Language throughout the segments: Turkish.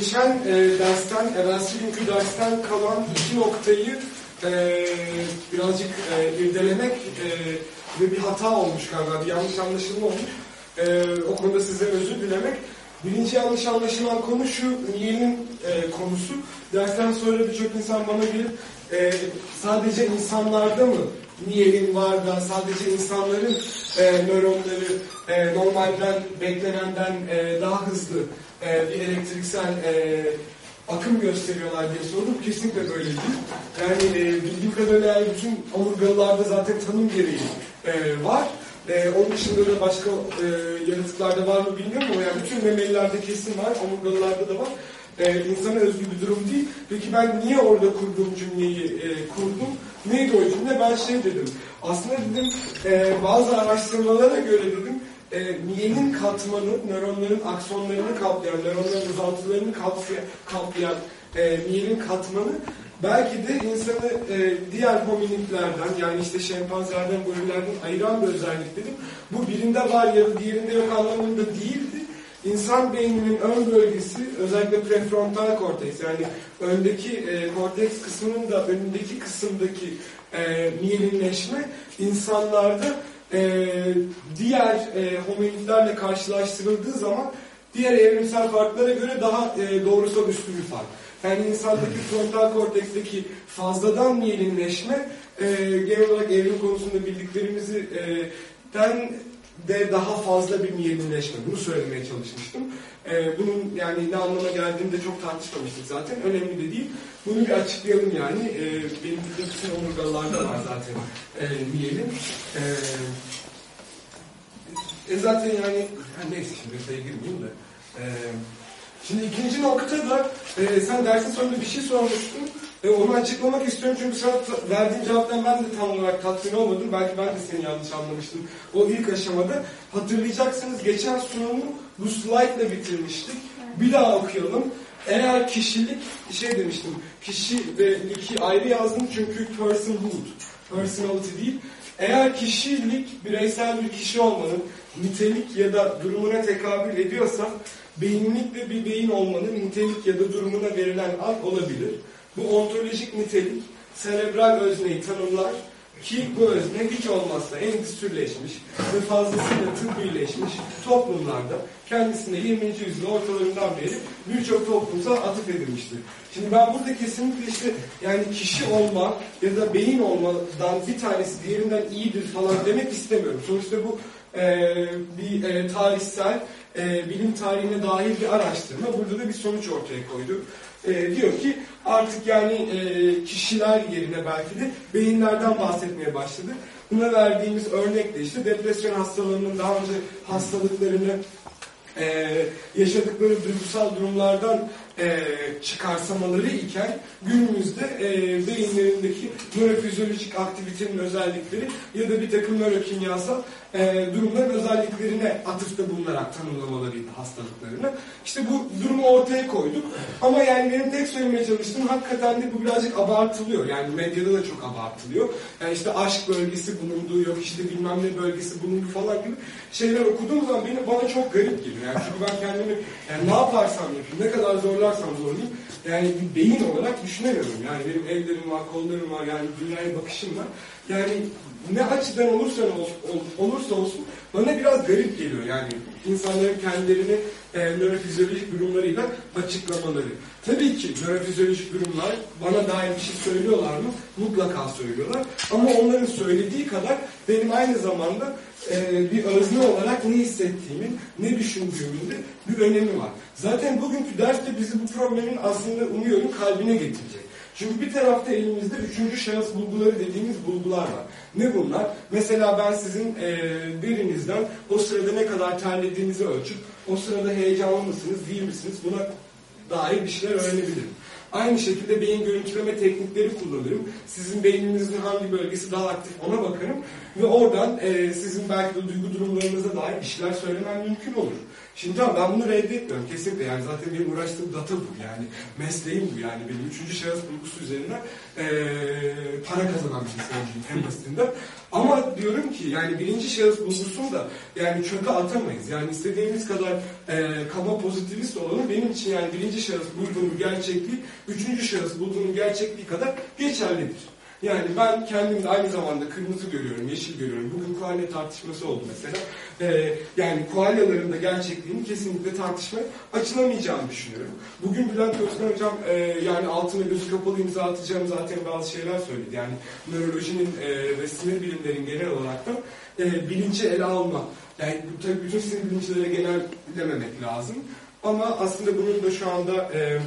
Geçen e, dersten, evvelsi günkü dersten kalan iki noktayı e, birazcık e, irdelemek e, ve bir hata olmuş galiba, bir yanlış anlaşılma olmuş. E, o konuda sizden özür dilemek. Birinci yanlış anlaşılan konu şu, Niye'nin e, konusu. Dersten sonra birçok insan bana gelip e, sadece insanlarda mı Niye'nin var da sadece insanların e, nöronları e, normalden, beklenenden e, daha hızlı e, bir elektriksel e, akım gösteriyorlar diye sordum. Kesinlikle böyle değil. Yani e, bildiğim kadarıyla bütün omurgalılarda zaten tanım gereği e, var. E, onun dışında da başka e, yaratıklarda var mı bilmiyorum ama yani bütün memelilerde kesin var, omurgalılarda da var. E, insana özgü bir durum değil. Peki ben niye orada kurduğum cümleyi e, kurdum? Neydi o cümle? Ben şey dedim. Aslında dedim e, bazı araştırmalara göre dedim e, miyenin katmanı, nöronların aksonlarını kaplayan, nöronların uzantılarını kaplayan, kaplayan e, miyenin katmanı belki de insanı e, diğer hominidlerden yani işte şempanzelerden, gorillerden ayıran bir özellik dedim. Bu birinde var ya diğerinde yok anlamında değildi. İnsan beyninin ön bölgesi özellikle prefrontal korteks yani öndeki e, korteks kısmının da önündeki kısımdaki e, miyelinleşme insanlarda e, diğer e, hominidlerle karşılaştırıldığı zaman diğer evrimsel farklara göre daha e, doğrusal üstü bir fark. Yani insandaki frontal korteksteki fazladan miyelinleşme e, genel olarak evrim konusunda bildiklerimizi e, den de daha fazla bir miyelinleşme. Bunu söylemeye çalışmıştım. Ee, bunun yani ne anlama geldiğini de çok tartışmamıştık zaten. Önemli de değil. Bunu bir açıklayalım yani. Ee, benim bildiğim bütün omurgalarda var zaten e, miyelin. Ee, e zaten yani ha, neyse şimdi detaya girmeyeyim de. Ee, şimdi ikinci noktada e, sen dersin sonunda bir şey sormuştun. E, onu açıklamak istiyorum çünkü sana verdiğim cevaptan ben de tam olarak tatmin olmadım. Belki ben de seni yanlış anlamıştım o ilk aşamada. Hatırlayacaksınız geçen sunumu bu slide ile bitirmiştik. Bir daha okuyalım. Eğer kişilik, şey demiştim, kişi ve iki ayrı yazdım çünkü personhood, personality değil. Eğer kişilik bireysel bir kişi olmanın nitelik ya da durumuna tekabül ediyorsa beyinlik ve bir beyin olmanın nitelik ya da durumuna verilen ad olabilir. Bu ontolojik nitelik serebral özneyi tanımlar ki bu özne hiç olmazsa endüstrileşmiş ve fazlasıyla tıbbileşmiş toplumlarda kendisine 20. yüzyıl ortalarından beri birçok toplumsal atıf edilmiştir. Şimdi ben burada kesinlikle işte yani kişi olma ya da beyin olmadan bir tanesi diğerinden iyidir falan demek istemiyorum. Sonuçta bu e, bir e, tarihsel, e, bilim tarihine dahil bir araştırma. Burada da bir sonuç ortaya koydu. E, diyor ki artık yani e, kişiler yerine belki de beyinlerden bahsetmeye başladı. Buna verdiğimiz örnek de işte depresyon hastalarının daha önce hastalıklarını e, yaşadıkları duygusal durumlardan e, çıkarsamaları iken günümüzde e, beyinlerindeki nörofizyolojik aktivitenin özellikleri ya da bir takım nörokimyasal e, durumların özelliklerine atıfta bulunarak tanımlamalarıydı hastalıklarını. İşte bu durumu ortaya koyduk. Ama yani benim tek söylemeye çalıştığım hakikaten de bu birazcık abartılıyor. Yani medyada da çok abartılıyor. Yani işte aşk bölgesi bulunduğu yok işte bilmem ne bölgesi bulundu falan gibi şeyler okuduğum zaman beni, bana çok garip geliyor. Yani çünkü ben kendimi yani ne yaparsam yapayım, ne kadar zorlarsam zorlayayım yani bir beyin olarak düşünemiyorum. Yani benim ellerim var, kollarım var, yani dünyaya bakışım var. Yani ne açıdan olursa olursa olsun bana biraz garip geliyor. Yani insanların kendilerini e, nörofizyolojik durumlarıyla açıklamaları. Tabii ki nörofizyolojik durumlar bana dair bir şey söylüyorlar mı? Mutlaka söylüyorlar. Ama onların söylediği kadar benim aynı zamanda e, bir özne olarak ne hissettiğimin, ne düşündüğümün de bir önemi var. Zaten bugünkü ders de bizi bu problemin aslında umuyorum kalbine getirecek. Çünkü bir tarafta elimizde üçüncü şahıs bulguları dediğimiz bulgular var. Ne bunlar? Mesela ben sizin e, derinizden o sırada ne kadar terlediğinizi ölçüp o sırada heyecanlı mısınız, değil misiniz buna dair bir şeyler öğrenebilirim. Aynı şekilde beyin görüntüleme teknikleri kullanırım. Sizin beyninizin hangi bölgesi daha aktif ona bakarım. Ve oradan e, sizin belki de duygu durumlarınıza dair bir şeyler söylemem mümkün olur. Şimdi tamam ben bunu reddetmiyorum kesinlikle yani zaten benim uğraştığım data bu yani mesleğim bu yani benim üçüncü şahıs bulgusu üzerinden eee, para kazanan bir insan diyeyim en basitinden. Ama diyorum ki yani birinci şahıs bulgusunu da yani çöpe atamayız. Yani istediğimiz kadar eee kaba pozitivist olalım benim için yani birinci şahıs bulgunun gerçekliği üçüncü şahıs bulgunun gerçekliği kadar geçerlidir. Yani ben kendimde aynı zamanda kırmızı görüyorum, yeşil görüyorum. Bugün koalya tartışması oldu mesela. Ee, yani koalyaların da gerçekliğini kesinlikle tartışmaya açılamayacağını düşünüyorum. Bugün Bülent Özkan Hocam e, yani altına gözü kapalı imza atacağım zaten bazı şeyler söyledi. Yani nörolojinin e, ve sinir bilimlerin genel olarak da e, bilinci ele alma. Yani tabii bütün sinir bilimcilere genellememek lazım. Ama aslında bunun da şu anda... E,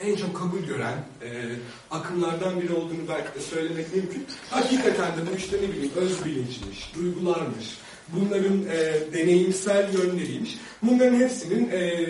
en çok kabul gören e, akımlardan biri olduğunu belki de söylemek mümkün. Hakikaten de bu işte ne bileyim öz bilinçmiş, duygularmış, bunların e, deneyimsel yönleriymiş. Bunların hepsinin e,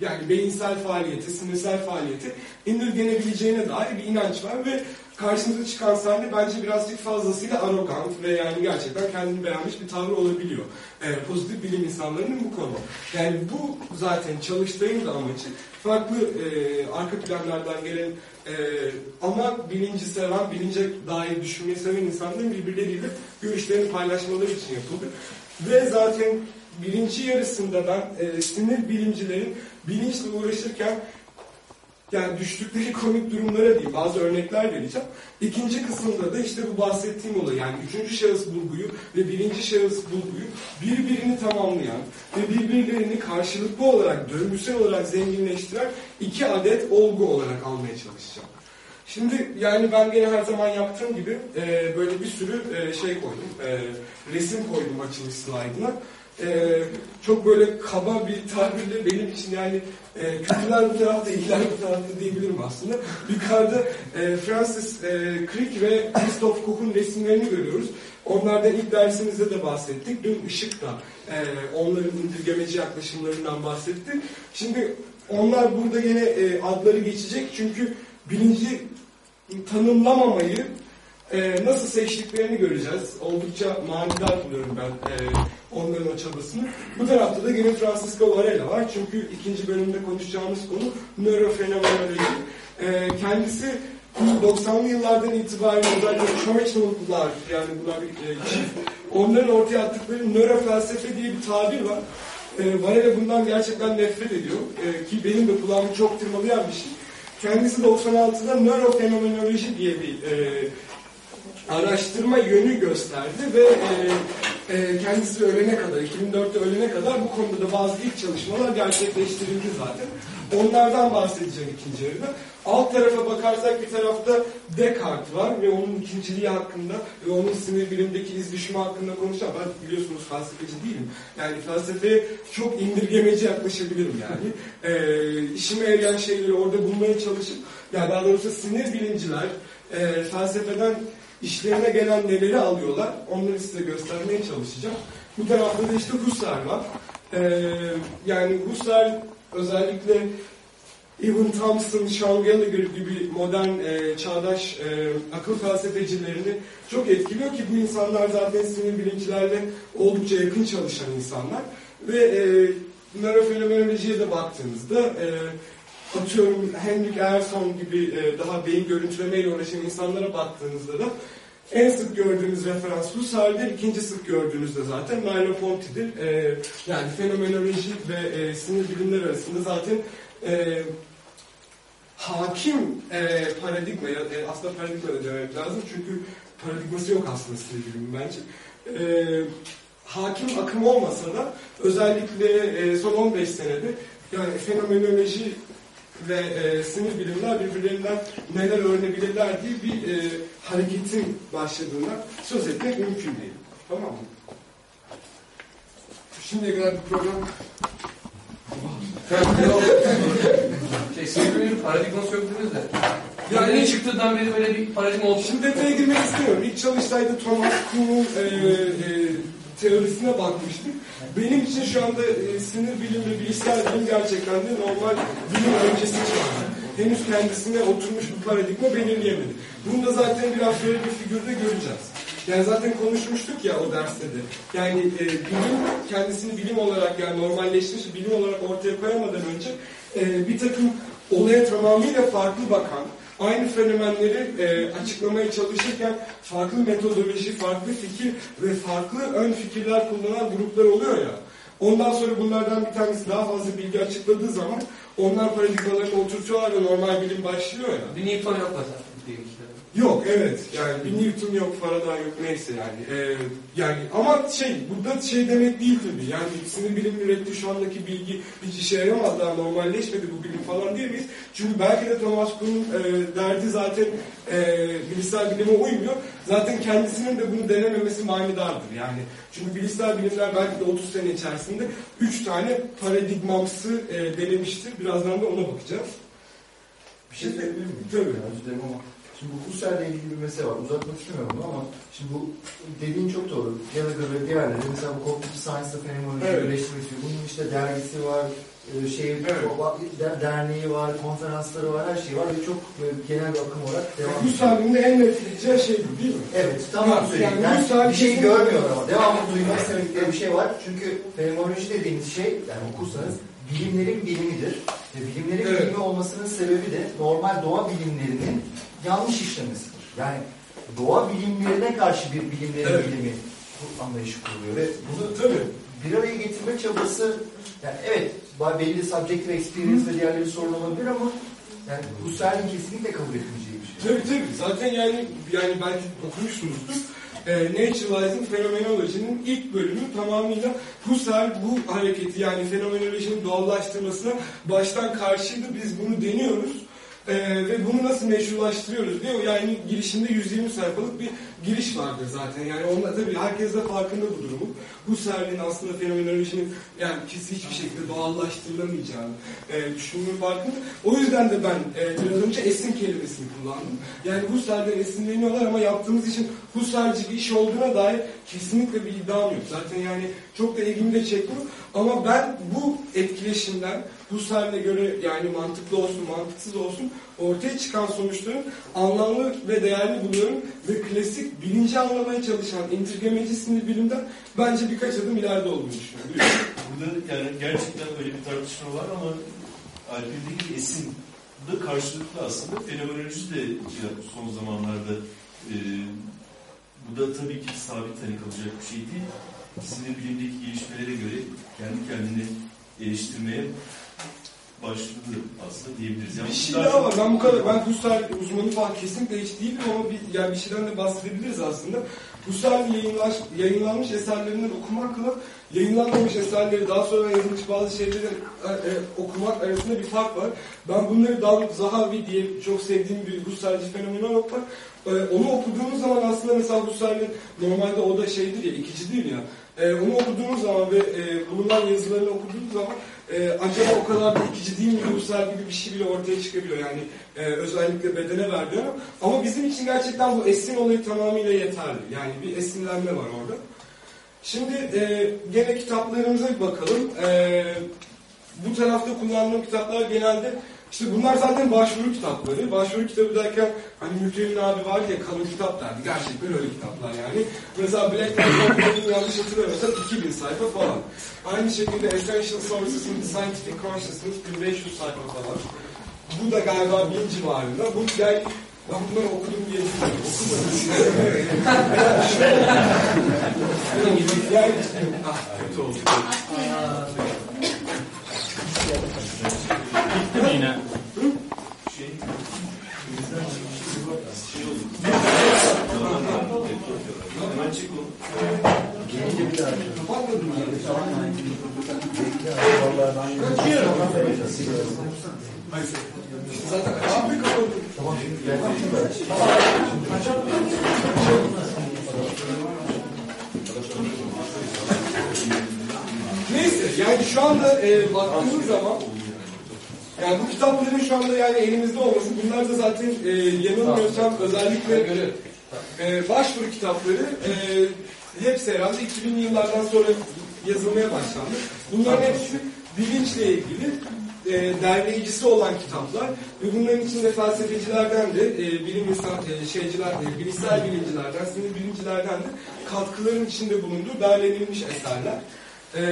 yani beyinsel faaliyeti, sinirsel faaliyeti indirgenebileceğine dair bir inanç var ve karşımıza çıkan sahne bence birazcık fazlasıyla arrogant ve yani gerçekten kendini beğenmiş bir tavrı olabiliyor. E, pozitif bilim insanlarının bu konu. Yani bu zaten çalıştayın da amacı farklı e, arka planlardan gelen e, ama bilinci seven, bilince dair düşünmeyi seven insanların birbirleriyle görüşlerini paylaşmaları için yapıldı. Ve zaten birinci yarısında ben e, sinir bilimcilerin bilinçle uğraşırken yani düştükleri komik durumlara değil bazı örnekler vereceğim. İkinci kısımda da işte bu bahsettiğim olay yani üçüncü şahıs bulguyu ve birinci şahıs bulguyu birbirini tamamlayan ve birbirlerini karşılıklı olarak döngüsel olarak zenginleştiren iki adet olgu olarak almaya çalışacağım. Şimdi yani ben gene her zaman yaptığım gibi e, böyle bir sürü e, şey koydum, e, resim koydum açılış slaydına. E, çok böyle kaba bir tabirle benim için yani e, kötüler bu tarafta, iyiler bu tarafta diyebilirim aslında. Yukarıda e, Francis e, Crick ve Christoph Koch'un resimlerini görüyoruz. Onlardan ilk dersimizde de bahsettik. Dün Işık da e, onların indirgemeci yaklaşımlarından bahsetti. Şimdi onlar burada yine e, adları geçecek çünkü bilinci tanımlamamayı e, nasıl seçtiklerini göreceğiz. Oldukça manidar buluyorum ben e, onların o çabasını. Bu tarafta da yine Francisco Varela var. Çünkü ikinci bölümde konuşacağımız konu nörofenomenoloji. E, kendisi 90'lı yıllardan itibaren özellikle Schwarzschild'lar yani bunlar bir e, çift. Onların ortaya attıkları nörofelsefe diye bir tabir var. E, Varela bundan gerçekten nefret ediyor. E, ki benim de kulağımı çok tırmalayan bir şey. Kendisi 96'da nörofenomenoloji diye bir e, araştırma yönü gösterdi ve e, e, kendisi ölene kadar, 2004'te ölene kadar bu konuda da bazı ilk çalışmalar gerçekleştirildi zaten. Onlardan bahsedeceğim ikinci yarıda. Alt tarafa bakarsak bir tarafta Descartes var ve onun ikinciliği hakkında ve onun sinir bilimdeki iz düşümü hakkında konuşacağım. Ben biliyorsunuz felsefeci değilim. Yani felsefeye çok indirgemeci yaklaşabilirim yani. E, işime yarayan şeyleri orada bulmaya çalışıp, yani daha doğrusu sinir bilimciler e, felsefeden işlerine gelen neleri alıyorlar, onları size göstermeye çalışacağım. Bu tarafta da işte Husserl var. Ee, yani Husserl özellikle Evan Thompson, Sean Gallagher gibi modern e, çağdaş e, akıl felsefecilerini çok etkiliyor ki bu insanlar zaten sinir bilimcilerle oldukça yakın çalışan insanlar. Ve e, nörofenomenolojiye de baktığınızda e, atıyorum Henrik Erson gibi e, daha beyin görüntülemeyle uğraşan insanlara baktığınızda da en sık gördüğünüz referans Husserl'dir. İkinci sık gördüğünüzde zaten Merleau-Ponty'dir. E, yani fenomenoloji ve e, sinir bilimler arasında zaten e, hakim e, paradigma, ya, e, aslında paradigma da demek lazım çünkü paradigması yok aslında sinir bilimi bence. E, hakim akım olmasa da özellikle e, son 15 senede yani fenomenoloji ve e, sinir bilimler birbirlerinden neler öğrenebilirler diye bir e, hareketin başladığından söz etmek mümkün değil. Tamam mı? Şimdiye kadar bir program şey, sinir paradigması yok dediniz de. Yani- ne çıktığından beri böyle bir paradigma oldu. Şimdi detaya girmek istemiyorum. İlk çalıştayda Thomas Kuhn'un e, e, teorisine bakmıştık. Benim için şu anda e, sinir bilim ve bilişsel bilim gerçekten de normal bilim öncesi çağında. Henüz kendisine oturmuş bir paradigma belirleyemedi. Bunu da zaten biraz böyle bir figürde göreceğiz. Yani zaten konuşmuştuk ya o derste de. Yani e, bilim kendisini bilim olarak yani normalleşmiş bilim olarak ortaya koyamadan önce e, bir takım olaya tamamıyla farklı bakan, aynı fenomenleri e, açıklamaya çalışırken farklı metodoloji, farklı fikir ve farklı ön fikirler kullanan gruplar oluyor ya. Ondan sonra bunlardan bir tanesi daha fazla bilgi açıkladığı zaman onlar paradigmalarını oturtuyorlar ve normal bilim başlıyor ya. Bir Newton yok zaten. Yok evet. Yani bir Newton yok Faraday yok neyse yani. Ee, yani ama şey burada şey demek değil tabii. Yani sinir bilim üretti şu andaki bilgi hiç işe yaramaz daha normalleşmedi bu bilim falan diyemeyiz. Çünkü belki de Thomas Kuhn'un e, derdi zaten e, bilişsel bilime uymuyor. Zaten kendisinin de bunu denememesi manidardır. Yani çünkü bilişsel bilimler belki de 30 sene içerisinde 3 tane paradigmamsı e, denemiştir. Birazdan da ona bakacağız. Bir şey söyleyebilir miyim? Tabii. Dilerim ama şimdi bu Husserl'le ilgili bir mesele var. Uzatmak istemiyorum bunu ama şimdi bu dediğin çok doğru. Gallagher ve diğerleri mesela bu Cognitive Science'da fenomenoloji Evet. birleştirmek istiyor. Bunun işte dergisi var, e, şey, Evet. der- derneği var, konferansları var, her şey var ve çok e, genel bir akım olarak devam Bu salimde en nefret edeceği şey değil mi? Evet, tamam Yani söyleyeyim. Yani saat bir şey kesin- görmüyor ama devamlı duymak istedikleri bir şey var. Çünkü fenomenoloji dediğimiz şey, yani okursanız bilimlerin bilimidir. Ve bilimlerin Evet. bilimi olmasının sebebi de normal doğa bilimlerinin yanlış işlemesidir. Yani doğa bilimlerine karşı bir bilimlerin Evet. bilimi anlayışı kuruluyor ve bunu Tabii. bir araya getirme çabası yani evet belli subjective experience ve diğerleri sorun olabilir ama yani Husserl'in kesinlikle kabul etmeyeceği bir şey. Tabii tabii. Zaten yani yani belki okumuşsunuzdur. E, Naturalizing Phenomenology'nin ilk bölümü tamamıyla Husserl bu hareketi yani fenomenolojinin doğallaştırmasına baştan karşıydı. Biz bunu deniyoruz. E, ve bunu nasıl meşrulaştırıyoruz diyor. Yani girişinde 120 sayfalık bir giriş vardır zaten. Yani onlar tabii herkes de farkında bu durumun. Husserl'in aslında fenomenolojinin yani kesin hiçbir şekilde doğallaştırılamayacağını e, düşündüğünün farkında. O yüzden de ben e, biraz önce esin kelimesini kullandım. Yani Husserl'den esinleniyorlar ama yaptığımız için Husserlci bir iş olduğuna dair kesinlikle bir iddiam yok. Zaten yani çok da ilgimi de çekmiyor. Ama ben bu etkileşimden Husserl'e göre yani mantıklı olsun mantıksız olsun ortaya çıkan sonuçların anlamlı ve değerli buluyorum ve klasik bilinci anlamaya çalışan indirgemeci sinir bilimden bence birkaç adım ileride olduğunu düşünüyorum. Burada yani gerçekten öyle bir tartışma var ama Alper'deki esin da karşılıklı aslında fenomenoloji de son zamanlarda e, bu da tabii ki sabit hani kalacak bir şey değil. Sinir bilimdeki gelişmelere göre kendi kendini geliştirmeye başladı aslında diyebiliriz. Yani Bir şey daha var. Ben bu kadar, ben Husserl uzmanı falan kesinlikle hiç değilim ama bir, yani bir şeyden de bahsedebiliriz aslında. Husserl yayınlaş, yayınlanmış eserlerinden okumakla yayınlanmamış eserleri daha sonra yazılmış bazı şeyleri e, e, okumak arasında bir fark var. Ben bunları Davut Zahavi diye çok sevdiğim bir Husserlci fenomenolog var. E, onu okuduğumuz zaman aslında mesela Husserl'in normalde o da şeydir ya, ikicidir ya. E, onu okuduğumuz zaman ve e, bulunan yazılarını okuduğumuz zaman e, acaba o kadar da ikici değil mi Husserl gibi bir şey bile ortaya çıkabiliyor. Yani e, özellikle bedene verdi ama, ama bizim için gerçekten bu esin olayı tamamıyla yeterli. Yani bir esinlenme var orada. Şimdi e, gene kitaplarımıza bir bakalım. E, bu tarafta kullandığım kitaplar genelde işte bunlar zaten başvuru kitapları. Başvuru kitabı derken hani Mükremin abi var ya kalın kitap derdi. Gerçekten öyle kitaplar yani. Mesela Black Man'ın yanlış hatırlamıyorsam 2000 sayfa falan. Aynı şekilde Essential Sources in Scientific Consciousness 1500 sayfa falan. Bu da galiba bin civarında. Bu yani ben bunları okudum diye düşünüyorum. Okumadım. yani, ah, kötü oldu. şey, şey oldu. Hemen çek onu. Gelince bir daha. Kapatmadım yani. Hayır. Zaten. Neyse yani şu anda e, baktığımız zaman yani bu kitapların şu anda yani elimizde olması bunlar da zaten e, yanılmıyorsam özellikle e, başvuru kitapları e, hepsi herhalde 2000'li yıllardan sonra yazılmaya başlandı. Bunların hepsi bilinçle ilgili. e, derleyicisi olan kitaplar ve bunların içinde felsefecilerden de e, bilim insan e, şeyciler e, bilişsel bilimcilerden, sinir bilimcilerden de katkıların içinde bulunduğu derlenilmiş eserler. Ee,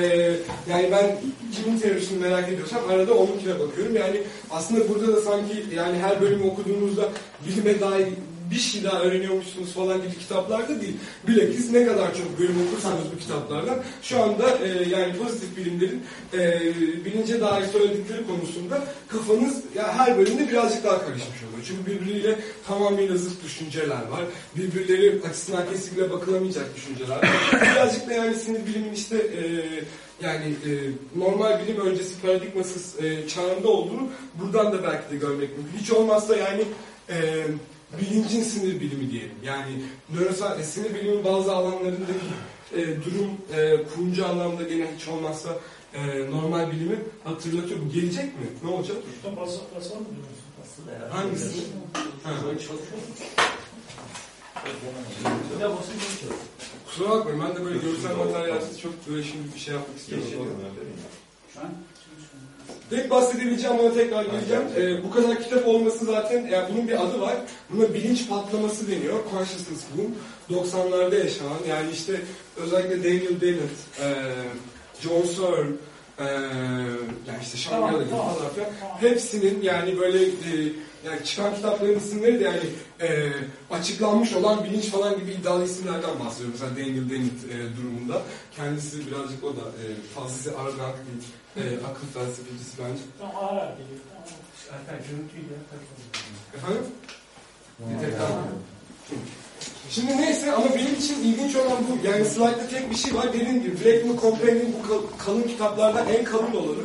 yani ben kimin teorisini merak ediyorsam arada onunkine bakıyorum. Yani aslında burada da sanki yani her bölümü okuduğunuzda bilime dair bir şey daha öğreniyormuşsunuz falan gibi kitaplarda değil. Bilakis ne kadar çok bölüm okursanız bu kitaplardan şu anda e, yani pozitif bilimlerin e, bilince dair söyledikleri konusunda kafanız ya her bölümde birazcık daha karışmış oluyor. Çünkü birbiriyle tamamıyla zıt düşünceler var. Birbirleri açısından kesinlikle bakılamayacak düşünceler var. birazcık da yani sinir bilimin işte e, yani e, normal bilim öncesi paradigmasız e, çağında olduğunu buradan da belki de görmek mümkün. Hiç olmazsa yani e, bilincin sinir bilimi diyelim. Yani nörosal, e, sinir bilimin bazı alanlarındaki e, durum e, kurumcu anlamda gene hiç olmazsa e, normal bilimi hatırlatıyor. Bu gelecek mi? Ne olacak? Hangisi? Ha. Kusura bakmayın ben de böyle görsel materyalsiz çok böyle şimdi bir şey yapmak istemiyorum. Tek bahsedebileceğim ona tekrar geleceğim. Ee, bu kadar kitap olması zaten, yani bunun bir adı var. Buna bilinç patlaması deniyor. Consciousness boom. 90'larda yaşanan, yani işte özellikle Daniel Dennett, e, John Searle, e, yani işte Şangay'da gibi falan filan. Hepsinin yani böyle e, yani çıkan kitapların isimleri de yani e, açıklanmış olan bilinç falan gibi iddialı isimlerden bahsediyor. Mesela Daniel Dennett e, durumunda. Kendisi birazcık o da e, fazlası arrogant bir e, akıl felsefecisi bence. Efendim? Şimdi neyse ama benim için ilginç olan bu. Yani slide'da tek bir şey var. Dediğim gibi Blackman Company'nin bu kal- kalın kitaplardan en kalın olanı.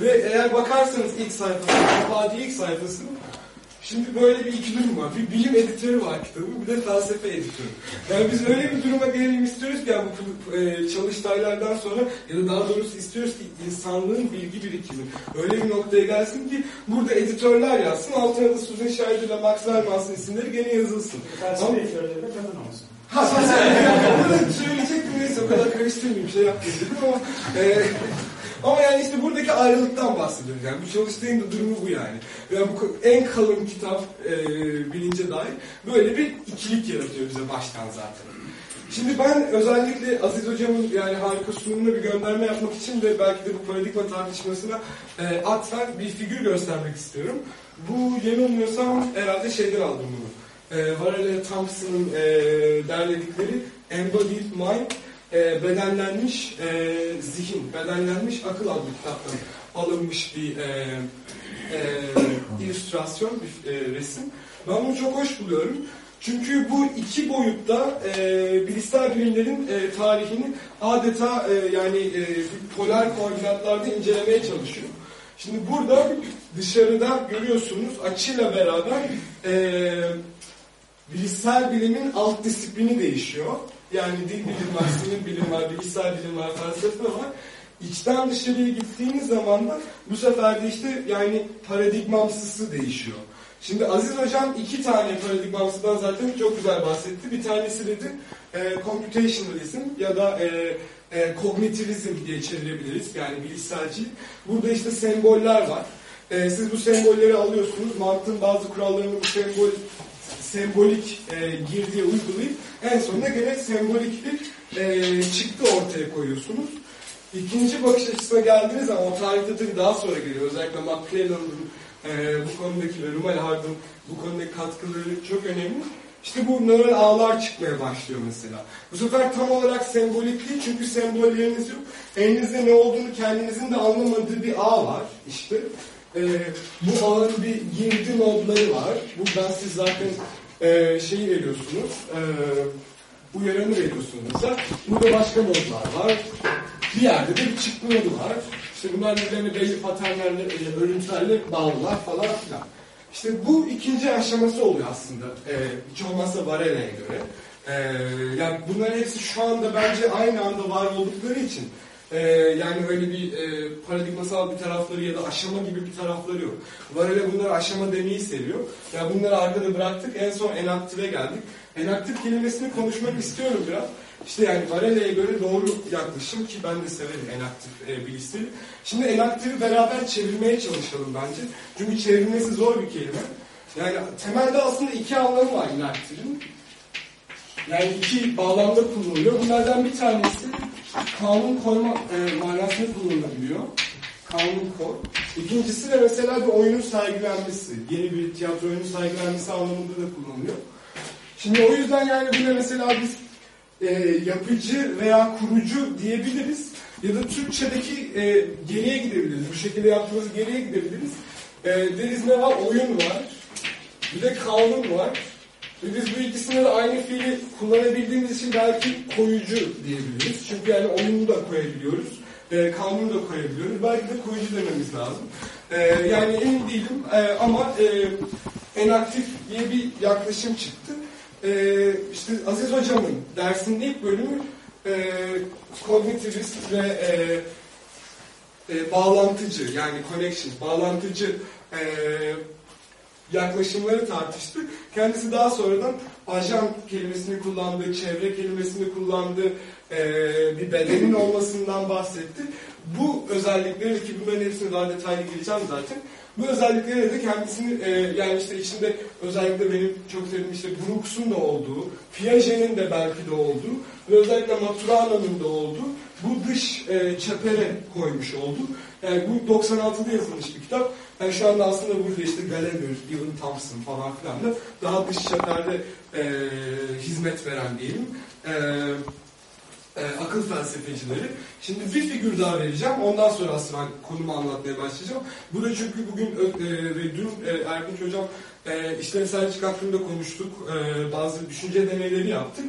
Ve eğer bakarsanız ilk sayfasına, Fadi ilk sayfasına Şimdi böyle bir iki durum var. Bir bilim editörü var kitabın, bir de felsefe editörü. Yani biz öyle bir duruma gelelim istiyoruz ki yani bu e, çalıştaylardan sonra ya da daha doğrusu istiyoruz ki insanlığın bilgi birikimi öyle bir noktaya gelsin ki burada editörler yazsın, altına da Susan Scheider ile Max Wehrmanns'ın isimleri gene yazılsın. Ama- Ha, bunu da söyleyecektim neyse o kadar karıştırmayayım şey yapmayayım dedim ama e, ama yani işte buradaki ayrılıktan bahsediyoruz yani bu çalıştayın da durumu bu yani. Yani bu en kalın kitap e, bilince dair böyle bir ikilik yaratıyor bize baştan zaten. Şimdi ben özellikle Aziz Hocam'ın yani harika sunumuna bir gönderme yapmak için ve belki de bu paradigma tartışmasına e, atfen bir figür göstermek istiyorum. Bu yanılmıyorsam herhalde şeyden aldım bunu. E, Varela Thompson'ın e, derledikleri Embodied Mind, e, bedenlenmiş e, zihin, bedenlenmiş akıl adlı kitaptan alınmış bir e, e, illüstrasyon, bir e, resim. Ben bunu çok hoş buluyorum. Çünkü bu iki boyutta e, bilişsel bilimlerin e, tarihini adeta e, yani e, polar koordinatlarda incelemeye çalışıyor. Şimdi burada dışarıda görüyorsunuz açıyla beraber e, bilişsel bilimin alt disiplini değişiyor. Yani dil bilim var, sinir bilim var, bilişsel bilim var, felsefe var. İçten dışarıya gittiğiniz zaman da bu sefer de işte yani paradigmamsısı değişiyor. Şimdi Aziz Hocam iki tane paradigmamsıdan zaten çok güzel bahsetti. Bir tanesi dedi e, computationalism ya da e, e, kognitivizm diye çevirebiliriz. Yani bilişselcilik. Burada işte semboller var. E, siz bu sembolleri alıyorsunuz. Mantığın bazı kurallarını bu sembol sembolik e, girdiye uygulayıp en sonunda gene sembolik bir e, çıktı ortaya koyuyorsunuz. İkinci bakış açısına geldiğiniz zaman o tarihte tabii daha sonra geliyor. Özellikle McClellan'ın e, bu konudaki ve Rumelhard'ın bu konudaki katkıları çok önemli. İşte bu nöral ağlar çıkmaya başlıyor mesela. Bu sefer tam olarak sembolik değil çünkü sembolleriniz yok. Elinizde ne olduğunu kendinizin de anlamadığı bir ağ var işte. E, bu ağın bir girdi nodları var. Buradan siz zaten e, şeyi veriyorsunuz. E, uyaranı veriyorsunuz mesela. Burada başka nodlar var. Bir yerde de bir çıktı nodu var. İşte bunlar birbirlerine belli paternlerle, e, örüntülerle bağlılar falan filan. İşte bu ikinci aşaması oluyor aslında. E, hiç olmazsa Varela'ya göre. E, yani bunların hepsi şu anda bence aynı anda var oldukları için Ee, yani öyle bir e, paradigmasal bir tarafları ya da aşama gibi bir tarafları yok. Varela bunları aşama demeyi seviyor. Ya bunları arkada bıraktık. En son enaktive geldik. Enaktif kelimesini konuşmak istiyorum biraz. İşte yani Varela'ya göre doğru yaklaşım ki ben de severim enaktif e, bilgisayarı. Şimdi enaktifi beraber çevirmeye çalışalım bence. Çünkü çevirmesi zor bir kelime. Yani temelde aslında iki anlamı var inaktifin. Yani iki bağlamda kullanılıyor. Bunlardan bir tanesi kanun koyma e, manasında kullanılabiliyor. Kanun koy. İkincisi de mesela bir oyunun sergilenmesi. Yeni bir tiyatro oyunun sergilenmesi anlamında da kullanılıyor. Şimdi o yüzden yani buna mesela biz e, yapıcı veya kurucu diyebiliriz. Ya da Türkçedeki e, geriye gidebiliriz. Bu şekilde yaptığımız geriye gidebiliriz. E, deriz ne var? Oyun var. Bir de kanun var. Ve biz bu ikisine de aynı fiili kullanabildiğimiz için belki koyucu diyebiliriz. Çünkü yani oyunu da koyabiliyoruz. E, kanunu da koyabiliyoruz. Belki de koyucu dememiz lazım. E, yani emin değilim e, ama e, enaktif diye bir yaklaşım çıktı. E, işte Aziz Hocam'ın dersinin ilk bölümü e, ve e, e, bağlantıcı yani connection, bağlantıcı e, yaklaşımları tartıştı. Kendisi daha sonradan ajan kelimesini kullandı, çevre kelimesini kullandı, e, bir bedenin olmasından bahsetti. Bu özellikleri ki bunların hepsine daha detaylı gireceğim zaten. Bu özellikleri de kendisini e, yani işte içinde özellikle benim çok sevdiğim işte Brooks'un da olduğu, Piaget'in de belki de olduğu ve özellikle Maturana'nın da olduğu bu dış e, çepere koymuş oldu. Yani bu 96'da yazılmış bir kitap. Yani şu anda aslında burada işte Gallagher, Evan Thompson falan filan da daha dış çeperde e, hizmet veren diyelim. E, e, akıl felsefecileri. Şimdi bir figür daha vereceğim. Ondan sonra aslında ben konumu anlatmaya başlayacağım. Bu da çünkü bugün e, ve dün e, Erkunç Hocam e, işlevselcilik hakkında konuştuk. E, bazı düşünce deneyleri yaptık.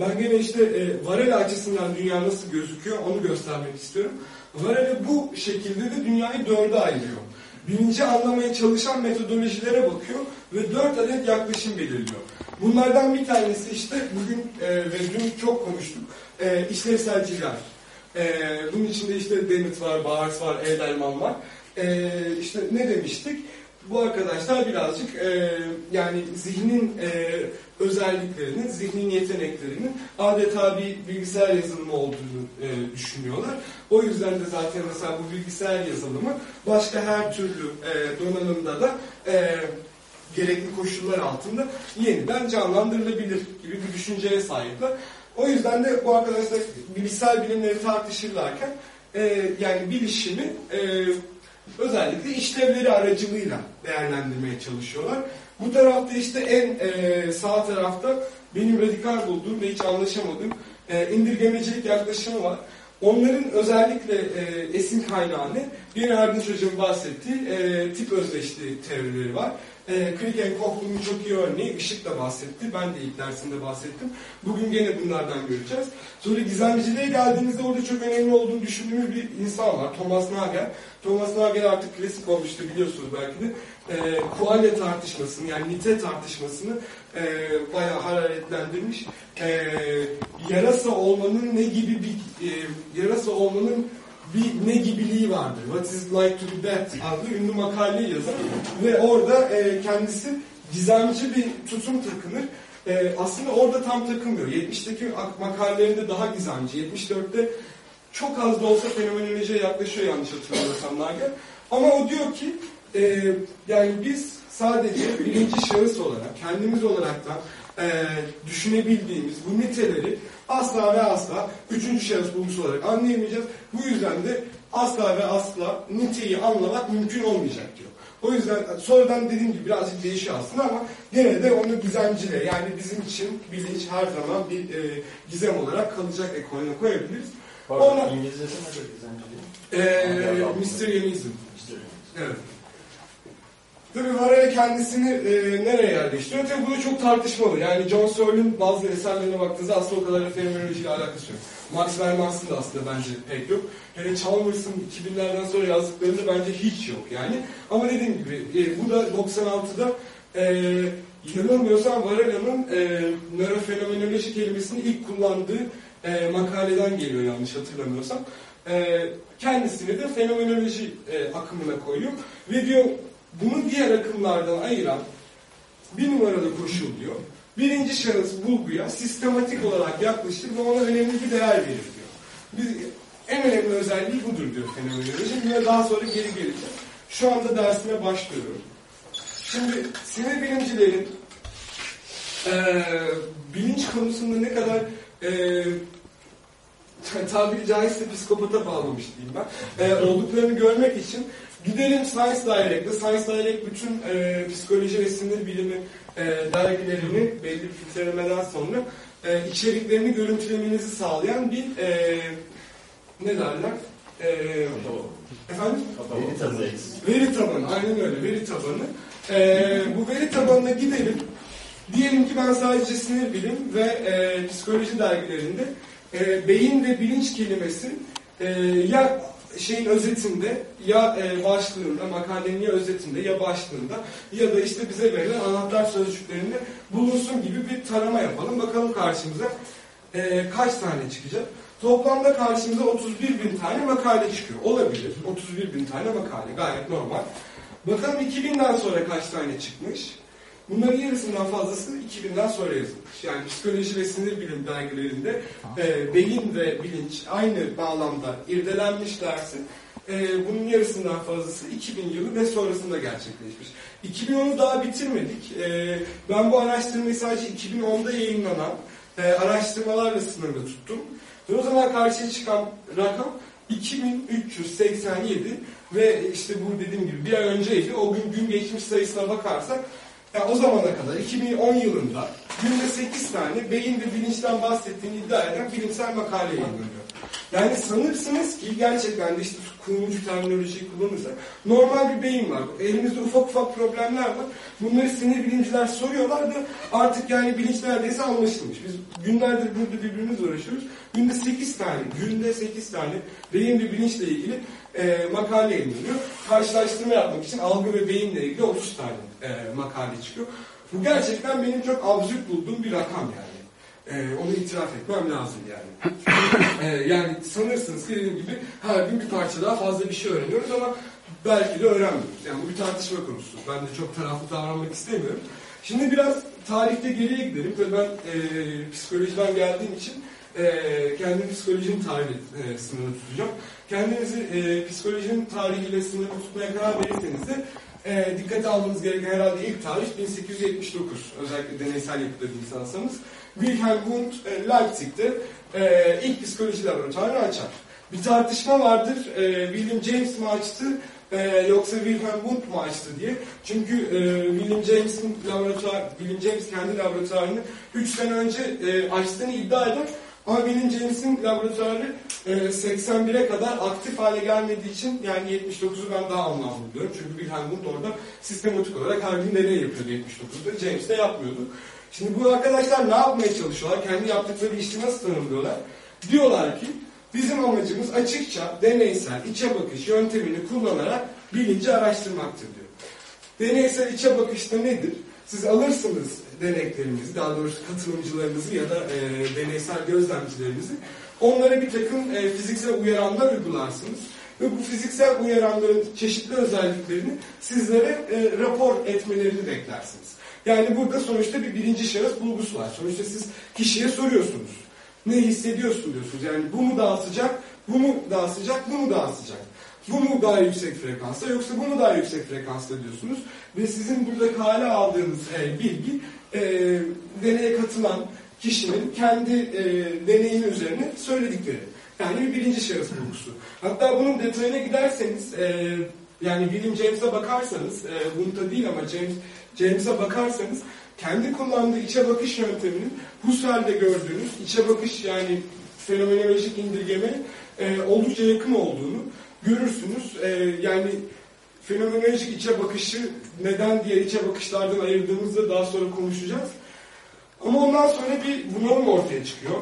Ben gene işte e, Varela açısından dünya nasıl gözüküyor onu göstermek istiyorum. Varela bu şekilde de dünyayı dörde ayırıyor. Birinci anlamaya çalışan metodolojilere bakıyor ve dört adet yaklaşım belirliyor. Bunlardan bir tanesi işte bugün e, ve dün çok konuştuk. E, işlevselciler. E, bunun içinde işte Dennett var, Bars var, Edelman var. E, işte ne demiştik? Bu arkadaşlar birazcık e, yani zihnin e, özelliklerinin, zihnin yeteneklerinin adeta bir bilgisayar yazılımı olduğunu e, düşünüyorlar. O yüzden de zaten mesela bu bilgisayar yazılımı başka her türlü e, donanımda da e, gerekli koşullar altında yeniden canlandırılabilir gibi bir düşünceye sahipler. O yüzden de bu arkadaşlar bilgisayar bilimleri tartışırlarken e, yani bilişimi e, özellikle işlevleri aracılığıyla değerlendirmeye çalışıyorlar. Bu tarafta işte en e, sağ tarafta benim radikal bulduğum ve hiç anlaşamadığım e, indirgemecilik yaklaşımı var. Onların özellikle e, esin kaynağını bir Erdinç Hocam'ın bahsettiği e, tip özdeşliği teorileri var. E, Kriken-Koch bunun çok iyi örneği. Işık da bahsetti. Ben de ilk dersinde bahsettim. Bugün gene bunlardan göreceğiz. Sonra gizemciliğe geldiğimizde orada çok önemli olduğunu düşündüğümüz bir insan var. Thomas Nagel. Thomas Nagel artık klasik olmuştu biliyorsunuz belki de. E, kuale tartışmasını yani nite tartışmasını e, bayağı hararetlendirmiş. E, yarasa olmanın ne gibi bir e, yarasa olmanın bir ne gibiliği vardır. What is like to be bat adlı ünlü makaleyi yazar. Ve orada e, kendisi gizemci bir tutum takınır. E, aslında orada tam takılmıyor. 70'teki makalelerinde daha gizemci. 74'te çok az da olsa fenomenolojiye yaklaşıyor yanlış hatırlamıyorsam Nagel. Ama o diyor ki e, yani biz sadece birinci şahıs olarak, kendimiz olaraktan e, düşünebildiğimiz bu niteleri asla ve asla üçüncü şahıs bulgusu olarak anlayamayacağız. Bu yüzden de asla ve asla niteyi anlamak mümkün olmayacak diyor. O yüzden sonradan dediğim gibi birazcık değişiyor aslında ama gene de onu gizemcile yani bizim için bilinç her zaman bir e, gizem olarak kalacak ekolüne koyabiliriz. Pardon, Ona- İngilizcesi nedir gizemciliğin? E, Mysterianizm. Evet. Tabii Varela kendisini e, nereye yerleştiriyor? Tabii bu da çok tartışmalı. Yani John Searle'ın bazı eserlerine baktığınızda aslında o kadar da fenomenolojiyle alakası yok. Max Wehrmans'ın da aslında bence pek yok. Hele Chalmers'ın 2000'lerden sonra yazdıklarında bence hiç yok yani. Ama dediğim gibi e, bu da 96'da e, yanılmıyorsam Varela'nın e, nörofenomenoloji kelimesini ilk kullandığı e, makaleden geliyor yanlış hatırlamıyorsam. e, kendisini de fenomenoloji e, akımına koyuyor. Ve diyor bunu diğer akımlardan ayıran bir numaralı koşul diyor. Birinci şahıs bulguya sistematik olarak yaklaşır ve ona önemli bir değer verir diyor. Biz, en önemli özelliği budur diyor fenomenoloji. Buna daha sonra geri geleceğim. Şu anda dersime başlıyorum. Şimdi sinir bilimcilerin eee, bilinç konusunda ne kadar eee tabiri caizse psikopata bağlamış diyeyim ben. Eee, olduklarını görmek için gidelim Science Direct'te. Science Direct bütün eee, psikoloji ve sinir bilimi eee, dergilerini belli bir filtrelemeden sonra eee, içeriklerini görüntülemenizi sağlayan bir eee, ne derler? Eee efendim? Veri tabanı. Veri tabanı, aynen öyle, veri tabanı. Ee, bu veri tabanına gidelim. Diyelim ki ben sadece sinir bilim ve e, psikoloji dergilerinde e, beyin ve bilinç kelimesi e, ya şeyin özetinde ya e, başlığında, makalenin ya özetinde ya başlığında ya da işte bize verilen anahtar sözcüklerinde bulunsun gibi bir tarama yapalım. Bakalım karşımıza e, kaç tane çıkacak. Toplamda karşımıza 31 bin tane makale çıkıyor. Olabilir. 31 bin tane makale. Gayet normal. Bakalım 2000'den sonra kaç tane çıkmış? Bunların yarısından fazlası 2000'den sonra yazılmış. Yani psikoloji ve sinir bilim dergilerinde e, beyin ve bilinç aynı bağlamda irdelenmişlerse e, bunun yarısından fazlası 2000 yılı ve sonrasında gerçekleşmiş. 2010'u daha bitirmedik. E, ben bu araştırmayı sadece 2010'da yayınlanan e, araştırmalarla sınırlı tuttum. Ve o zaman karşıya çıkan rakam 2387 ve işte bu dediğim gibi bir ay önceydi. O gün gün geçmiş sayısına bakarsak yani o zamana kadar 2010 yılında günde 8 tane beyin ve bilinçten bahsettiğini iddia eden bilimsel makale yayınlanıyor. Yani sanırsınız ki gerçekten de işte kurumcu terminolojiyi kullanırsak normal bir beyin var. Elimizde ufak ufak problemler var. Bunları sinir bilimciler soruyorlar da artık yani bilinç neredeyse anlaşılmış. Biz günlerdir burada birbirimizle uğraşıyoruz. Günde 8 tane, günde 8 tane beyin ve bilinçle ilgili e, makale yayınlanıyor. Karşılaştırma yapmak için algı ve beyinle ilgili 30 tane e, makale çıkıyor. Bu gerçekten benim çok absürt bulduğum bir rakam yani. E, onu itiraf etmem lazım yani. e, yani sanırsınız ki dediğim gibi her gün bir parça daha fazla bir şey öğreniyoruz ama belki de öğrenmiyoruz. Yani bu bir tartışma konusu. Ben de çok taraflı davranmak istemiyorum. Şimdi biraz tarihte geriye gidelim. Tabii ben e, psikolojiden geldiğim için e, kendi psikolojinin tarihi e, sınırını tutacağım. Kendinizi e, psikolojinin tarihiyle sınırı tutmaya karar verirseniz de e, dikkate almanız gereken herhalde ilk tarih 1879. Özellikle deneysel yapıda bir insansanız. Wilhelm Wundt e, Leipzig'te e, ilk psikoloji laboratuvarını açar. Bir tartışma vardır. E, William James mi açtı e, yoksa Wilhelm Wundt mu açtı diye. Çünkü e, William James'in laboratuvar, William James kendi laboratuvarını 3 sene önce e, açtığını iddia eder. Ama William James'in laboratuvarı e, 81'e kadar aktif hale gelmediği için yani 79'u ben daha anlamlı buluyorum. Çünkü Wilhelm Wundt orada sistematik olarak her gün deney yapıyordu 79'da. James de yapmıyordu. Şimdi bu arkadaşlar ne yapmaya çalışıyorlar? Kendi yaptıkları işi nasıl tanımlıyorlar? Diyorlar ki bizim amacımız açıkça deneysel içe bakış yöntemini kullanarak bilinci araştırmaktır diyor. Deneysel içe bakışta nedir? Siz alırsınız deneklerinizi, daha doğrusu katılımcılarınızı ya da e, deneysel gözlemcilerinizi. Onlara bir takım e, fiziksel uyaranlar uygularsınız. Ve bu fiziksel uyaranların çeşitli özelliklerini sizlere e, rapor etmelerini beklersiniz. Yani burada sonuçta bir birinci şahıs bulgusu var. Sonuçta siz kişiye soruyorsunuz. Ne hissediyorsun diyorsunuz. Yani bu mu daha sıcak, bu mu daha sıcak, bu mu daha sıcak? Bu mu daha yüksek frekansta yoksa bu mu daha yüksek frekansta diyorsunuz. Ve sizin burada kale aldığınız e, bilgi e, deneye katılan kişinin kendi e, deneyimi üzerine söyledikleri. Yani bir birinci şahıs bulgusu. Hatta bunun detayına giderseniz e, yani William James'e bakarsanız, e, Wundt'a değil ama James, James'e bakarsanız kendi kullandığı içe bakış yönteminin Husserl'de gördüğünüz içe bakış yani fenomenolojik indirgeme e, oldukça yakın olduğunu görürsünüz. E, yani fenomenolojik içe bakışı neden diğer içe bakışlardan ayırdığımızda daha sonra konuşacağız. Ama ondan sonra bir bunalım ortaya çıkıyor.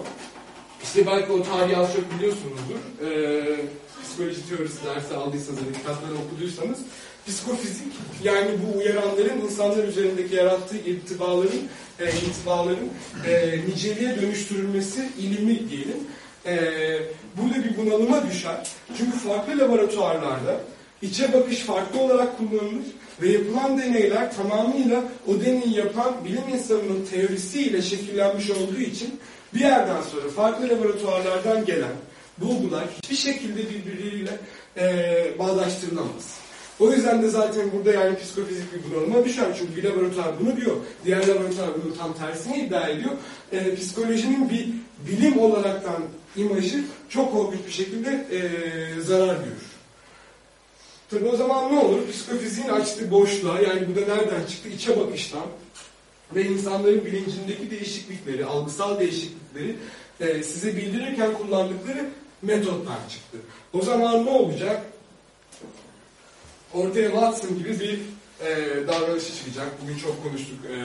İşte belki o tarihi az çok biliyorsunuzdur. Ee, psikoloji teorisi dersi aldıysanız kitapları okuduysanız psikofizik yani bu uyaranların insanlar üzerindeki yarattığı irtibaların, e, intibaların e, niceliğe dönüştürülmesi ilmi diyelim. e, burada bir bunalıma düşer. Çünkü farklı laboratuvarlarda içe bakış farklı olarak kullanılır ve yapılan deneyler tamamıyla o deneyi yapan bilim insanının teorisiyle şekillenmiş olduğu için bir yerden sonra farklı laboratuvarlardan gelen bulgular hiçbir şekilde birbirleriyle e, bağdaştırılamaz. O yüzden de zaten burada yani psikofizik bir bunalıma düşer. Çünkü bir laboratuvar bunu diyor. Diğer laboratuvar bunun tam tersini iddia ediyor. E, psikolojinin bir bilim olaraktan imajı çok korkunç bir şekilde e, zarar görür. Tabii o zaman ne olur? Psikofiziğin açtığı boşluğa, yani bu da nereden çıktı? İçe bakıştan ve insanların bilincindeki değişiklikleri, algısal değişiklikleri e, size bildirirken kullandıkları metotlar çıktı. O zaman ne olacak? Ortaya Watson gibi bir e, davranışı çıkacak. Bugün çok konuştuk, e,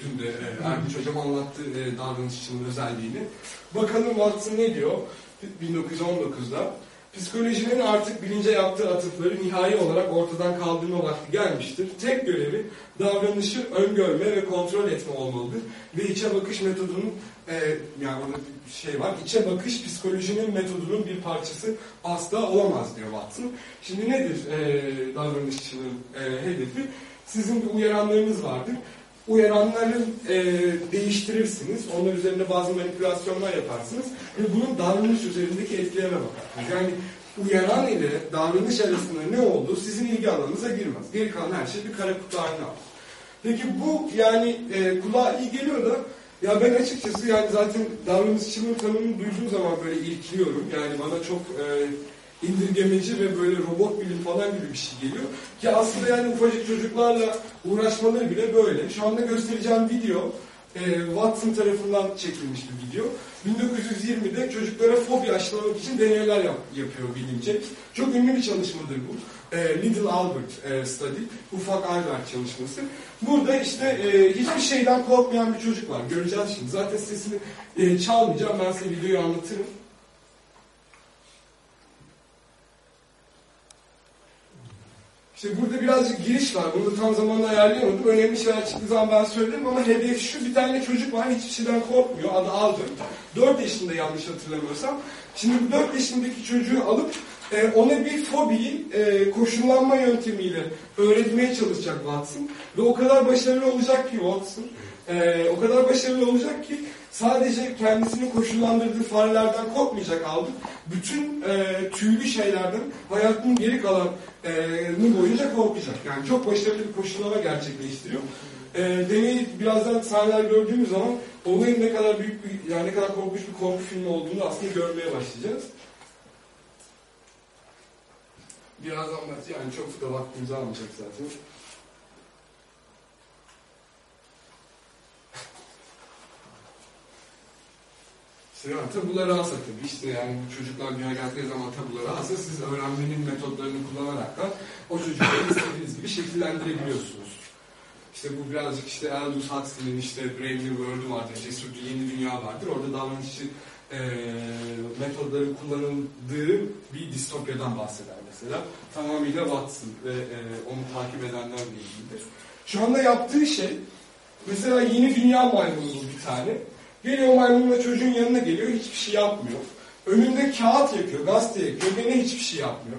dün de e, Erdinç Hocam anlattı e, davranışçının özelliğini. Bakalım Watson ne diyor 1919'da? Psikolojinin artık bilince yaptığı atıfları nihai olarak ortadan kaldırma vakti gelmiştir. Tek görevi davranışı öngörme ve kontrol etme olmalıdır. Ve içe bakış metodunun, e, yani orada şey var, içe bakış psikolojinin metodunun bir parçası asla olamaz diyor Watson. Şimdi nedir e, davranışçının e, hedefi? Sizin bir uyaranlarınız vardır. Uyaranları e, değiştirirsiniz, onlar üzerinde bazı manipülasyonlar yaparsınız ve bunun davranış üzerindeki etkilerine bakarsınız. Yani uyaran ile davranış arasında ne olduğu sizin ilgi alanınıza girmez. Geri kalan her şey bir kara kutu haline alır. Peki bu yani e, kulağa iyi geliyor da ya ben açıkçası yani zaten davranışçının tanımını duyduğum zaman böyle irkiliyorum. Yani bana çok e, indirgemeci ve böyle robot bilim falan gibi bir şey geliyor. Ki aslında yani ufacık çocuklarla uğraşmaları bile böyle. Şu anda göstereceğim video e, Watson tarafından çekilmiş bir video. 1920'de çocuklara fobi aşılamak için deneyler yap, yapıyor bilimce. Çok ünlü bir çalışmadır bu. E, Little Albert e, Study, Ufak Albert çalışması. Burada işte e, hiçbir şeyden korkmayan bir çocuk var. Göreceğiz şimdi. Zaten sesini e, çalmayacağım. Ben size videoyu anlatırım. İşte burada birazcık giriş var. Bunu tam zamanında ayarlayamadım. Önemli şeyler çıktığı zaman ben söylerim ama hedef şu. Bir tane çocuk var. Hiçbir şeyden korkmuyor. Adı Albert. 4 yaşında yanlış hatırlamıyorsam. Şimdi bu 4 yaşındaki çocuğu alıp e, ona bir fobiyi e, koşullanma yöntemiyle öğretmeye çalışacak Watson. Ve o kadar başarılı olacak ki Watson. E, o kadar başarılı olacak ki sadece kendisini koşullandırdığı farelerden korkmayacak Albert. Bütün e, tüylü şeylerden hayatının geri kalan e, boyunca korkacak. Yani çok başarılı bir koşullama gerçekleştiriyor. E, deneyi birazdan sahneler gördüğümüz zaman olayın ne kadar büyük bir, yani ne kadar korkunç bir korku filmi olduğunu aslında görmeye başlayacağız. Birazdan yani çok da vaktimizi almayacak zaten. İşte yani tabuları alsa tabii işte yani çocuklar dünyaya geldiği zaman tabuları alsa siz öğrenmenin metotlarını kullanarak da o çocukları istediğiniz gibi şekillendirebiliyorsunuz. İşte bu birazcık işte Aldous Huxley'nin işte Brave New World'u vardır, Cesur bir Yeni Dünya vardır. Orada davranışçı e, metodların kullanıldığı bir distopyadan bahseder mesela. Tamamıyla Watson ve e, onu takip edenlerle ilgilidir. Şu anda yaptığı şey mesela Yeni Dünya maymunu bir tane. Geliyor maymunla çocuğun yanına geliyor, hiçbir şey yapmıyor. Önünde kağıt yakıyor, gazete yakıyor, gene hiçbir şey yapmıyor.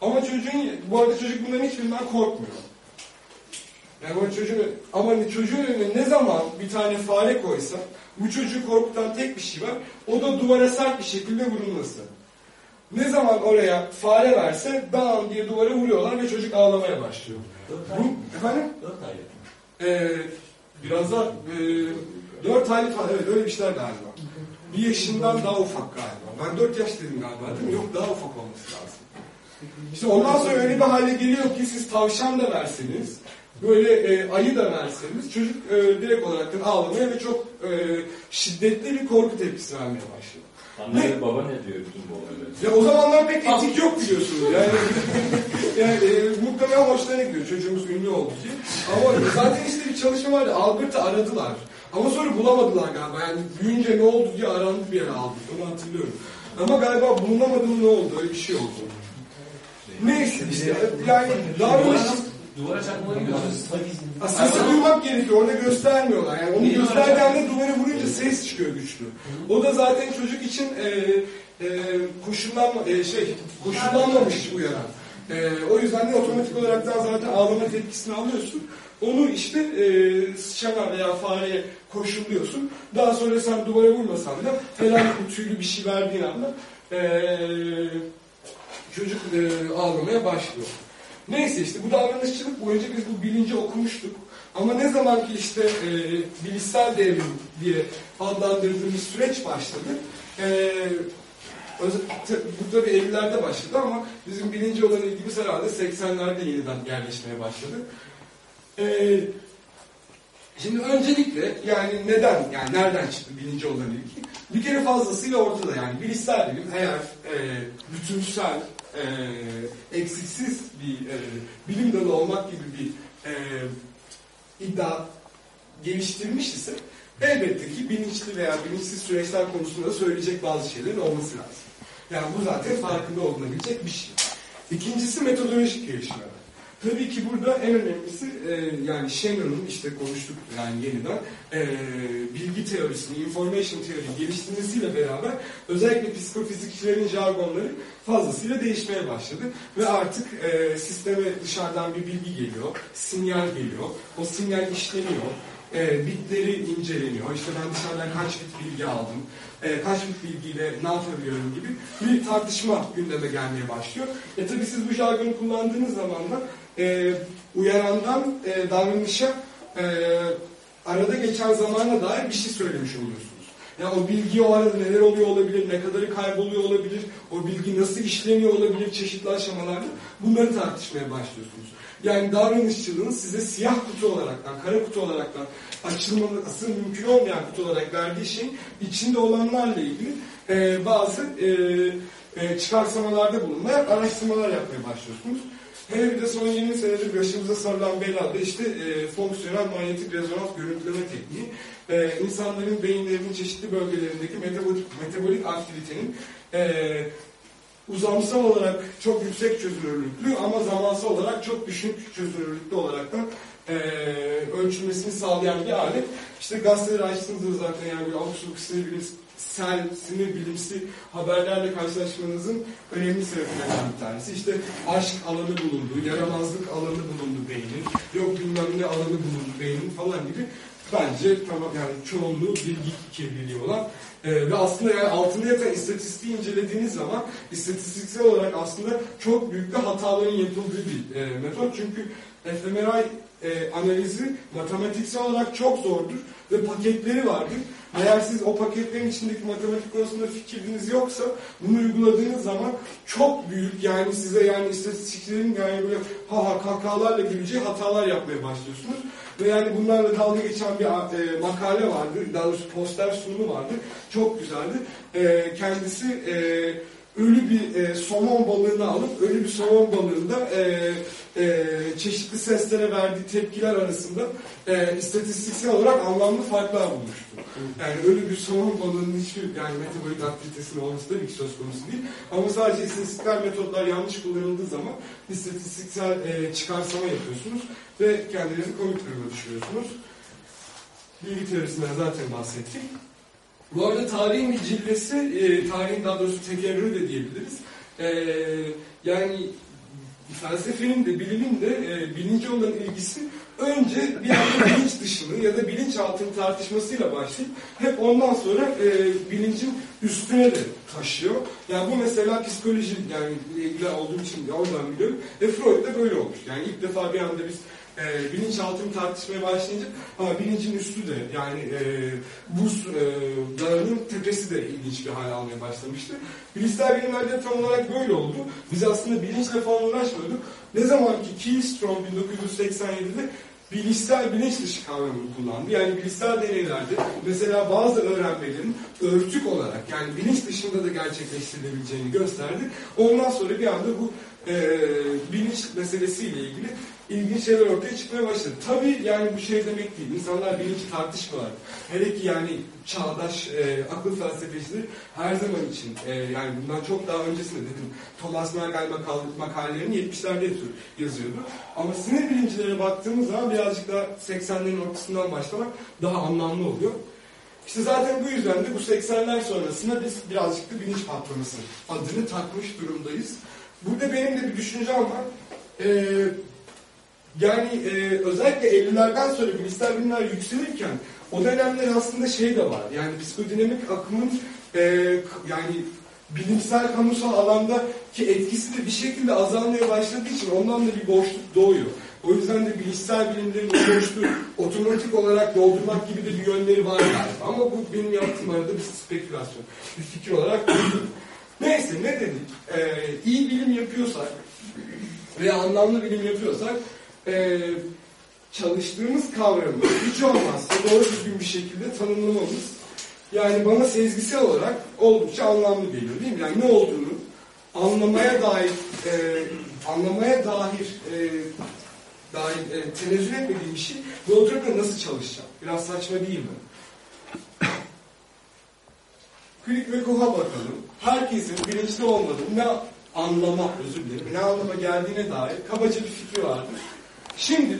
Ama çocuğun, bu arada çocuk bunların hiçbirinden korkmuyor. Yani bu çocuğun, ama çocuğun önüne ne zaman bir tane fare koysa, bu çocuğu korkutan tek bir şey var, o da duvara sert bir şekilde vurulması. Ne zaman oraya fare verse, dağın diye duvara vuruyorlar ve çocuk ağlamaya başlıyor. Bu, efendim? Ee, biraz da e, dört aylık falan, evet öyle bir şeyler galiba. Bir yaşından daha ufak galiba. Ben dört yaş dedim galiba değil mi? Yok daha ufak olması lazım. İşte ondan sonra öyle bir hale geliyor ki siz tavşan da verseniz, böyle e, ayı da verseniz çocuk e, direkt olarak ağlamaya ve çok e, şiddetli bir korku tepkisi vermeye başlıyor. Anne ve baba ne diyor bütün bu olaylara? Ya o zamanlar pek etik yok biliyorsunuz. Yani, yani e, muhtemelen hoşlarına gidiyor çocuğumuz ünlü oldu diye. Ama zaten işte bir çalışma vardı. Albert'ı aradılar. Ama sonra bulamadılar galiba. Yani büyüyünce ne oldu diye arandı bir yere aldık. Onu hatırlıyorum. Ama galiba bulunamadı mı ne oldu? Öyle bir şey oldu. Neyse işte. Yani davranış... Duvara çakmaları. Aslında sesi duymak gerekiyor. Orada göstermiyorlar. Yani onu gösterdiğinde duvara vurunca ses çıkıyor güçlü. O da zaten çocuk için e, e, koşullanma, e, şey, koşullanmamış uyaran. E, o yüzden de otomatik olarak zaten ağlama tepkisini alıyorsun. Onu işte e, sıçana veya fareye koşulluyorsun. Daha sonra sen duvara vurmasan da bir tüylü bir şey verdiğin anda e, çocuk e, ağlamaya başlıyor. Neyse işte bu davranışçılık boyunca biz bu bilinci okumuştuk. Ama ne zaman ki işte e, bilişsel devrim diye adlandırdığımız süreç başladı, e, bu tabii 50'lerde başladı ama bizim bilinci olan ilgimiz herhalde 80'lerde yeniden yerleşmeye başladı. E, şimdi öncelikle yani neden, yani nereden çıktı bilinci olan ilgi? Bir kere fazlasıyla ortada yani bilişsel bilim eğer e, bütünsel, e, eksiksiz bir e, bilim dalı olmak gibi bir e, iddia geliştirmiş ise elbette ki bilinçli veya bilinçsiz süreçler konusunda söyleyecek bazı şeylerin olması lazım. Yani bu zaten farkında olunabilecek bir şey. İkincisi metodolojik gelişmeler. Tabii ki burada en önemlisi e, yani Shannon'ın işte konuştuk yani yeniden e, bilgi teorisini, information teori geliştirmesiyle beraber özellikle psikofizikçilerin jargonları fazlasıyla değişmeye başladı. Ve artık e, sisteme dışarıdan bir bilgi geliyor, sinyal geliyor, o sinyal işleniyor, e, bitleri inceleniyor. İşte ben dışarıdan kaç bit bilgi aldım, e, kaç bit bilgiyle ne yapabiliyorum gibi bir tartışma gündeme gelmeye başlıyor. E tabi siz bu jargonu kullandığınız zaman da e, uyarandan e, davranışa e, arada geçen zamana dair bir şey söylemiş oluyorsunuz. Yani o bilgi o arada neler oluyor olabilir, ne kadarı kayboluyor olabilir, o bilgi nasıl işleniyor olabilir çeşitli aşamalarda bunları tartışmaya başlıyorsunuz. Yani davranışçılığın size siyah kutu olaraktan, kara kutu olaraktan açılması mümkün olmayan kutu olarak verdiği şeyin içinde olanlarla ilgili e, bazı e, e, çıkarsamalarda bulunmaya, araştırmalar yapmaya başlıyorsunuz. Hele bir de son 20 senedir başımıza sarılan belada işte e, fonksiyonel manyetik rezonans görüntüleme tekniği e, insanların beyinlerinin çeşitli bölgelerindeki metabolik, metabolik aktivitenin e, uzamsal olarak çok yüksek çözünürlüklü ama zamansal olarak çok düşük çözünürlüklü olarak da e, ölçülmesini sağlayan bir alet. İşte gazeteleri açtığınızda zaten yani böyle abuk sabuk sel, sinir bilimsi haberlerle karşılaşmanızın önemli sebeplerinden bir tanesi. İşte aşk alanı bulundu, yaramazlık alanı bulundu beynin, yok bilmem ne alanı bulundu beynin falan gibi bence tamam yani çoğunluğu bilgi kirliliği olan e, ve aslında yani altında yatan istatistiği incelediğiniz zaman istatistiksel olarak aslında çok büyük bir hataların yapıldığı bir e, metot. Çünkü fMRI e, analizi matematiksel olarak çok zordur ve paketleri vardır. Eğer siz o paketlerin içindeki matematik konusunda fikriniz yoksa bunu uyguladığınız zaman çok büyük yani size yani istatistiklerin yani böyle ha ha kahkahalarla güleceği hatalar yapmaya başlıyorsunuz. Ve yani bunlarla dalga geçen bir e, makale vardı, daha doğrusu poster sunumu vardı. Çok güzeldi. E, kendisi e, ölü bir e, somon balığını alıp ölü bir somon balığında e, e, çeşitli seslere verdiği tepkiler arasında e, istatistiksel olarak anlamlı farklar bulmuştu. Yani ölü bir somon balığının hiçbir yani metabolik aktivitesinin olması tabii ki söz konusu değil. Ama sadece istatistiksel metotlar yanlış kullanıldığı zaman istatistiksel e, çıkarsama yapıyorsunuz ve kendinizi komik duruma düşürüyorsunuz. Bilgi teorisinden zaten bahsettik. Bu arada tarihin bir cilvesi, e, tarihin daha doğrusu tekerrürü de diyebiliriz. E, yani felsefenin de bilimin de e, bilince olan ilgisi önce bir anda bilinç dışını ya da bilinç altını tartışmasıyla başlayıp hep ondan sonra e, bilincin üstüne de taşıyor. Yani bu mesela psikoloji yani ilgili olduğum için oradan biliyorum. E Freud da böyle olmuş. Yani ilk defa bir anda biz e, bilinçaltını tartışmaya başlayınca ama bilincin üstü de yani e, buz e, dağının tepesi de ilginç bir hale almaya başlamıştı. Bilişsel bilimlerde tam olarak böyle oldu. Biz aslında bilinçle falan uğraşmıyorduk. Ne zaman ki Keystone 1987'de bilişsel bilinç dışı kavramını kullandı. Yani bilişsel deneylerde mesela bazı öğrenmelerin örtük olarak yani bilinç dışında da gerçekleştirilebileceğini gösterdi. Ondan sonra bir anda bu e, bilinç meselesiyle ilgili ilginç şeyler ortaya çıkmaya başladı. Tabii yani bu şey demek değil. İnsanlar bilinci tartışmıyorlar. Hele ki yani çağdaş e, akıl felsefecileri her zaman için e, yani bundan çok daha öncesinde dedim Thomas makal, makalelerini 70'lerde yazıyordu. Ama sinir bilimcilere baktığımız zaman birazcık daha 80'lerin ortasından başlamak daha anlamlı oluyor. İşte zaten bu yüzden de bu 80'ler sonrasında biz birazcık da bilinç patlaması adını takmış durumdayız. Burada benim de bir düşüncem var. Ee, yani e, özellikle 50'lerden sonra bilişsel bilimler yükselirken o dönemler aslında şey de var. Yani psikodinamik akımın e, yani bilimsel kamusal alandaki etkisi de bir şekilde azalmaya başladığı için ondan da bir boşluk doğuyor. O yüzden de bilişsel bilimlerin boşluğu otomatik olarak doldurmak gibi de bir yönleri var galiba. Ama bu benim yaptığım arada bir spekülasyon. Bir fikir olarak. Neyse ne dedik? Ee, iyi bilim yapıyorsak veya anlamlı bilim yapıyorsak e, çalıştığımız kavramı hiç olmazsa doğru düzgün bir şekilde tanımlamamız yani bana sezgisel olarak oldukça anlamlı geliyor değil mi? Yani ne olduğunu anlamaya dair e, anlamaya dair e, dair e, tenezzül etmediğim bir şey da nasıl çalışacağım? Biraz saçma değil mi? Klik ve Kuh'a bakalım. Herkesin bilinçli olmadığı ne anlama, özür dilerim, ne anlama geldiğine dair kabaca bir fikri vardır. Şimdi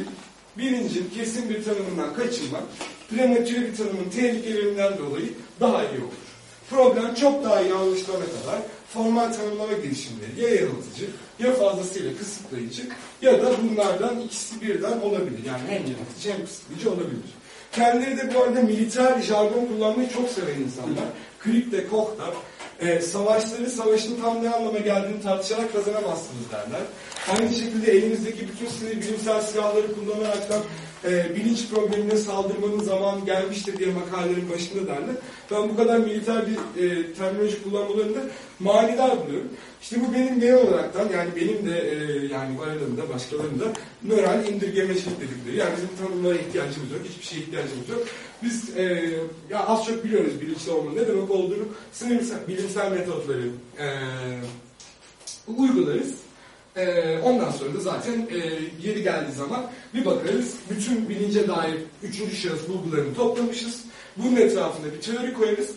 bilincin kesin bir tanımından kaçınmak, prematüre bir tanımın tehlikelerinden dolayı daha iyi olur. Problem çok daha iyi anlaşılana kadar formal tanımlama girişimleri ya yanıltıcı ya fazlasıyla kısıtlayıcı ya da bunlardan ikisi birden olabilir. Yani hem yanıltıcı hem kısıtlayıcı olabilir. Kendileri de bu arada militer jargon kullanmayı çok seven insanlar. Krik de Koch da e, savaşları savaşın tam ne anlama geldiğini tartışarak kazanamazsınız derler. Aynı şekilde elimizdeki bütün sinir bilimsel silahları kullanaraktan e, bilinç problemine saldırmanın zamanı gelmiştir diye makalelerin başında derler. Ben bu kadar militer bir e, terminoloji kullanmalarını da manidar buluyorum. İşte bu benim genel olaraktan yani benim de e, yani varlığım da başkalarının da nöral indirgemecilik dedikleri. Yani bizim tanımlara ihtiyacımız yok, hiçbir şeye ihtiyacımız yok. Biz e, ya az çok biliyoruz bilinçli olmanın ne demek olduğunu sınırsal bilimsel metotları e, uygularız. Ee, ondan sonra da zaten e, yeri geldiği zaman bir bakarız. Bütün bilince dair üçüncü şahıs bulgularını toplamışız. Bunun etrafında bir teori koyarız.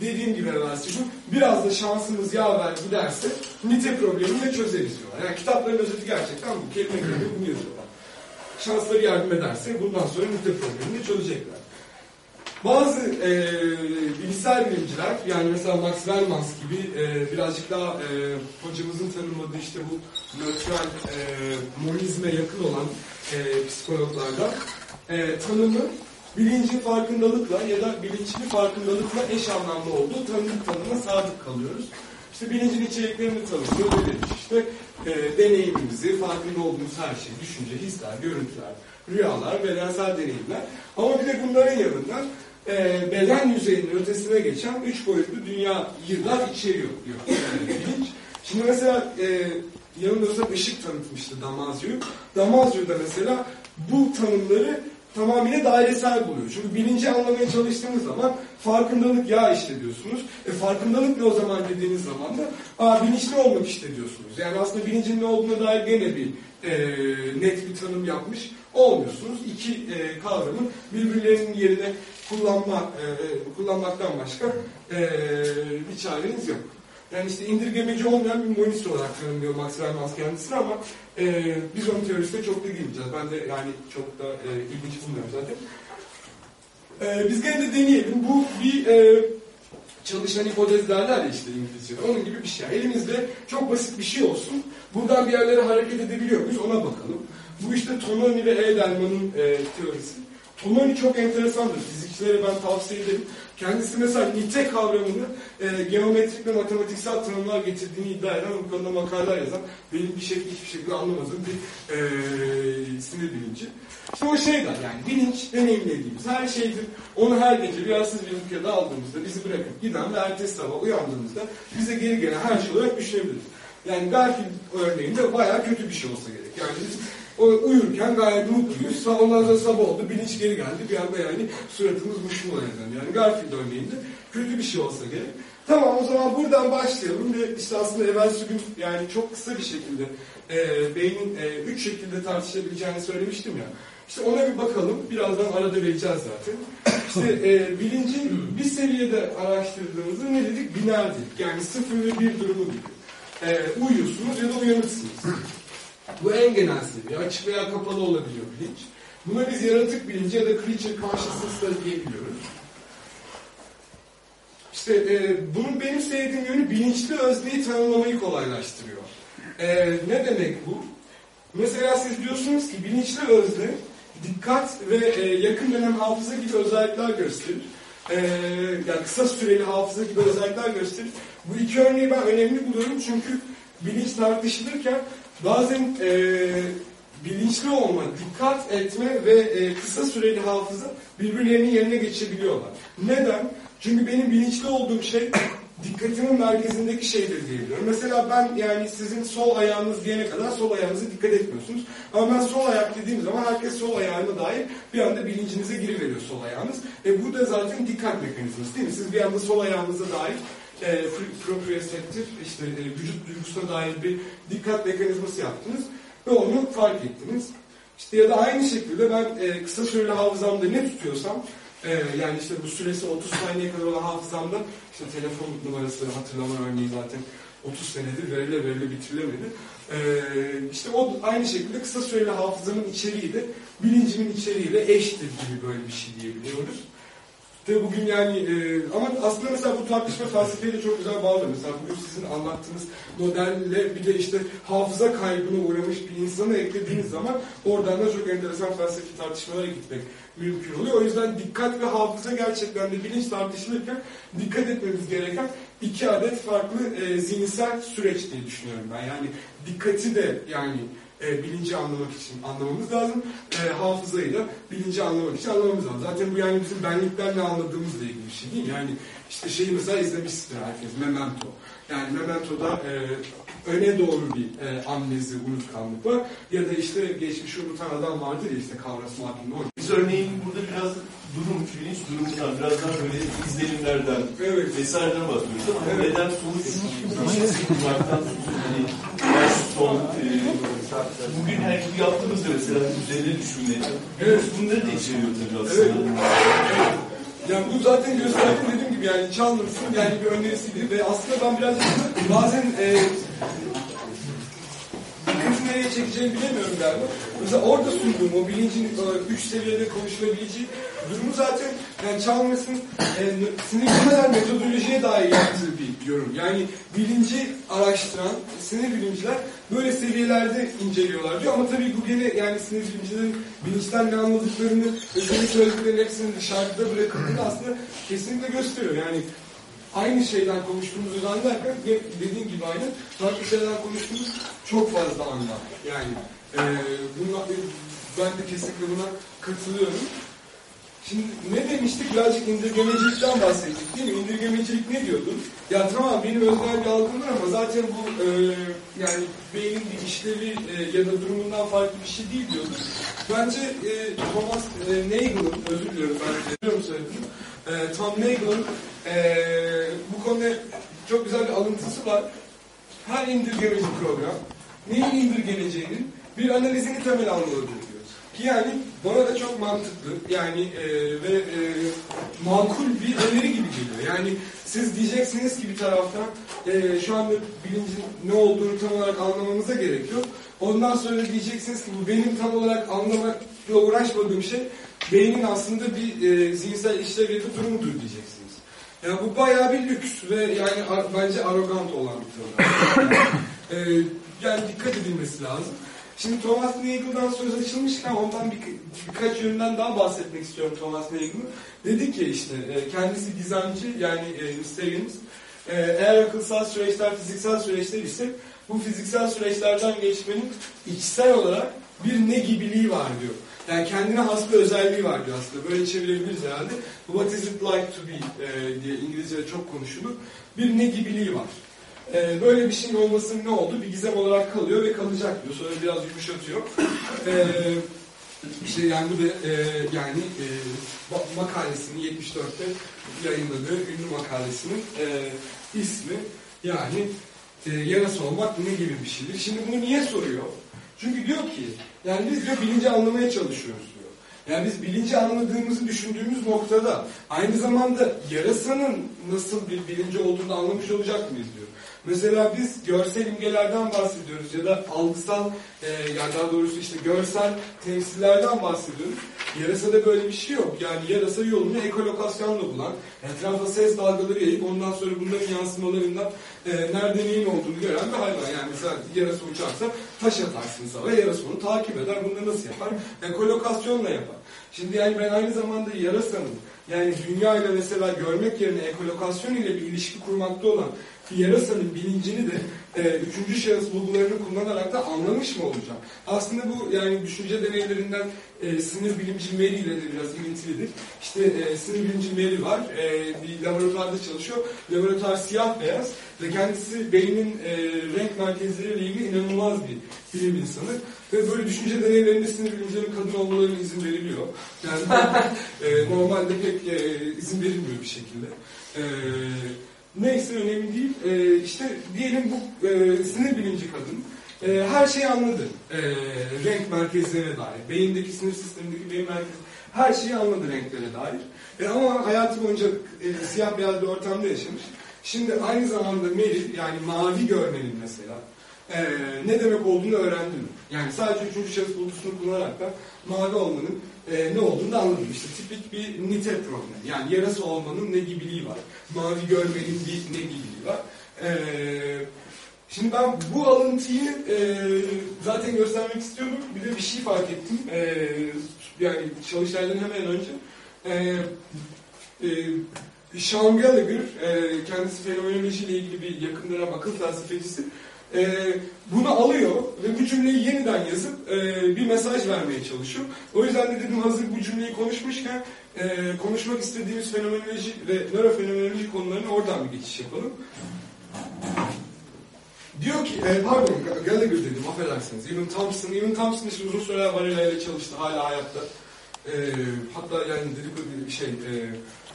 Dediğim gibi evvelsi gün biraz da şansımız yaver giderse nite problemini de çözeriz diyorlar. Yani kitapların özeti gerçekten bu. Kelime kelime bunu yazıyorlar. Şansları yardım ederse bundan sonra nite problemini çözecekler. Bazı e, bilişsel bilimciler, yani mesela Max Vermans gibi e, birazcık daha e, hocamızın tanımladığı işte bu nötral e, monizme yakın olan e, psikologlardan e, tanımı bilincin farkındalıkla ya da bilinçli farkındalıkla eş anlamlı olduğu tanımlık tanıma sadık kalıyoruz. İşte bilincin içeriklerini tanımlıyor ve demiş işte e, deneyimimizi, farkında olduğumuz her şey, düşünce, hisler, görüntüler, rüyalar, bedensel deneyimler. Ama bir de bunların yanında e, beden yüzeyinin ötesine geçen üç boyutlu dünya yıllar içeriyor diyor bilinç. Şimdi mesela e, yanılmıyorsam ışık tanıtmıştı Damazio'yu. Damazio da mesela bu tanımları tamamıyla dairesel buluyor. Çünkü bilinci anlamaya çalıştığınız zaman farkındalık ya işte diyorsunuz. E farkındalık ne o zaman dediğiniz zaman da aa bilinçli olmak işte diyorsunuz. Yani aslında bilincin ne olduğuna dair gene bir e, net bir tanım yapmış olmuyorsunuz. İki e, kavramın birbirlerinin yerine kullanma e, kullanmaktan başka e, bir çareniz yok. Yani işte indirgemeci olmayan bir monist olarak tanımlıyor Max Reinhardt kendisini ama e, biz onun teorisine çok da girmeyeceğiz. Ben de yani çok da e, ilginç bulmuyorum zaten. E, biz gene de deneyelim. Bu bir e, çalışan hipotez derler işte İngilizce'de. Onun gibi bir şey. Elimizde çok basit bir şey olsun. Buradan bir yerlere hareket edebiliyor muyuz ona bakalım. Bu işte Tononi ve Edelman'ın e, teorisi. Tononi çok enteresandır. Fizikçilere ben tavsiye ederim. Kendisi mesela nite kavramını e, geometrik ve matematiksel tanımlar getirdiğini iddia eden, bu konuda makaleler yazan, benim bir şekilde hiçbir şekilde anlamadığım bir e, sinir bilinci. İşte o şey der yani bilinç deneyimlediğimiz her şeydir. Onu her gece rüyasız bir uykuya aldığımızda bizi bırakıp giden ve ertesi sabah uyandığımızda bize geri gelen her şey olarak düşünebiliriz. Yani Garfield örneğinde bayağı kötü bir şey olsa gerek. Yani biz o uyurken gayet mutluyuz. Ondan sonra sabah oldu, bilinç geri geldi. Bir anda yani suratımız muşmula yani. Yani Garfield örneğinde kötü bir şey olsa gerek. Tamam o zaman buradan başlayalım ve işte aslında evvelsi gün yani çok kısa bir şekilde e, beynin e, üç şekilde tartışabileceğini söylemiştim ya. İşte ona bir bakalım. Birazdan arada vereceğiz zaten. İşte e, bilinci bir seviyede araştırdığımızda ne dedik? Biner dedik. Yani sıfır ve bir durumu gibi. E, uyuyorsunuz ya da uyanıksınız. Bu en genel seviye. Açık veya kapalı olabiliyor bilinç. Buna biz yaratık bilinci ya da creature consciousness da diyebiliyoruz. İşte e, bunun benim sevdiğim yönü bilinçli özneyi tanımlamayı kolaylaştırıyor. E, ne demek bu? Mesela siz diyorsunuz ki bilinçli özne dikkat ve e, yakın dönem hafıza gibi özellikler gösterir. E, yani kısa süreli hafıza gibi özellikler gösterir. Bu iki örneği ben önemli buluyorum çünkü bilinç tartışılırken bazen e, bilinçli olma, dikkat etme ve e, kısa süreli hafıza birbirlerinin yerine geçebiliyorlar. Neden? Çünkü benim bilinçli olduğum şey dikkatimin merkezindeki şeydir diyebiliyorum. Mesela ben yani sizin sol ayağınız diyene kadar sol ayağınıza dikkat etmiyorsunuz. Ama ben sol ayak dediğim zaman herkes sol ayağına dair bir anda bilincinize giriveriyor sol ayağınız. E bu da zaten dikkat mekanizması değil mi? Siz bir anda sol ayağınıza dair e, proprioseptif işte e, vücut duygusuna dair bir dikkat mekanizması yaptınız ve onu fark ettiniz. İşte ya da aynı şekilde ben e, kısa süreli hafızamda ne tutuyorsam e, yani işte bu süresi 30 saniye kadar olan hafızamda işte telefon numarası hatırlama örneği zaten 30 senedir verile verile bitirilemedi. E, işte o aynı şekilde kısa süreli hafızamın içeriği de bilincimin içeriğiyle eşittir gibi böyle bir şey diyebiliyoruz. Tabi bugün yani e, ama aslında mesela bu tartışma felsefeyle çok güzel bağlı. Mesela bugün sizin anlattığınız modelle bir de işte hafıza kaybına uğramış bir insanı eklediğiniz zaman oradan da çok enteresan felsefi tartışmalara gitmek mümkün oluyor. O yüzden dikkat ve hafıza gerçekten de bilinç tartışılırken dikkat etmemiz gereken iki adet farklı e, zihinsel süreç diye düşünüyorum ben. Yani dikkati de yani e, bilinci anlamak için anlamamız lazım. E, hafızayı da bilinci anlamak için anlamamız lazım. Zaten bu yani bizim benlikten ne anladığımızla ilgili bir şey değil mi? Yani işte şeyi mesela izlemiştir herkes. Memento. Yani Memento'da e, öne doğru bir e, amnezi, unutkanlık var. Ya da işte geçmişi unutan adam vardır ya işte kavrası maddinde o. Biz örneğin burada biraz durum, bilinç durumundan, biraz daha böyle izlenimlerden Evet. vesaireden bahsediyoruz ama Evet. neden sonuç durmaktan tutun, hani baş son, e, bugün her gün yaptığımızda mesela üzerine düşünme. Evet. Bunları da içeriyor tabii Evet. aslında. Yani bu zaten gösterdiğim dediğim gibi yani Chalmers'ın yani bir önerisiydi ve aslında ben birazcık bazen e, nereye çekeceğimi bilemiyorum galiba. Mesela orada sunduğum o bilincin e, üç seviyede konuşulabileceği durumu zaten yani Chalmers'ın e, sinir bilimler metodolojiye dair yaptığı bir yorum. Yani bilinci araştıran sinir bilimciler böyle seviyelerde inceliyorlar diyor ama tabii gene yani sinir bilimcilerin bilinçten ne anladıklarını ve senin söylediklerinin hepsini dışarıda bırakıldığını aslında kesinlikle gösteriyor. Yani aynı şeyden konuştuğumuzu zannederken de- dediğin gibi aynı farklı şeylerden konuştuğumuz çok fazla anlam. Yani e, bunlar, ben de kesinlikle buna katılıyorum. Şimdi ne demiştik? Birazcık indirgemecilikten bahsettik değil mi? İndirgemecilik ne diyordu? Ya tamam benim öznel bir algım var ama zaten bu e, yani beynin bir işlevi e, ya da durumundan farklı bir şey değil diyordu. Bence e, Thomas e, Nagel'ın, özür diliyorum ben biliyorum söyledim. E, Tom Nagel'ın e, bu konuda çok güzel bir alıntısı var. Her indirgemeci program neyin indirgeneceğinin bir analizini temel almalıdır yani bana da çok mantıklı yani e, ve e, makul bir öneri gibi geliyor. Yani siz diyeceksiniz ki bir taraftan e, şu anda bilincin ne olduğunu tam olarak anlamamıza gerek yok. Ondan sonra diyeceksiniz ki bu benim tam olarak anlamakla uğraşmadığım şey beynin aslında bir e, zihinsel işlev ya da durumudur diyeceksiniz. Yani bu bayağı bir lüks ve yani bence arrogant olan bir tavır. e, yani dikkat edilmesi lazım. Şimdi Thomas Nagel'dan söz açılmışken ondan bir, birkaç yönden daha bahsetmek istiyorum Thomas Nagel'ın. Dedi ki işte e, kendisi gizemci yani e, Mysterians. E, eğer akılsal süreçler fiziksel süreçler ise bu fiziksel süreçlerden geçmenin içsel olarak bir ne gibiliği var diyor. Yani kendine has bir özelliği var diyor aslında. Böyle çevirebiliriz herhalde. What is it like to be diye İngilizce'de çok konuşulur. Bir ne gibiliği var. Ee, böyle bir şeyin olmasının ne oldu? Bir gizem olarak kalıyor ve kalacak diyor. Sonra biraz yumuşatıyor. Ee, işte yani bu da e, yani e, ma- makalesini 74'te yayınladığı ünlü makalesinin e, ismi yani e, yarası olmak ne gibi bir şeydir? Şimdi bunu niye soruyor? Çünkü diyor ki yani biz diyor bilinci anlamaya çalışıyoruz diyor. Yani biz bilinci anladığımızı düşündüğümüz noktada aynı zamanda yarasanın nasıl bir bilinci olduğunu anlamış olacak mıyız diyor. Mesela biz görsel imgelerden bahsediyoruz ya da algısal e, yani daha doğrusu işte görsel temsillerden bahsediyoruz. Yarasada böyle bir şey yok. Yani yarasa yolunu ekolokasyonla bulan, etrafa ses dalgaları yayıp ondan sonra bunların yansımalarından e, nerede neyin olduğunu gören bir hayvan. Yani mesela yarasa uçarsa taş atarsın sağa, yarasa onu takip eder. Bunu nasıl yapar? Ekolokasyonla yapar. Şimdi yani ben aynı zamanda yarasanın yani dünya ile mesela görmek yerine ekolokasyon ile bir ilişki kurmakta olan yarasanın bilincini de e, üçüncü şahıs bulgularını kullanarak da anlamış mı olacağım? Aslında bu yani düşünce deneylerinden e, sinir bilimci Mary ile de biraz ilintilidir. İşte e, sinir bilimci Mary var. E, bir laboratuvarda çalışıyor. Laboratuvar siyah beyaz ve kendisi beynin e, renk merkezleriyle ilgili inanılmaz bir bilim insanı. Ve böyle düşünce deneylerinde sinir bilimcilerin kadın olmalarına izin veriliyor. Yani e, normalde pek e, izin verilmiyor bir şekilde. E, neyse önemli değil. E, işte diyelim bu e, sinir bilimci kadın e, her şeyi anladı. E, renk merkezlerine dair. Beyindeki sinir sistemindeki beyin merkezi her şeyi anladı renklere dair. E, ama hayatı boyunca e, siyah beyaz bir ortamda yaşamış. Şimdi aynı zamanda Mary yani mavi görmenin mesela e, ne demek olduğunu öğrendim. Yani sadece üçüncü şahıs bulgusunu kullanarak da mavi olmanın e, ne olduğunu anladım. İşte tipik bir nite problemi. Yani yarası olmanın ne gibiliği var. Mavi görmenin bir ne gibiliği var. E, şimdi ben bu alıntıyı e, zaten göstermek istiyordum. Bir de bir şey fark ettim. E, yani çalıştaydan hemen önce. E, e, Sean Gallagher, e, kendisi fenomenoloji ile ilgili bir yakın dönem akıl felsefecisi, e, bunu alıyor ve bu cümleyi yeniden yazıp e, bir mesaj vermeye çalışıyor. O yüzden de dedim hazır bu cümleyi konuşmuşken e, konuşmak istediğimiz fenomenoloji ve nörofenomenoloji konularına oradan bir geçiş yapalım. Diyor ki, e, pardon Gallagher dedim affedersiniz. Evan Thompson, Evan Thompson işte uzun süre Varela ile çalıştı hala hayatta. E, hatta yani dedikodu şey, e,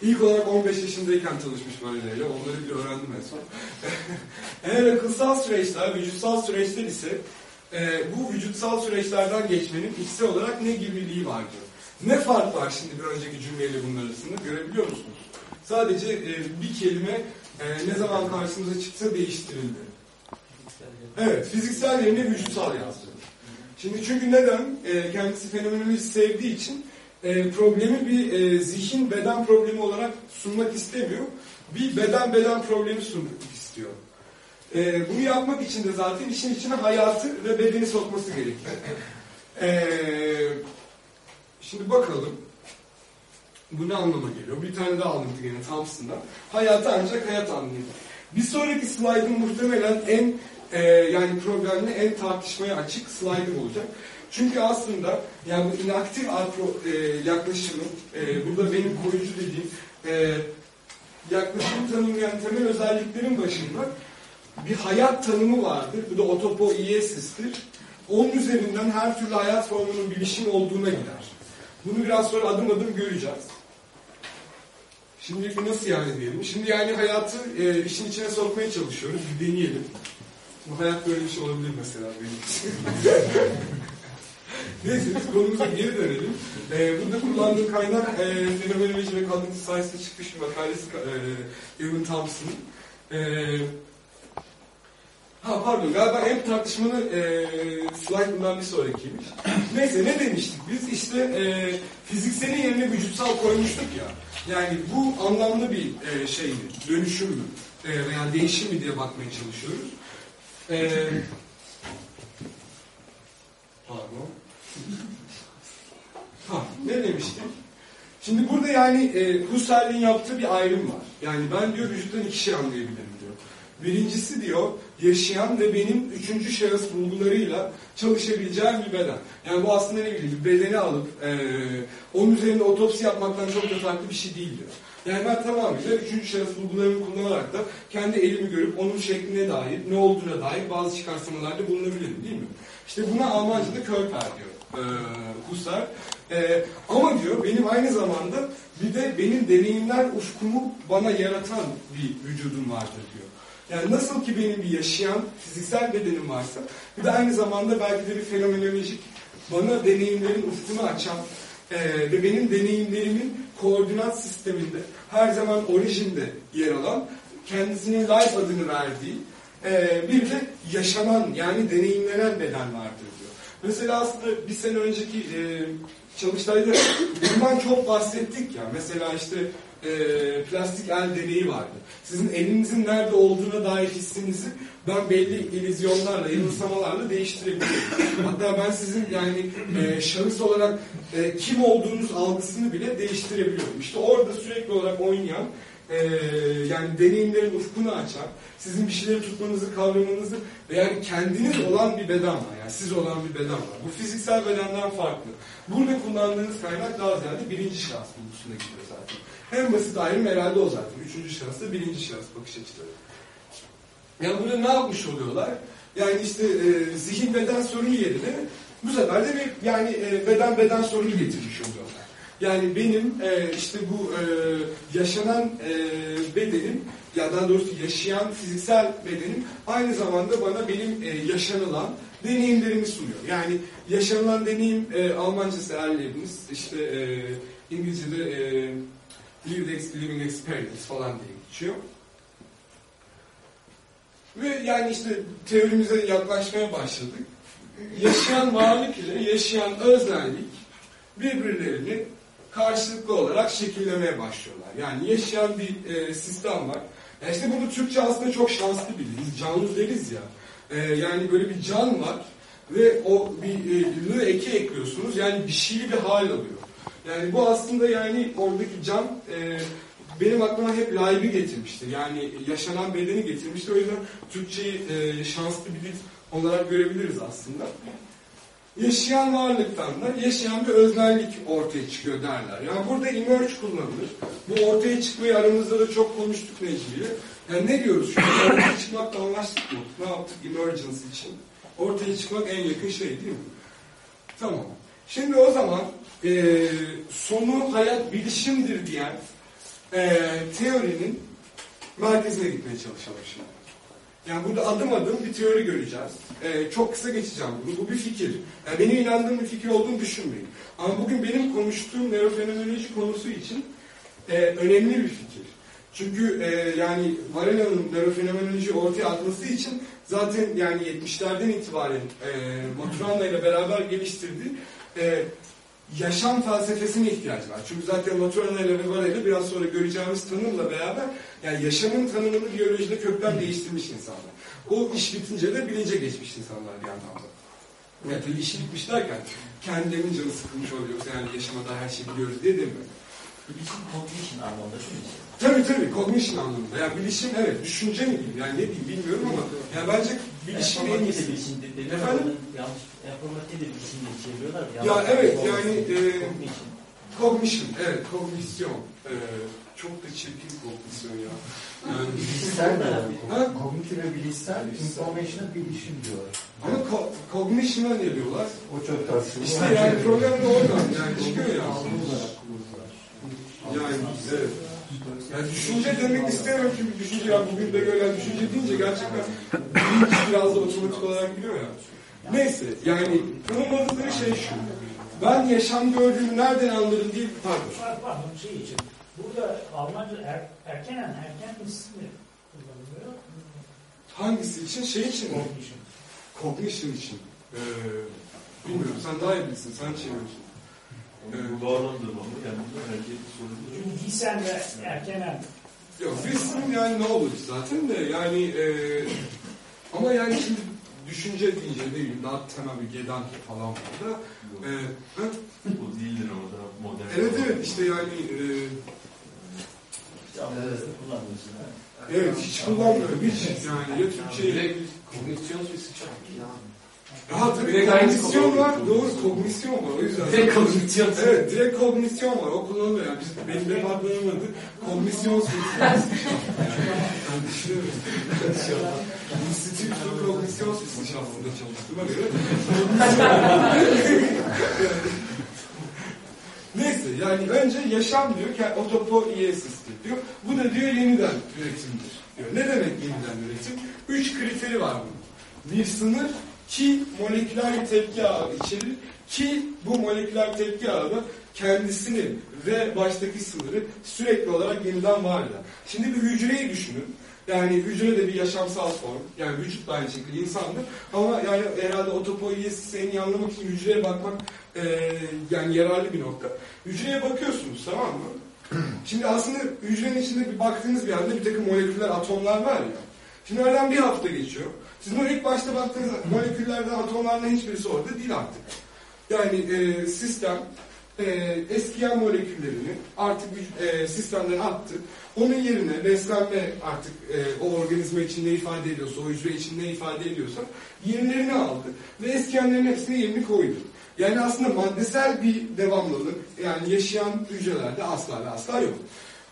ilk olarak 15 yaşındayken çalışmış Varela ile. Onları bile öğrendim en son. Eğer akılsal süreçler, vücutsal süreçler ise e, bu vücutsal süreçlerden geçmenin içsel olarak ne gibiliği var diyor. Ne fark var şimdi bir önceki cümleyle bunun arasında görebiliyor musunuz? Sadece e, bir kelime e, ne zaman karşımıza çıksa değiştirildi. Evet, fiziksel yerine vücutsal yazdı. Şimdi çünkü neden? E, kendisi fenomenoloji sevdiği için e, problemi bir e, zihin beden problemi olarak sunmak istemiyor. Bir beden beden problemi sunmak istiyor. E, bunu yapmak için de zaten işin içine hayatı ve bedeni sokması gerekiyor. E, şimdi bakalım. Bu ne anlama geliyor? Bir tane daha alıntı gene Thompson'dan. Hayatı ancak hayat anlıyor. Bir sonraki slaytın muhtemelen en e, yani problemli en tartışmaya açık slaytım olacak. Çünkü aslında yani bu inaktif apro, e, yaklaşımın e, burada benim koruyucu dediğim e, yaklaşım tanımlayan temel özelliklerin başında bir hayat tanımı vardır. Bu da otopoiesis'tir. Onun üzerinden her türlü hayat formunun bilişim olduğuna gider. Bunu biraz sonra adım adım göreceğiz. Şimdi nasıl yani diyelim? Şimdi yani hayatı e, işin içine sokmaya çalışıyoruz. Bir deneyelim. Bu hayat böyle bir şey olabilir mesela benim için. Neyse biz konumuza geri dönelim. Ee, burada kullandığım kaynak e, fenomenoloji ve cognitive science'da çıkmış bir makalesi e, Evan Thompson'ın. E, ha pardon galiba en tartışmalı e, slide bundan bir sonrakiymiş. Neyse ne demiştik biz? İşte e, fizikselin yerine vücutsal koymuştuk ya. Yani bu anlamlı bir e, şey mi? Dönüşüm mü? E, veya değişim mi diye bakmaya çalışıyoruz. E, pardon. Ha, ne demiştim? Şimdi burada yani e, Husserl'in yaptığı bir ayrım var. Yani ben diyor vücuttan iki şey anlayabilirim diyor. Birincisi diyor yaşayan ve benim üçüncü şahıs bulgularıyla çalışabileceğim bir beden. Yani bu aslında ne bileyim bedeni alıp e, onun üzerinde otopsi yapmaktan çok da farklı bir şey değil diyor. Yani ben tamamıyla üçüncü şahıs bulgularını kullanarak da kendi elimi görüp onun şekline dair, ne olduğuna dair bazı çıkarsamalarda bulunabilirim değil mi? İşte buna Almanca'da Körper diyor e, Husserl. E, ama diyor benim aynı zamanda bir de benim deneyimler ufkumu bana yaratan bir vücudum vardır diyor. Yani nasıl ki benim bir yaşayan fiziksel bedenim varsa bir de aynı zamanda belki de bir fenomenolojik bana deneyimlerin ufkunu açan e, ve benim deneyimlerimin koordinat sisteminde her zaman orijinde yer alan kendisinin life adını verdiği e, bir de yaşanan yani deneyimlenen beden vardır. Mesela aslında bir sene önceki e, Çalıştay'da bundan çok bahsettik ya. Mesela işte e, plastik el deneyi vardı. Sizin elinizin nerede olduğuna dair hissinizi ben belli illüzyonlarla, yanılsamalarla değiştirebiliyorum. Hatta ben sizin yani e, şahıs olarak e, kim olduğunuz algısını bile değiştirebiliyorum. İşte orada sürekli olarak oynayan, e, yani deneyimlerin ufkunu açan, sizin bir şeyleri tutmanızı, kavramanızı ve yani kendiniz olan bir beden var. Yani siz olan bir beden var. Bu fiziksel bedenden farklı. Burada kullandığınız kaynak daha ziyade birinci şahıs bulgusuna gidiyor zaten. En basit ayrım herhalde o zaten. Üçüncü şahıs da birinci şahıs bakış açıları. Yani burada ne yapmış oluyorlar? Yani işte e, zihin beden sorunu yerine bu sefer de bir yani e, beden beden sorunu getirmiş oluyorlar. Yani benim e, işte bu e, yaşanan e, bedenim ya daha doğrusu yaşayan fiziksel bedenim aynı zamanda bana benim e, yaşanılan deneyimlerimi sunuyor. Yani yaşanılan deneyim e, Almancası Erlebnis, işte e, İngilizce'de e, lived living experience falan diye geçiyor. Ve yani işte teorimize yaklaşmaya başladık. Yaşayan varlık ile yaşayan öznellik birbirlerini karşılıklı olarak şekillemeye başlıyorlar. Yani yaşayan bir e, sistem var. Ya işte burada Türkçe aslında çok şanslı bir dil. Canlı deriz ya. E, yani böyle bir can var ve o bir e, lı eki ekliyorsunuz. Yani bir şeyli bir hal alıyor. Yani bu aslında yani oradaki can e, benim aklıma hep laybi getirmiştir. Yani yaşanan bedeni getirmiştir. O yüzden Türkçeyi e, şanslı bir dil olarak görebiliriz aslında. Yaşayan varlıktan da yaşayan bir öznellik ortaya çıkıyor derler. Yani burada emerge kullanılır. Bu ortaya çıkmayı aramızda da çok konuştuk Necmi'yle. Yani ne diyoruz şu? Ortaya çıkmakla anlaştık mı? Ne yaptık emergence için? Ortaya çıkmak en yakın şey değil mi? Tamam. Şimdi o zaman e, sonu hayat bilişimdir diyen e, teorinin merkezine gitmeye çalışalım şimdi. Yani burada adım adım bir teori göreceğiz. E, çok kısa geçeceğim bunu. Bu bir fikir. Yani benim inandığım bir fikir olduğunu düşünmeyin. Ama bugün benim konuştuğum nörofenomenoloji konusu için e, önemli bir fikir. Çünkü e, yani Varela'nın nörofenomenoloji ortaya atması için zaten yani 70'lerden itibaren e, Maturana ile beraber geliştirdiği e, yaşam felsefesine ihtiyacı var. Çünkü zaten ile ve Varela biraz sonra göreceğimiz tanımla beraber yani yaşamın tanımını biyolojide kökten değiştirmiş insanlar. O iş bitince de bilince geçmiş insanlar bir anlamda. Yani tabii işi bitmiş derken kendilerinin canı sıkılmış oluyor. Yani yaşamada her şeyi biliyoruz diye demiyorum. Bilişim cognition anlamında değil mi? Tabii tabii cognition anlamında. Yani bilişim evet düşünce mi diyeyim yani ne diyeyim bilmiyorum ama yani bence bilişim en iyisi. Efendim? Yanlış. Çeviriyorlar. Ya evet, yani, e, Cognition. Cognition evet kognisyon. Ee, çok da çirkin kognisyon ya. Yani, Bilişsel de Ha? kognitif ve bilişsel, information'a bilişim diyorlar. ama ko- cognition'a ne diyorlar? O çok tartışılıyor. İşte yani problem de oradan yani çıkıyor ya. Yani evet. Yani düşünce demek istemiyorum çünkü düşünce ya bugün de böyle düşünce deyince gerçekten bilinç biraz da otomatik olarak gidiyor ya. Neyse yani tanımladıkları şey şu. Ben yaşam gördüğümü nereden anlarım diye pardon. Pardon, pardon şey için. Burada Almanca er, erkenen erken ismi kullanılıyor. Hangisi için? Şey için mi? Cognition. Cognition için. Ee, bilmiyorum sen daha iyi bilirsin sen çeviriyorsun. Bu bağlamda mı? Yani hareket sorunu Giesen ve erkenen Yok bilsin yani ne olur zaten de yani e, ama yani şimdi düşünce deyince bileyim daha temel bir Gedanke falan var da e, ha? O değildir ama daha modern. evet evet işte yani e, kullanmıyorsun. ha? evet hiç kullanmıyorum hiç yani ya kognisyon bir sıçak. Ha tabii Direkt kognisyon var doğru kognisyon var o yüzden Direkt kognisyon. Evet, direkt kognisyon var. O kullanılıyor. Yani biz, departmanımın adı kognisyon sosyolojisi. yani, ben düşünüyorum. İnstitü for Kognisyon Wissenschaft'ında çalıştığıma göre Neyse yani önce yaşam diyor ki otopo iesistir diyor. Bu da diyor yeniden üretimdir diyor. Ne demek yeniden üretim? Üç kriteri var bunun. Bir sınır, ki moleküler tepki ağı içerir ki bu moleküler tepki ağı kendisini ve baştaki sınırı sürekli olarak yeniden var eder. Şimdi bir hücreyi düşünün. Yani hücre de bir yaşamsal form. Yani vücut da aynı şekilde insandır. Ama yani herhalde iyi anlamak için hücreye bakmak e, yani yararlı bir nokta. Hücreye bakıyorsunuz tamam mı? Şimdi aslında hücrenin içinde bir baktığınız bir anda bir takım moleküller, atomlar var ya. Şimdi aradan bir hafta geçiyor. Sizin o ilk başta baktığınız moleküllerden, atomlardan hiçbirisi orada değil artık. Yani e, sistem e, eskiyen moleküllerini artık e, sistemden attı. Onun yerine beslenme artık e, o organizma için ne ifade ediyorsa, o hücre için ne ifade ediyorsa yenilerini aldı. Ve eskiyenlerin hepsine yerini koydu. Yani aslında maddesel bir devamlılık, yani yaşayan hücrelerde asla ve asla yok.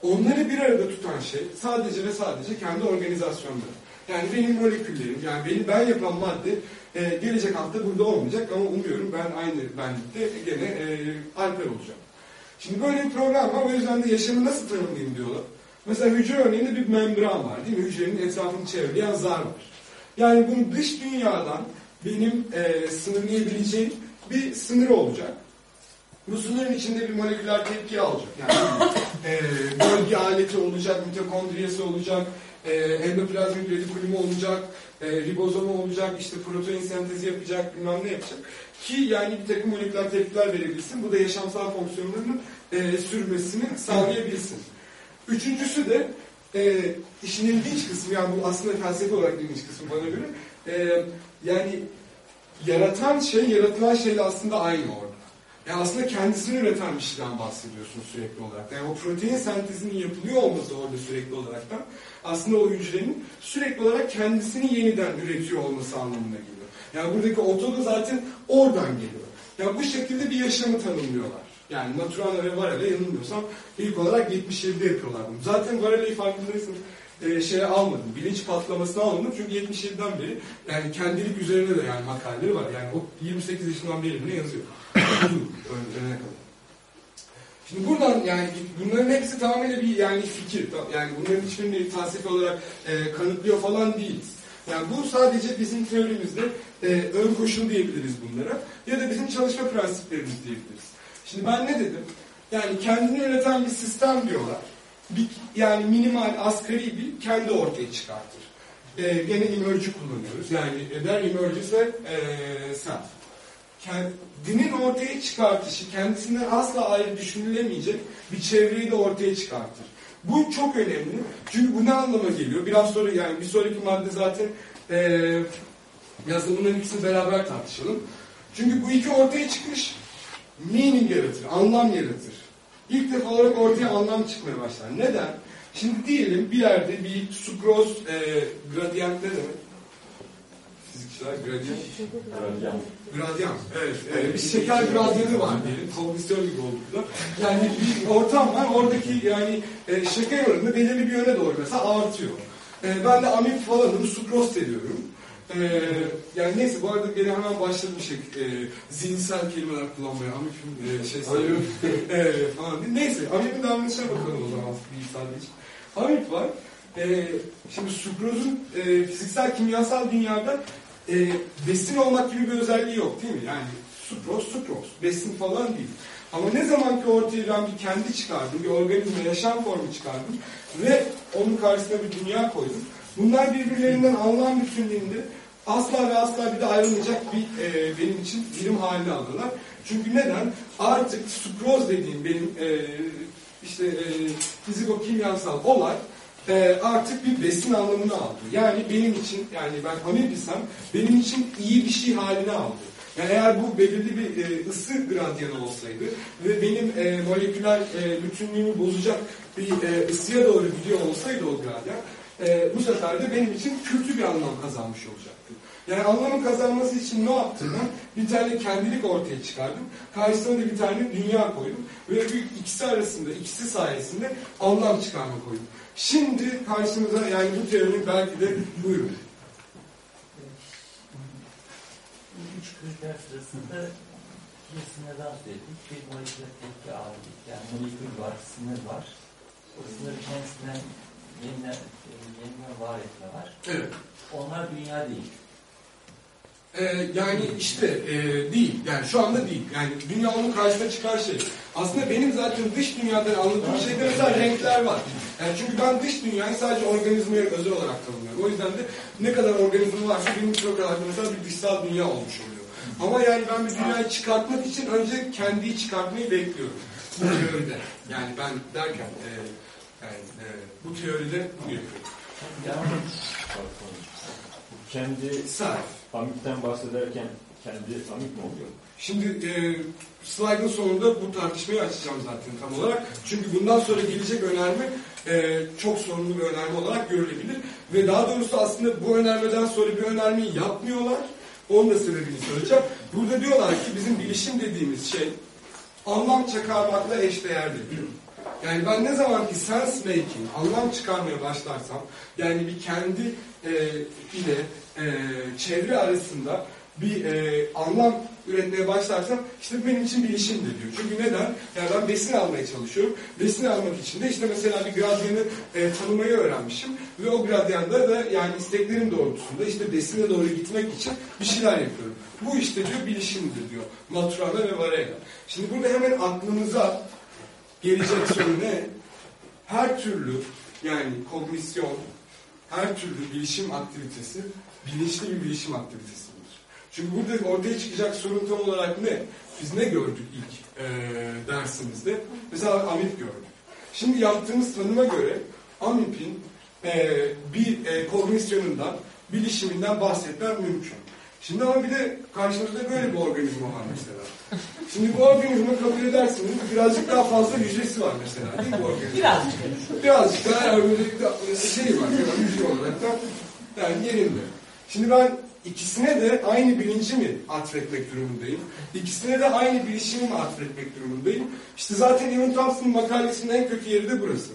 Onları bir arada tutan şey sadece ve sadece kendi organizasyonları. Yani benim moleküllerim, yani beni ben yapan madde e, gelecek hafta burada olmayacak ama umuyorum ben aynı benlikte gene e, alper olacağım. Şimdi böyle bir program var o yüzden de yaşamı nasıl tanımlayayım diyorlar. Mesela hücre örneğinde bir membran var değil mi? Hücrenin etrafını çevreleyen zar var. Yani bunun dış dünyadan benim e, sınırlayabileceğim bir sınır olacak. Bu sınırın içinde bir moleküler tepki alacak. Yani e, bölge aleti olacak, mitokondriyası olacak, e, endoplazmik retikulum olacak, e, ribozomu olacak, işte protein sentezi yapacak, bilmem ne yapacak. Ki yani bir takım moleküler tepkiler verebilsin. Bu da yaşamsal fonksiyonlarının e, sürmesini sağlayabilsin. Üçüncüsü de e, işin ilginç kısmı, yani bu aslında felsefe olarak ilginç kısmı bana göre. E, yani yaratan şey, yaratılan şeyle aslında aynı orada. Yani aslında kendisini üreten bir şeyden bahsediyorsunuz sürekli olarak. Yani o protein sentezinin yapılıyor olması orada sürekli olaraktan aslında o hücrenin sürekli olarak kendisini yeniden üretiyor olması anlamına geliyor. Yani buradaki oto da zaten oradan geliyor. Yani bu şekilde bir yaşamı tanımlıyorlar. Yani Maturana ve Varela yanılmıyorsam ilk olarak 77'de yapıyorlar bunu. Zaten Varela'yı farkındaysanız e, şeye almadım. Bilinç patlamasına almadım. Çünkü 77'den beri yani kendilik üzerine de yani makaleleri var. Yani o 28 yaşından beri bile yazıyor. Şimdi buradan yani bunların hepsi tamamıyla bir yani fikir. Yani bunların hiçbirini felsefe olarak e, kanıtlıyor falan değiliz. Yani bu sadece bizim teorimizde e, ön koşul diyebiliriz bunlara. Ya da bizim çalışma prensiplerimiz diyebiliriz. Şimdi ben ne dedim? Yani kendini üreten bir sistem diyorlar. Bir, yani minimal, asgari bir kendi ortaya çıkartır. E, gene emerge'i kullanıyoruz. Yani der emerge ise e, self kendinin ortaya çıkartışı, kendisinden asla ayrı düşünülemeyecek bir çevreyi de ortaya çıkartır. Bu çok önemli. Çünkü bu ne anlama geliyor? Biraz sonra yani bir sonraki madde zaten e, bunların ikisini beraber tartışalım. Çünkü bu iki ortaya çıkmış meaning yaratır, anlam yaratır. İlk defa olarak ortaya anlam çıkmaya başlar. Neden? Şimdi diyelim bir yerde bir sukroz e, demek? Gradient. Gradyan. Gradyan, evet. evet. Bir şeker gradyanı var diyelim. Konvüksiyon gibi oldu da. Yani bir ortam var. Oradaki yani e, şeker oranı belirli bir yöne doğru mesela artıyor. E, ben de amip falanım, sukroz seviyorum. E, yani neyse bu arada gene hemen başladım şey, e, zihinsel kelimeler kullanmaya. Amip'in e, şey sayıyorum. e, falan değil. Neyse amip'in davranışına bakalım o zaman bilgisayar için. Amip var. E, şimdi sukrozun e, fiziksel kimyasal dünyada e, besin olmak gibi bir özelliği yok değil mi? Yani sukroz, sukroz. Besin falan değil. Ama ne zaman ki ortaya ben bir kendi çıkardım, bir organizma, yaşam formu çıkardım ve onun karşısına bir dünya koydum. Bunlar birbirlerinden anlam bütünlüğünde asla ve asla bir de ayrılmayacak bir e, benim için birim haline aldılar. Çünkü neden? Artık sukroz dediğim benim e, işte e, fiziko-kimyasal olay e, artık bir besin anlamını aldı. Yani benim için, yani ben amip isem benim için iyi bir şey haline aldı. Yani eğer bu belirli bir e, ısı gradyanı olsaydı ve benim e, moleküler e, bütünlüğümü bozacak bir e, ısıya doğru gidiyor olsaydı o gradyan, e, bu sefer de benim için kötü bir anlam kazanmış olacaktı. Yani anlamın kazanması için ne yaptım ben? Bir tane kendilik ortaya çıkardım. Karşısına da bir tane dünya koydum. Ve bu ikisi arasında, ikisi sayesinde anlam çıkarma koydum. Şimdi karşımıza yani bu teorinin belki de buyurun. Üç kriter sırasında bir sınırdan söyledik. Bir moleküler tepki aldık. Yani molekül var, sınır var. O sınırı kendisinden yeniden, yeniden var etme var. Evet. Onlar dünya değil. Ee, yani işte e, değil. Yani şu anda değil. Yani dünya onun karşısına çıkar şey. Aslında benim zaten dış dünyadan anladığım şeyde mesela renkler var. Yani çünkü ben dış dünyayı sadece organizmaya özel olarak tanımlıyorum. O yüzden de ne kadar organizm varsa benim için o kadar da mesela bir dışsal dünya olmuş oluyor. Ama yani ben bir dünyayı çıkartmak için önce kendiyi çıkartmayı bekliyorum. Bu teoride. Yani ben derken e, yani, e, bu teoride bunu yapıyorum. Yani Kendi Sarf. Amik'ten bahsederken kendi Amik mi oluyor? Şimdi e, slide'ın sonunda bu tartışmayı açacağım zaten tam olarak. Çünkü bundan sonra gelecek önerme e, çok sorunlu bir önerme olarak görülebilir. Ve daha doğrusu aslında bu önermeden sonra bir önermeyi yapmıyorlar. Onun da sebebini söyleyeceğim. Burada diyorlar ki bizim bilişim dediğimiz şey anlam çıkarmakla eşdeğerdir. Yani ben ne zaman ki sense making, anlam çıkarmaya başlarsam, yani bir kendi e, ile e, çevre arasında bir e, anlam üretmeye başlarsam işte benim için bilişimdir diyor. Çünkü neden? Yani ben besin almaya çalışıyorum. Besin almak için de işte mesela bir gradyanı e, tanımayı öğrenmişim ve o gradyanda da yani isteklerim doğrultusunda işte besine doğru gitmek için bir şeyler yapıyorum. Bu işte diyor bilişimdir diyor. Maturana ve Varela. Şimdi burada hemen aklınıza gelecek soru ne? Her türlü yani kognisyon, her türlü bilişim aktivitesi bilinçli bir bilişim aktivitesidir. Çünkü burada ortaya çıkacak sorun tam olarak ne? Biz ne gördük ilk e, dersimizde? Mesela AMIP gördük. Şimdi yaptığımız tanıma göre AMIP'in e, bir e, kognisyonundan, bilişiminden bahsetmem mümkün. Şimdi ama bir de karşımızda böyle bir organizma var mesela. Şimdi bu organizma kabul edersiniz birazcık daha fazla hücresi var mesela değil mi bu organizma? Birazcık. Birazcık daha bir şey var yani hücre olarak da yani yerinde. Şimdi ben ikisine de aynı bilinci mi atfetmek durumundayım? İkisine de aynı bilişimi mi atfetmek durumundayım? İşte zaten Evan Thompson'ın makalesinin en kötü yeri de burası.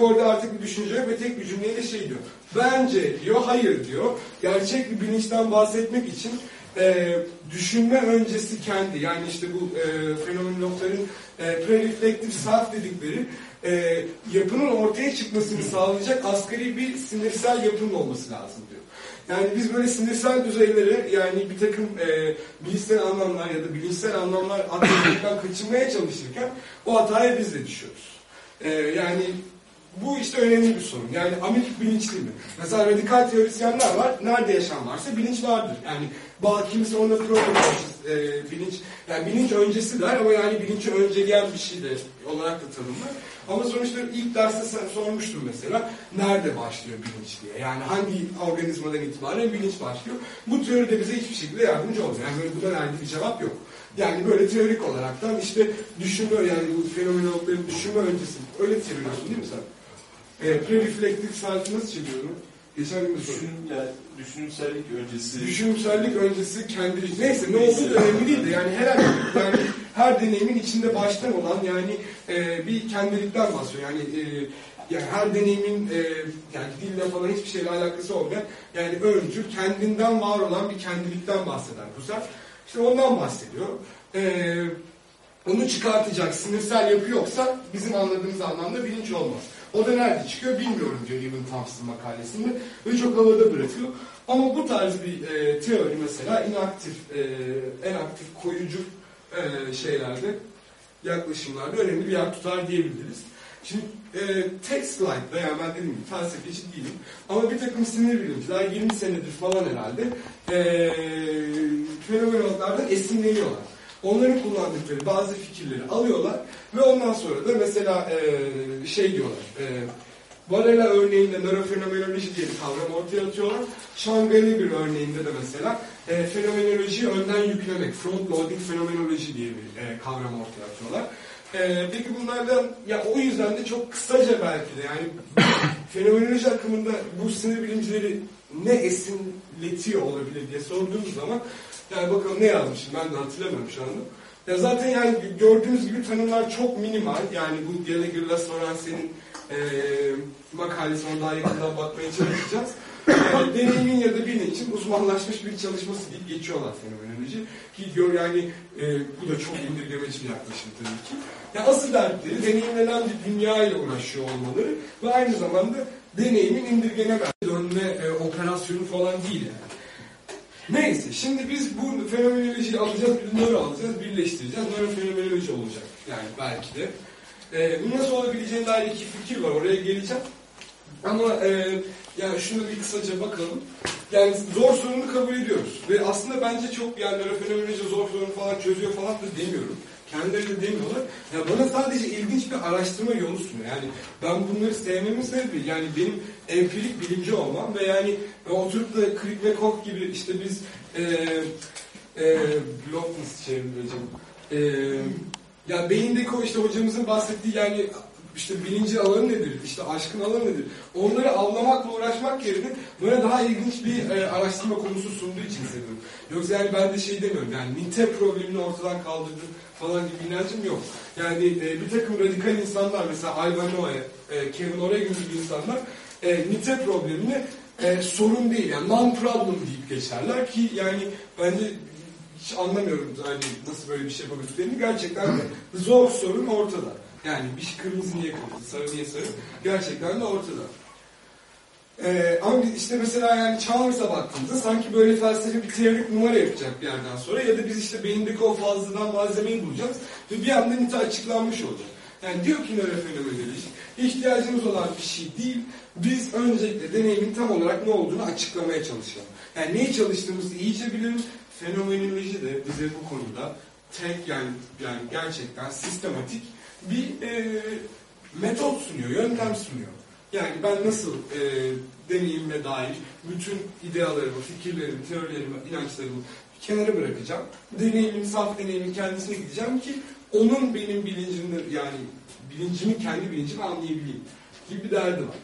Orada artık bir düşünce ve tek bir cümleyle şey diyor. Bence diyor, hayır diyor. Gerçek bir bilinçten bahsetmek için e, düşünme öncesi kendi yani işte bu e, fenomenologların e, prereflektif self dedikleri e, yapının ortaya çıkmasını sağlayacak asgari bir sinirsel yapının olması lazım diyor. Yani biz böyle sinirsel düzeylere yani bir takım e, bilişsel anlamlar ya da bilinçsel anlamlar atmaktan kaçınmaya çalışırken o hataya biz de düşüyoruz. E, yani bu işte önemli bir sorun. Yani amik bilinçli mi? Mesela radikal teorisyenler var. Nerede yaşam varsa bilinç vardır. Yani bazı kimse ona problem e, bilinç yani bilinç öncesi der ama yani bilinci önceleyen bir şey de olarak da tanımlar. Ama sonuçta ilk derste sormuştum mesela nerede başlıyor bilinç diye. Yani hangi organizmadan itibaren bilinç başlıyor. Bu teoride bize hiçbir şekilde yardımcı olmuyor. Yani böyle buna verdiği bir cevap yok. Yani böyle teorik olaraktan işte düşünme yani bu fenomenologların düşünme öncesi öyle çeviriyorsun değil mi sen? E, prereflektif self'i nasıl çeviriyorum? Geçen gün. Düşün, yani düşünsellik öncesi. Düşünsellik öncesi kendi neyse ne olduğu önemli değil de yani her yani her deneyimin içinde baştan olan yani e, bir kendilikten bahsediyor. Yani e, yani her deneyimin e, yani dille falan hiçbir şeyle alakası olmayan yani öncü kendinden var olan bir kendilikten bahseder Husserl. İşte ondan bahsediyor. E, onu çıkartacak sinirsel yapı yoksa bizim anladığımız anlamda bilinç olmaz. O da nerede çıkıyor bilmiyorum diyor Evan Thompson makalesinde ve çok havada bırakıyor. Ama bu tarz bir e, teori mesela inaktif, e, en aktif koyucu e, şeylerde, yaklaşımlarda önemli bir yer tutar diyebiliriz. Şimdi e, tek slide'da yani ben dediğim gibi felsefeci değilim ama bir takım sinir bilimciler 20 senedir falan herhalde e, fenomenologlardan esinleniyorlar. Onların kullandıkları bazı fikirleri alıyorlar ve ondan sonra da mesela e, şey diyorlar. E, Varela örneğinde nörofenomenoloji diye bir kavram ortaya atıyorlar. Sean Gallagher örneğinde de mesela e, fenomenolojiyi önden yüklemek, front loading fenomenoloji diye bir e, kavram ortaya atıyorlar. E, peki bunlardan, ya o yüzden de çok kısaca belki de yani fenomenoloji akımında bu sinir bilimcileri ne esinletiyor olabilir diye sorduğumuz zaman yani bakalım ne yazmışım ben de hatırlamıyorum şu anda. Ya zaten yani gördüğünüz gibi tanımlar çok minimal. Yani bu Gallagher'la Sorensen'in e, makalesine daha yakından bakmaya çalışacağız. Yani deneyimin ya da bilincin uzmanlaşmış bir çalışması deyip geçiyorlar fenomenoloji. Ki gör yani e, bu da çok indirgemeci bir yaklaşım tabii ki. Ya asıl dertleri deneyimlenen bir dünya ile uğraşıyor olmaları ve aynı zamanda deneyimin indirgenemez dönme e, operasyonu falan değil yani. Neyse, şimdi biz bu fenomenolojiyi alacağız, nöro alacağız, birleştireceğiz. Nöro fenomenoloji olacak yani belki de. Ee, bu nasıl olabileceğine dair iki fikir var, oraya geleceğim. Ama e, yani şunu bir kısaca bakalım. Yani zor sorunu kabul ediyoruz. Ve aslında bence çok yani nörofenomenoloji zor sorunu falan çözüyor falan da demiyorum. Kendileri de demiyorlar. Ya bana sadece ilginç bir araştırma yolu sunuyor. Yani ben bunları sevmemin sebebi yani benim empirik bilimci olmam ve yani oturup da Crick ve Koch gibi işte biz e, e, blog nasıl çevireceğim? E, ya beyindeki o işte hocamızın bahsettiği yani işte bilinci alanı nedir, işte aşkın alanı nedir? Onları avlamakla uğraşmak yerine böyle daha ilginç bir e, araştırma konusu sunduğu için seviyorum. Yoksa yani ben de şey demiyorum yani nite problemini ortadan kaldırdı falan gibi inancım yok. Yani e, bir takım radikal insanlar mesela Ivan Noe, e, Kevin O'Regan gibi insanlar e, nite problemini e, sorun değil yani non-problem deyip geçerler ki yani bence hiç anlamıyorum yani nasıl böyle bir şey yapabildiklerini. Gerçekten de zor sorun ortada. Yani bir şey kırmızı niye kırmızı, sarı niye sarı gerçekten de ortada. Ee, ama işte mesela yani Chalmers'a baktığımızda sanki böyle felsefe bir teorik numara yapacak bir yerden sonra ya da biz işte beyindeki o fazladan malzemeyi bulacağız ve bir anda nite açıklanmış olacak. Yani diyor ki nörofenomenoloji ihtiyacımız olan bir şey değil. Biz öncelikle deneyimin tam olarak ne olduğunu açıklamaya çalışalım. Yani neyi çalıştığımızı iyice bilelim. Fenomenoloji de bize bu konuda tek yani yani gerçekten sistematik bir e, metot sunuyor, yöntem sunuyor. Yani ben nasıl e, deneyimime dair bütün idealarımı, fikirlerimi, teorilerimi, inançlarımı kenara bırakacağım. Deneyimin, saf deneyimin kendisine gideceğim ki onun benim bilincimde yani bilincimi, kendi bilincimi anlayabileyim gibi bir derdi var.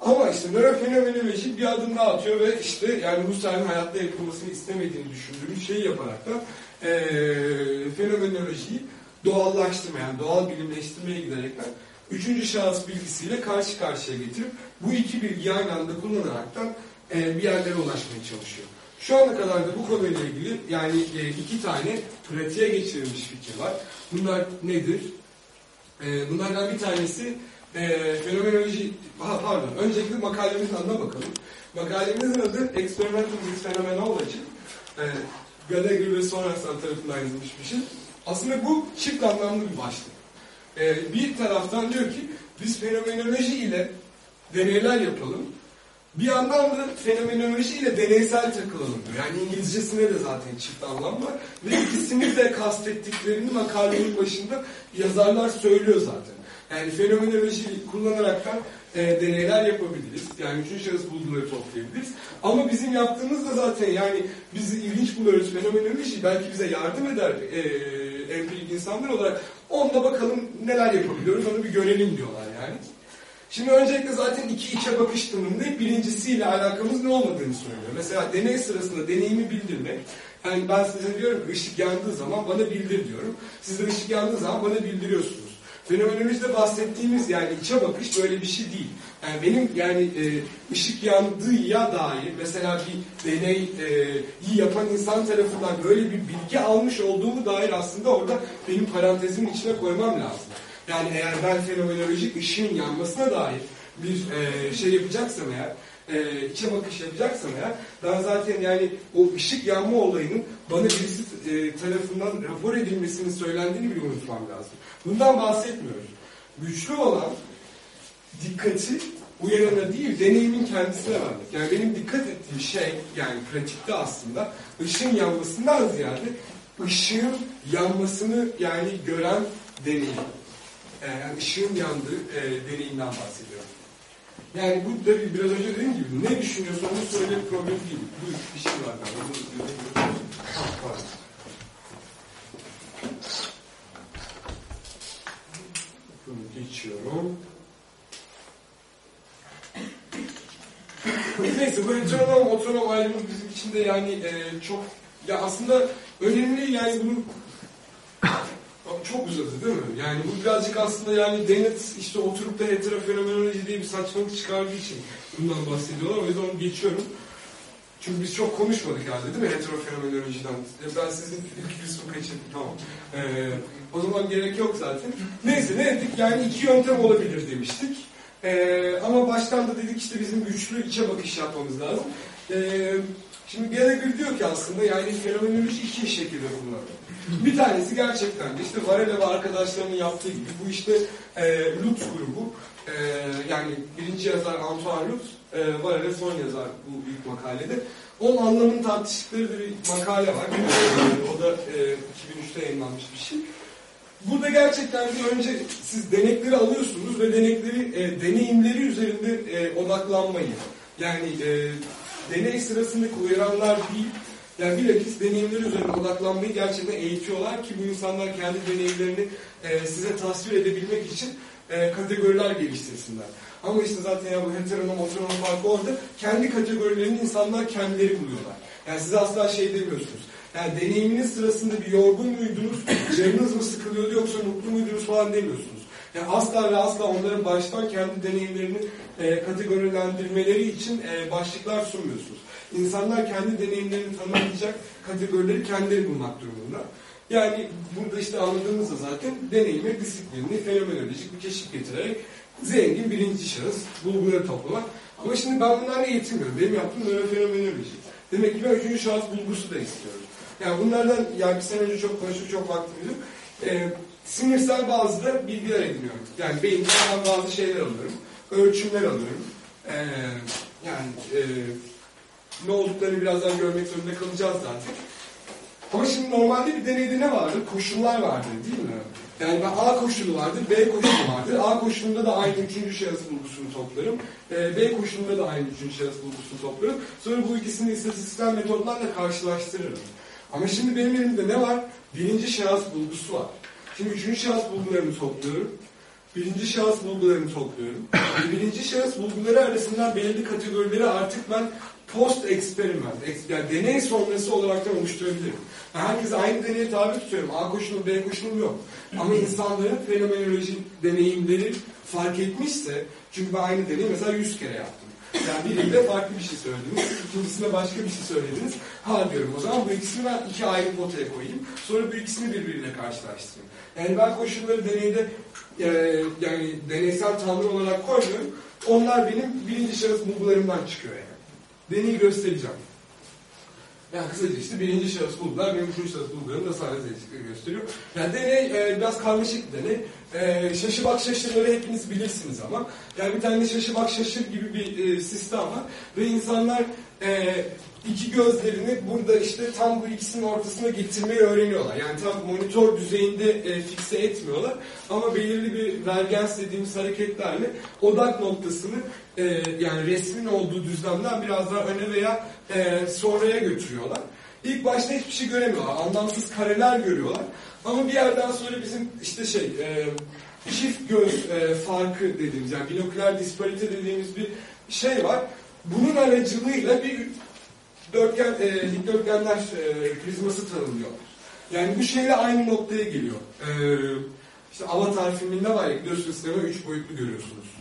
Ama işte nörofenomenoloji bir adım daha atıyor ve işte yani Husserl'in hayatta yapılmasını istemediğini düşündüğüm şeyi yaparak da e, fenomenolojiyi doğallaştırma yani doğal bilimleştirmeye giderekten üçüncü şahıs bilgisiyle karşı karşıya getirip bu iki bilgiyi aynı anda kullanaraktan e, bir yerlere ulaşmaya çalışıyor. Şu ana kadar da bu konuyla ilgili yani e, iki tane pratiğe geçirilmiş fikir var. Bunlar nedir? E, bunlardan bir tanesi e, fenomenoloji, ha, pardon, öncelikle makalemizin adına bakalım. Makalemizin adı Experimental with Phenomenology. E, Gallagher ve Sorensen tarafından yazılmış bir şey. Aslında bu çift anlamlı bir başlık. E, bir taraftan diyor ki biz fenomenoloji ile deneyler yapalım. Bir yandan da fenomenoloji ile deneysel takılalım diyor. Yani İngilizcesine de zaten çift anlam var. Ve ikisini de kastettiklerini makalenin başında yazarlar söylüyor zaten. Yani fenomenoloji kullanaraktan e, deneyler yapabiliriz. Yani üçüncü şahıs bulguları toplayabiliriz. Ama bizim yaptığımız da zaten yani bizi ilginç buluyoruz fenomenoloji belki bize yardım eder e, empirik insanlar olarak. Onda bakalım neler yapabiliyoruz onu bir görelim diyorlar yani. Şimdi öncelikle zaten iki içe bakış tanımında birincisiyle alakamız ne olmadığını söylüyor. Mesela deney sırasında deneyimi bildirmek. Yani ben size diyorum ki ışık yandığı zaman bana bildir diyorum. Siz de ışık yandığı zaman bana bildiriyorsunuz. Fenomenolojide bahsettiğimiz yani içe bakış böyle bir şey değil. Yani benim yani e, ışık yandığıya dair mesela bir deneyi e, yapan insan tarafından böyle bir bilgi almış olduğumu dair aslında orada benim parantezimin içine koymam lazım. Yani eğer ben fenomenolojik ışığın yanmasına dair bir e, şey yapacaksam eğer, e, içe bakış yapacaksam eğer, ben zaten yani o ışık yanma olayının bana birisi e, tarafından rapor edilmesinin söylendiğini bir unutmam lazım. Bundan bahsetmiyoruz. Güçlü olan dikkati uyarana değil, deneyimin kendisine vermek. Yani benim dikkat ettiğim şey, yani pratikte aslında ışığın yanmasından ziyade ışığın yanmasını yani gören deneyim. E, yani ışığın yandığı e, deneyimden bahsediyorum. Yani bu da biraz önce dediğim gibi ne düşünüyorsa onu söyle problem değil. Bu bir şey var galiba. Bunu geçiyorum. Neyse bu heteronom otonom ayrımı bizim için de yani e, çok ya aslında önemli yani bunu çok uzadı değil mi? Yani bu birazcık aslında yani Dennett işte oturup da heterofenomenoloji diye bir saçmalık çıkardığı için bundan bahsediyorlar. O yüzden onu geçiyorum. Çünkü biz çok konuşmadık herhalde değil mi heterofenomenolojiden? Ben sizin ilk kısmı kaçırdım tamam. Ee, o zaman gerek yok zaten. Neyse ne dedik? Yani iki yöntem olabilir demiştik. Ee, ama baştan da dedik işte bizim güçlü içe bakış yapmamız lazım. Ee, Şimdi Gallagher diyor ki aslında yani fenomenoloji iki şekilde kullanılır. Bir tanesi gerçekten işte Varela ve arkadaşlarının yaptığı gibi bu işte e, Lutz grubu e, yani birinci yazar Antoine Lutz, e, Varela son yazar bu büyük makalede. Onun anlamını tartıştıkları bir makale var. O da e, 2003'te yayınlanmış bir şey. Burada gerçekten bir önce siz denekleri alıyorsunuz ve denekleri, e, deneyimleri üzerinde e, odaklanmayı. Yani e, deney sırasındaki uyaranlar değil, yani bilakis deneyimleri üzerine odaklanmayı gerçekten eğitiyorlar ki bu insanlar kendi deneyimlerini e, size tasvir edebilmek için e, kategoriler geliştirsinler. Ama işte zaten ya bu heteronom, otonom farkı orada kendi kategorilerini insanlar kendileri buluyorlar. Yani size asla şey demiyorsunuz. Yani deneyiminiz sırasında bir yorgun muydunuz, canınız mı sıkılıyordu yoksa mutlu muydunuz falan demiyorsunuz. Yani asla ve asla onların baştan kendi deneyimlerini e, kategorilendirmeleri için e, başlıklar sunmuyorsunuz. İnsanlar kendi deneyimlerini tanımlayacak kategorileri kendileri bulmak durumunda. Yani burada işte anladığımızda zaten deneyime disiplinli, fenomenolojik bir keşif getirerek zengin birinci şahıs bulguları toplamak. Ama şimdi ben bunlarla yetinmiyorum. Benim yaptığım nörofenomenoloji. Demek ki ben üçüncü şahıs bulgusu da istiyorum. Yani bunlardan yani bir sene önce çok konuştuk, çok vaktimiz yok. Ee, sinirsel bazı da bilgiler ediniyorum. Yani beyinden ben bazı şeyler alıyorum. Ölçümler alıyorum. Ee, yani e, ne olduklarını birazdan görmek zorunda kalacağız zaten. Ama şimdi normalde bir deneyde ne vardır? Koşullar vardır değil mi? Yani ben A koşulu vardır, B koşulu vardır. A koşulunda da aynı üçüncü şahıs bulgusunu toplarım. Ee, B koşulunda da aynı üçüncü şahıs bulgusunu toplarım. Sonra bu ikisini istatistiksel metotlarla karşılaştırırım. Ama şimdi benim elimde ne var? Birinci şahıs bulgusu var. Şimdi üçüncü şahıs bulgularını topluyorum. Birinci şahıs bulgularını topluyorum. Birinci şahıs bulguları arasından belirli kategorileri artık ben post experiment, ex- yani deney sonrası olarak da oluşturabilirim. Yani herkes aynı deneye tabi tutuyorum. A koşulu, B koşulu yok. Ama insanların fenomenoloji deneyimleri fark etmişse, çünkü ben aynı deneyi mesela 100 kere yaptım. Yani biriyle farklı bir şey söylediniz, ikincisine başka bir şey söylediniz. Ha diyorum o zaman bu ikisini ben iki ayrı potaya koyayım. Sonra bu ikisini birbiriyle karşılaştırayım. Yani ben koşulları deneyde e, yani deneysel tanrı olarak koymuyorum. Onlar benim birinci şahıs bulgularımdan çıkıyor yani. Deneyi göstereceğim. Yani kısaca işte birinci şahıs bulgular benim üçüncü şahıs bulgularım da sadece gösteriyor. Yani deney e, biraz karmaşık deney. E, şaşı bak şaşırları hepiniz bilirsiniz ama. Yani bir tane şaşı bak şaşır gibi bir e, sistem var. Ve insanlar e, iki gözlerini burada işte tam bu ikisinin ortasına getirmeyi öğreniyorlar. Yani tam monitör düzeyinde e, fikse etmiyorlar. Ama belirli bir vergens dediğimiz hareketlerle odak noktasını e, yani resmin olduğu düzlemden biraz daha öne veya e, sonraya götürüyorlar. İlk başta hiçbir şey göremiyorlar. Anlamsız kareler görüyorlar. Ama bir yerden sonra bizim işte şey e, çift göz e, farkı dediğimiz yani binoküler disparite dediğimiz bir şey var. Bunun aracılığıyla bir dörtgen, e, dikdörtgenler e, prizması tanımlıyorlar. Yani bu şeyle aynı noktaya geliyor. E, işte Avatar filminde var ya gidiyorsunuz sinema üç boyutlu görüyorsunuz.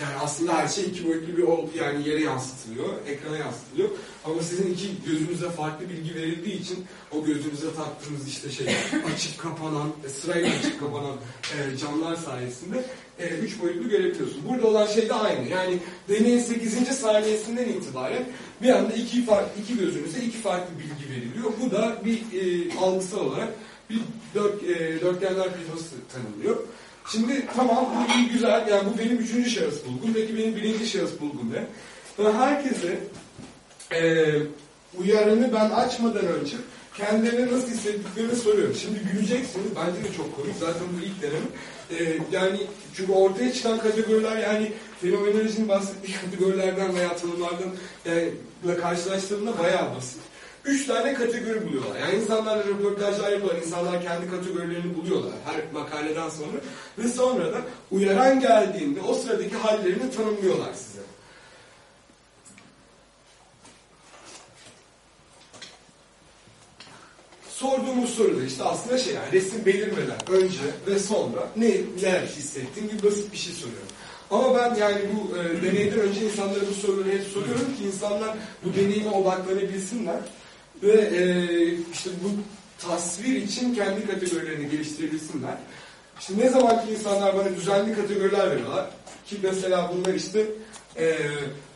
Yani aslında her şey iki boyutlu bir ol, yani yere yansıtılıyor, ekrana yansıtılıyor. Ama sizin iki gözünüze farklı bilgi verildiği için o gözünüze taktığınız işte şey açık kapanan, e, sırayla açık kapanan e, camlar sayesinde e, üç boyutlu görebiliyorsunuz. Burada olan şey de aynı. Yani deneyin 8. saniyesinden itibaren bir anda iki, farklı, iki gözünüze iki farklı bilgi veriliyor. Bu da bir e, algısal olarak bir dört, e, dörtgenler prizması tanımlıyor. Şimdi tamam bu iyi güzel yani bu benim üçüncü şahıs bulgum peki benim birinci şahıs bulgum ne? Ben herkese e, uyarını ben açmadan önce kendilerine nasıl hissettiklerini soruyorum. Şimdi güleceksiniz bence de çok komik zaten bu ilk deneme. E, yani çünkü ortaya çıkan kategoriler yani fenomenolojinin bahsettiği kategorilerden veya tanımlardan yani, ile karşılaştırdığında bayağı basit. Üç tane kategori buluyorlar. Yani insanlarla röportajlar yapıyorlar. İnsanlar kendi kategorilerini buluyorlar her makaleden sonra. Ve sonra da uyaran geldiğinde o sıradaki hallerini tanımlıyorlar size. Sorduğumuz soru da işte aslında şey yani resim belirmeden önce ve sonra ne neler hissettin gibi basit bir şey soruyorum. Ama ben yani bu e, deneyden önce insanlara bu soruları hep soruyorum ki insanlar bu deneyime odaklanabilsinler ve e, işte bu tasvir için kendi kategorilerini geliştirebilsinler. İşte ne zaman ki insanlar bana düzenli kategoriler veriyorlar ki mesela bunlar işte e,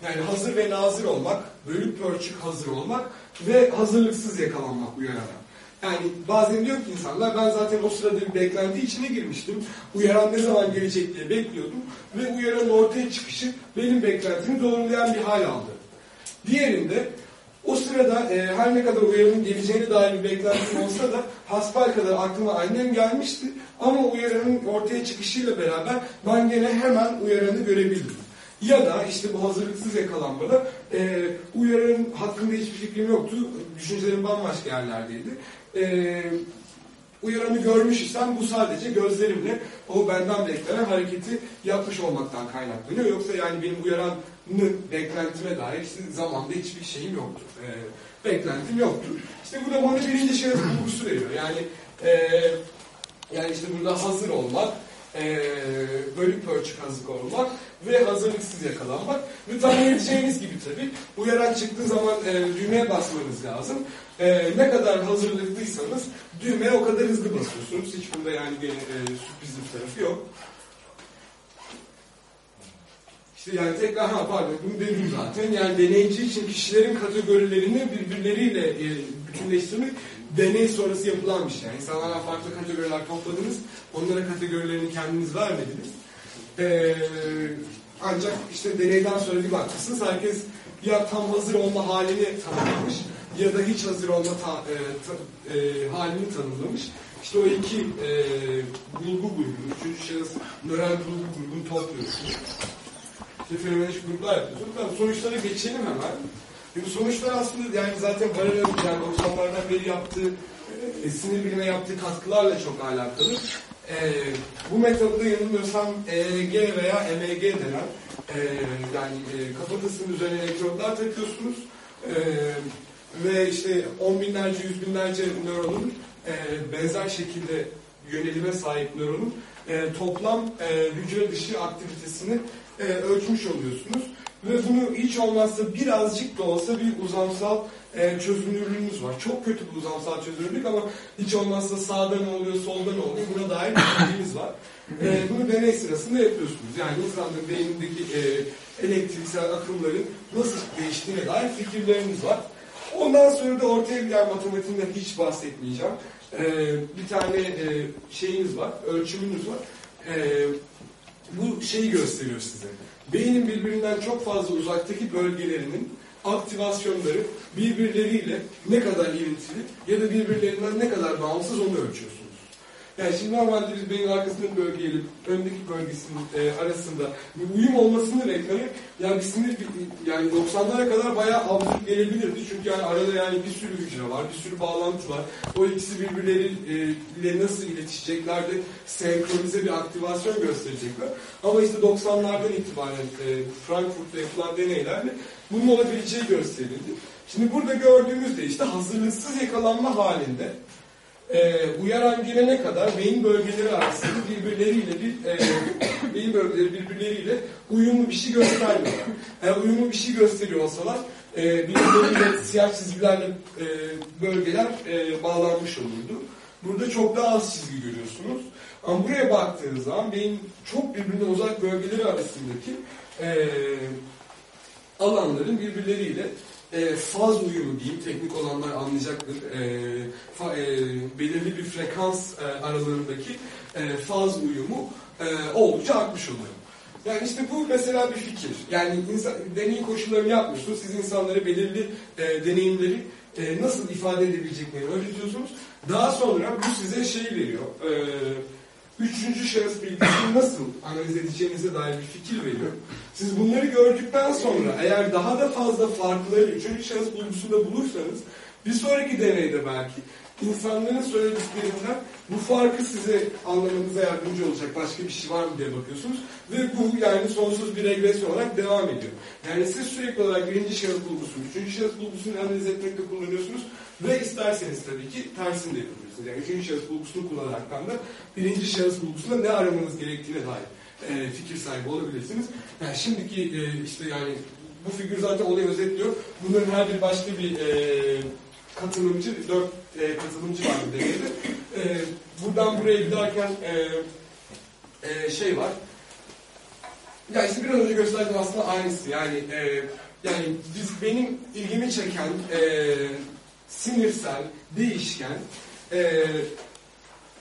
yani hazır ve nazır olmak, bölük pörçük hazır olmak ve hazırlıksız yakalanmak uyararak. Yani bazen diyor ki insanlar ben zaten o sırada bir beklenti içine girmiştim. Uyaran ne zaman gelecek diye bekliyordum. Ve uyaranın ortaya çıkışı benim beklentimi doğrulayan bir hal aldı. Diğerinde o sırada e, her ne kadar uyaranın geleceğine dair bir beklentim olsa da hasbel kadar aklıma annem gelmişti. Ama uyaranın ortaya çıkışıyla beraber ben gene hemen uyaranı görebildim. Ya da işte bu hazırlıksız yakalanmada e, uyaranın hakkında hiçbir fikrim yoktu. Düşüncelerim bambaşka yerlerdeydi. E, uyaranı görmüş isem bu sadece gözlerimle o benden beklenen hareketi yapmış olmaktan kaynaklanıyor. Yoksa yani benim uyaranı beklentime dair zamanda hiçbir şeyim yoktu. E, beklentim yoktu. İşte bu da bana birinci şahıs bulgusu veriyor. Yani e, yani işte burada hazır olmak, e, bölük pörçük hazır olmak ve hazırlıksız yakalanmak. Ve tahmin edeceğiniz gibi tabii uyaran çıktığı zaman e, düğmeye basmanız lazım. E, ne kadar hazırlıklıysanız düğmeye o kadar hızlı basıyorsunuz. Hiç burada yani bir e, sürpriz bir tarafı yok. İşte yani tekrar ha pardon bunu dedim zaten. Yani deneyci için kişilerin kategorilerini birbirleriyle e, bütünleştirmek deney sonrası yapılan bir şey. Yani insanlardan farklı kategoriler topladınız. Onlara kategorilerini kendiniz vermediniz. Ee, ancak işte deneyden sonra bir bakmışsınız herkes ya tam hazır olma halini tanımlamış ya da hiç hazır olma ta, e, ta, e, halini tanımlamış. İşte o iki e, bulgu grubunu, üçüncü şahıs nöral bulgu grubunu topluyorsunuz. İşte fenomenolojik gruplar yapıyorsunuz. Tamam, sonuçlara geçelim hemen. E bu sonuçlar aslında yani zaten Barel'in yani 90'lardan beri yaptığı e, sinir bilime yaptığı katkılarla çok alakalı. E, bu metodda yanılmıyorsam EEG veya MEG denen e, yani e, kafatasının üzerine elektrodlar takıyorsunuz. E, ve işte on binlerce, yüz binlerce nöronun e, benzer şekilde yönelime sahip nöronun e, toplam e, hücre dışı aktivitesini e, ölçmüş oluyorsunuz. Ve bunu hiç olmazsa birazcık da olsa bir uzamsal e, çözünürlüğünüz var. Çok kötü bir uzamsal çözünürlük ama hiç olmazsa sağda ne oluyor, solda ne oluyor buna dair bir bilginiz var. E, bunu deney sırasında yapıyorsunuz. Yani insanların beynindeki e, elektriksel akımların nasıl değiştiğine dair fikirleriniz var. Ondan sonra da ortaya giden matematiğinden hiç bahsetmeyeceğim. E, bir tane e, şeyiniz var, ölçümünüz var. E, bu şeyi gösteriyor size. Beynin birbirinden çok fazla uzaktaki bölgelerinin aktivasyonları birbirleriyle ne kadar ilintili ya da birbirlerinden ne kadar bağımsız onu ölçüyorsunuz. Yani şimdi normalde biz beynin arkasındaki bölgeyle öndeki bölgesinin e, arasında bir uyum olmasını beklemek yani bir sinir yani 90'lara kadar bayağı absürt gelebilirdi. Çünkü yani arada yani bir sürü hücre var, bir sürü bağlantı var. O ikisi birbirleriyle nasıl iletişecekler de senkronize bir aktivasyon gösterecekler. Ama işte 90'lardan itibaren e, Frankfurt'ta yapılan deneylerle bunun olabileceği gösterildi. Şimdi burada gördüğümüzde işte hazırlıksız yakalanma halinde e, uyaran gelene kadar beyin bölgeleri arasında birbirleriyle bir e, beyin bölgeleri birbirleriyle uyumlu bir şey göstermiyorlar. Eğer uyumlu bir şey gösteriyor olsalar e, birbirleriyle siyah çizgilerle e, bölgeler e, bağlanmış olurdu. Burada çok daha az çizgi görüyorsunuz. Ama buraya baktığınız zaman beyin çok birbirine uzak bölgeleri arasındaki e, alanların birbirleriyle e, faz uyumu diyeyim, teknik olanlar anlayacaktır. E, fa, e, belirli bir frekans e, aralarındaki e, faz uyumu e, oldukça artmış oluyor. Yani işte bu mesela bir fikir. Yani insan, deney koşullarını yapmıyorsunuz. Siz insanlara belirli e, deneyimleri e, nasıl ifade edebileceklerini öğretiyorsunuz. Daha sonra bu size şey veriyor. E, üçüncü şahıs bilgisini nasıl analiz edeceğinize dair bir fikir veriyor. Siz bunları gördükten sonra eğer daha da fazla farkları üçüncü şahıs bulgusunda bulursanız bir sonraki deneyde belki insanların söylediklerinden bu farkı size anlamanıza yardımcı olacak başka bir şey var mı diye bakıyorsunuz. Ve bu yani sonsuz bir regresyon olarak devam ediyor. Yani siz sürekli olarak birinci şahıs bulgusunu, üçüncü şahıs bulgusunu analiz etmekte kullanıyorsunuz ve isterseniz tabii ki tersini de yapabilirsiniz. Yani üçüncü şahıs bulgusunu kullanaraktan da birinci şahıs bulgusunda ne aramanız gerektiğine dair e, fikir sahibi olabilirsiniz. Yani şimdiki e, işte yani bu figür zaten olayı özetliyor. Bunların her biri başka bir e, katılımcı, dört e, katılımcı var bu deneyde. E, buradan buraya giderken e, e, şey var. Ya işte biraz önce gösterdim aslında aynısı. Yani e, yani biz benim ilgimi çeken e, sinirsel, değişken e,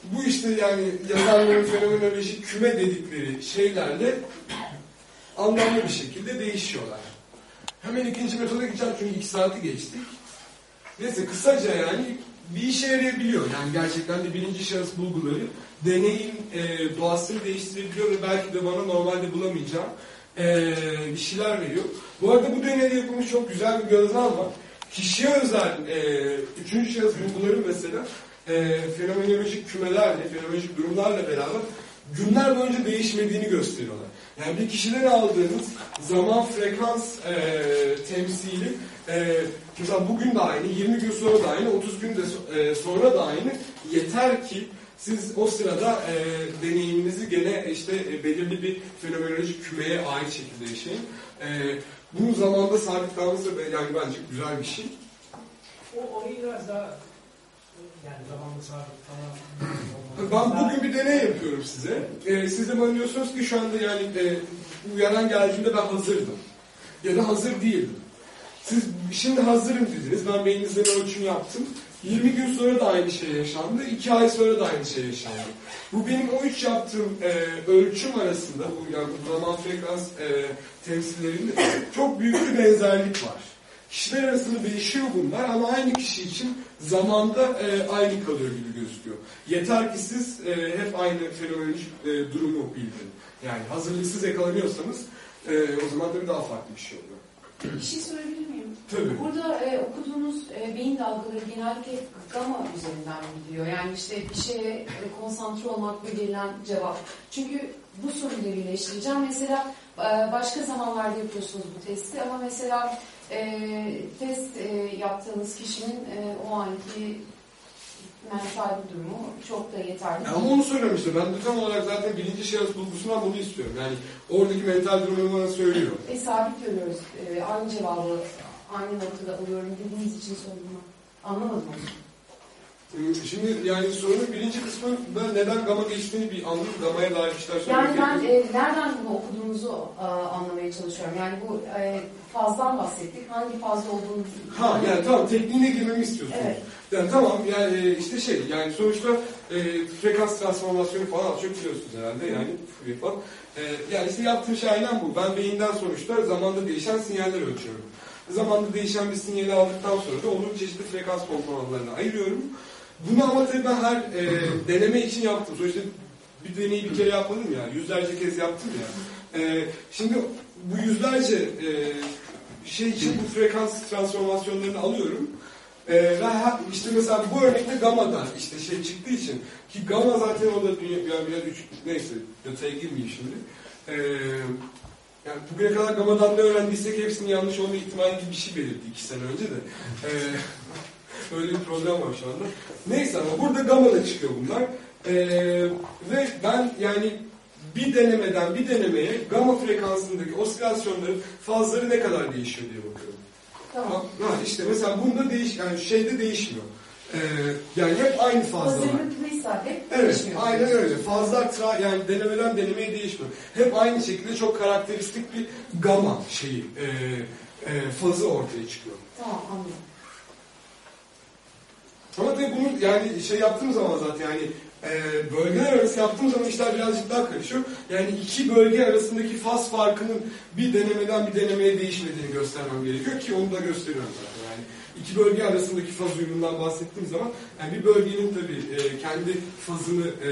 bu işte yani yazarların fenomenolojik küme dedikleri şeylerle anlamlı bir şekilde değişiyorlar. Hemen ikinci metoda geçeceğim çünkü iki saati geçtik. Neyse kısaca yani bir işe yarayabiliyor. Yani gerçekten de birinci şahıs bulguları deneyin e, doğasını değiştirebiliyor ve belki de bana normalde bulamayacağım e, bir şeyler veriyor. Bu arada bu deneyde yapılmış çok güzel bir gözlem var. Kişiye özel e, üçüncü şahıs bulguları mesela e, fenomenolojik kümelerle, fenomenolojik durumlarla beraber günler boyunca değişmediğini gösteriyorlar. Yani bir kişiden aldığınız zaman frekans e, temsili e, mesela bugün de aynı, 20 gün sonra da aynı, 30 gün de e, sonra da aynı. Yeter ki siz o sırada e, deneyiminizi gene işte e, belirli bir fenomenolojik kümeye ait şekilde yaşayın. E, bunun zamanda sabit kalması da yani bence güzel bir şey. O orayı biraz daha yani zamanlı sabit falan. Ben bugün bir deney yapıyorum size. Ee, siz de bana diyorsunuz ki şu anda yani e, uyaran geldiğinde ben hazırdım. Ya da hazır değildim. Siz şimdi hazırım dediniz. Ben beyninizden ölçüm yaptım. 20 gün sonra da aynı şey yaşandı. 2 ay sonra da aynı şey yaşandı. Bu benim o üç yaptığım e, ölçüm arasında, bu, yani bu zaman frekans e, temsillerinde çok büyük bir benzerlik var. Kişiler arasında değişiyor bunlar ama aynı kişi için zamanda e, aynı kalıyor gibi gözüküyor. Yeter ki siz e, hep aynı fenomenolojik e, durumu bildirin. Yani hazırlıksız yakalanıyorsanız e, o zaman tabii daha farklı bir şey oluyor. Bir şey sorabilir miyim? Tabii. Burada e, okuduğunuz e, beyin dalgaları genellikle hep gamma üzerinden gidiyor. Yani işte bir şeye e, konsantre olmak ve verilen cevap. Çünkü bu soruyla birleştireceğim. Mesela e, başka zamanlarda yapıyorsunuz bu testi ama mesela e, test e, yaptığınız kişinin e, o anki mental durumu çok da yeterli. Ama onu söylüyorum işte. Ben de tam olarak zaten birinci şahıs bulgusundan bunu istiyorum. Yani oradaki mental durumu bana söylüyor. E, sabit görüyoruz. E, aynı cevabı aynı noktada alıyorum dediğiniz için sordum. Anlamadım onu. Ee, Şimdi yani sorunun birinci kısmında neden gama geçtiğini bir anladım. Gamaya dair bir şeyler Yani ben e, nereden bunu okuduğunuzu e, anlamaya çalışıyorum. Yani bu e, fazdan bahsettik. Hangi fazla olduğunu... Ha yani tamam tekniğine girmemi istiyorsunuz. Evet. Yani tamam yani e, işte şey yani sonuçta e, frekans transformasyonu falan çok biliyorsunuz herhalde yani falan. E, yani işte yaptığım şey aynen bu. Ben beyinden sonuçta zamanda değişen sinyaller ölçüyorum. Zamanda değişen bir sinyali aldıktan sonra da onun çeşitli frekans komponentlerine ayırıyorum. Bunu ama tabii ben her e, deneme için yaptım. Sonuçta bir deneyi bir kere yapmadım ya. Yüzlerce kez yaptım ya. E, şimdi bu yüzlerce e, şey için bu frekans transformasyonlarını alıyorum. Ee, ve işte mesela bu örnekte gammadan işte şey çıktığı için ki gamma zaten o da dünya, yani biraz üç, neyse detaya girmeyeyim şimdi. Ee, yani bugüne kadar gammadan ne öğrendiysek hepsinin yanlış olma ihtimali gibi bir şey belirtti iki sene önce de. Ee, öyle bir problem var şu anda. Neyse ama burada gammada çıkıyor bunlar. Ee, ve ben yani bir denemeden bir denemeye gamma frekansındaki osilasyonların fazları ne kadar değişiyor diye bakıyorum. Tamam. Ha, işte mesela bunda değiş yani şeyde değişmiyor. Ee, yani hep aynı fazlalar. Evet, aynen öyle. Fazla tra yani denemeden denemeye değişmiyor. Hep aynı şekilde çok karakteristik bir gama şeyi, e, e, fazı ortaya çıkıyor. Tamam anladım. Ama tabii bunu yani şey yaptığım zaman zaten yani e, bölgeler arası yaptığım zaman işler birazcık daha karışıyor. Yani iki bölge arasındaki faz farkının bir denemeden bir denemeye değişmediğini göstermem gerekiyor ki onu da gösteriyorum zaten. İki bölge arasındaki faz uyumundan bahsettiğim zaman yani bir bölgenin tabii e, kendi fazını e,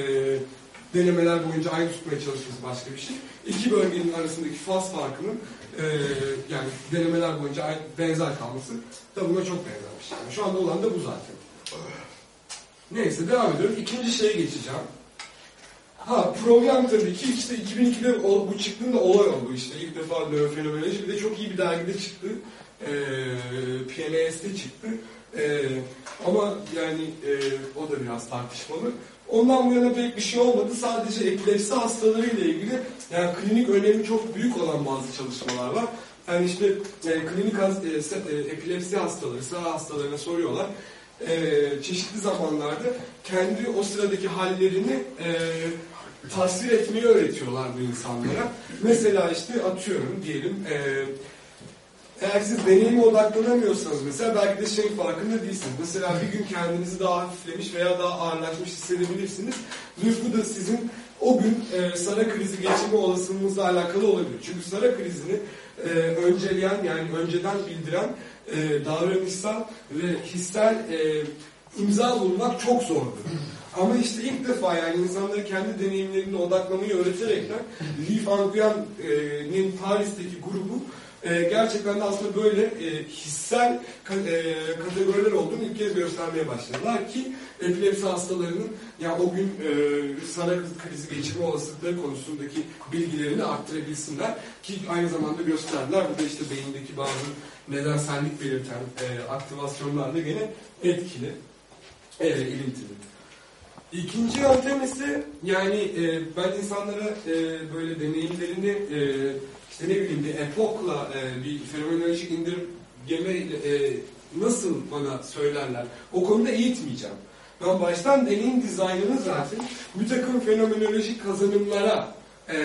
denemeler boyunca aynı tutmaya çalışması başka bir şey. İki bölgenin arasındaki faz farkının e, yani denemeler boyunca benzer kalması da buna çok benzer bir şey. Yani şu anda olan da bu zaten. Neyse devam ediyorum. İkinci şeye geçeceğim. Ha problem tabii ki işte 2002'de o- bu çıktığında olay oldu işte ilk defa nörofenomenoloji bir de çok iyi bir dergide çıktı. Ee, PNS'de çıktı. Ee, ama yani e, o da biraz tartışmalı. Ondan bu yana pek bir şey olmadı. Sadece epilepsi hastaları ile ilgili yani klinik önemi çok büyük olan bazı çalışmalar var. Yani işte e, klinik has- e, e, epilepsi hastaları, sıra hastalarına soruyorlar e, çeşitli zamanlarda kendi o sıradaki hallerini e, tasvir etmeyi öğretiyorlar bu insanlara. Mesela işte atıyorum diyelim e, eğer siz deneyime odaklanamıyorsanız mesela belki de şeyin farkında değilsiniz. Mesela bir gün kendinizi daha hafiflemiş veya daha ağırlaşmış hissedebilirsiniz. Bu da sizin o gün e, sara krizi geçirme olasılığınızla alakalı olabilir. Çünkü sara krizini e, önceleyen yani önceden bildiren e, davranışsal ve hissel e, imza bulmak çok zordur. Ama işte ilk defa yani insanları kendi deneyimlerine odaklamayı öğreterekten Lee Van Nguyen'in Paris'teki grubu e, gerçekten de aslında böyle e, hissel e, kategoriler olduğunu ilk kez göstermeye başladılar ki epilepsi hastalarının ya o gün e, sana krizi geçirme olasılıkları konusundaki bilgilerini arttırabilsinler ki aynı zamanda gösterdiler. Bu da işte beyindeki bazı nedensellik belirten e, aktivasyonlarla gene etkili, e, ilintili. İkinci yöntem ise yani e, ben insanlara e, böyle deneyimlerini e, işte ne bileyim bir epokla e, bir fenomenolojik indirgeme e, nasıl bana söylerler o konuda eğitmeyeceğim. Ben baştan deneyim dizaynını zaten bir takım fenomenolojik kazanımlara e,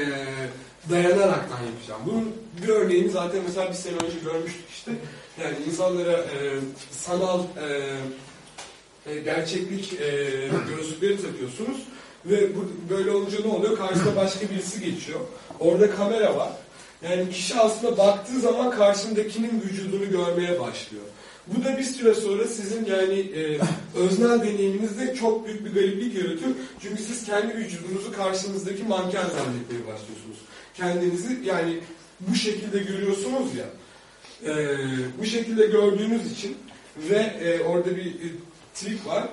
dayanaraktan yapacağım. Bunun bir örneğini zaten mesela bir sene önce görmüştük işte. Yani insanlara e, sanal e, e, gerçeklik e, gözlükleri takıyorsunuz ve bu, böyle olunca ne oluyor? Karşısında başka birisi geçiyor. Orada kamera var. Yani kişi aslında baktığı zaman karşındakinin vücudunu görmeye başlıyor. Bu da bir süre sonra sizin yani e, öznel deneyiminizde çok büyük bir gariplik yaratıyor. Çünkü siz kendi vücudunuzu karşınızdaki manken zannetmeye başlıyorsunuz. Kendinizi yani bu şekilde görüyorsunuz ya. e, bu şekilde gördüğünüz için ve e, orada bir e, trik var.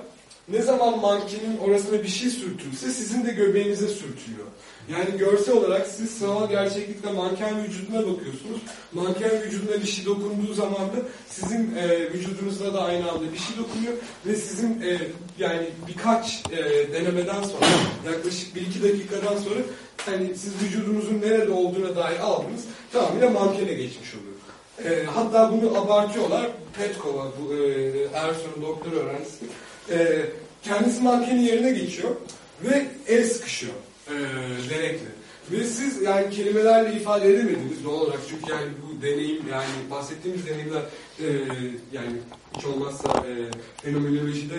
Ne zaman mankenin orasına bir şey sürtülse sizin de göbeğinize sürtülüyor. Yani görsel olarak siz sanal gerçeklikle manken vücuduna bakıyorsunuz. Manken vücuduna bir şey dokunduğu zaman da sizin e, vücudunuzda da aynı anda bir şey dokunuyor ve sizin e, yani birkaç e, denemeden sonra yaklaşık 1-2 dakikadan sonra hani siz vücudunuzun nerede olduğuna dair aldınız tamamıyla mankene geçmiş oluyor. E, hatta bunu abartıyorlar. Petkova, bu e, Erson'un doktor öğrencisi. E, kendisi mankenin yerine geçiyor ve el sıkışıyor e, denekle. Ve siz yani kelimelerle ifade edemediniz doğal olarak çünkü yani bu deneyim yani bahsettiğimiz deneyimler e, yani hiç olmazsa e, fenomenolojide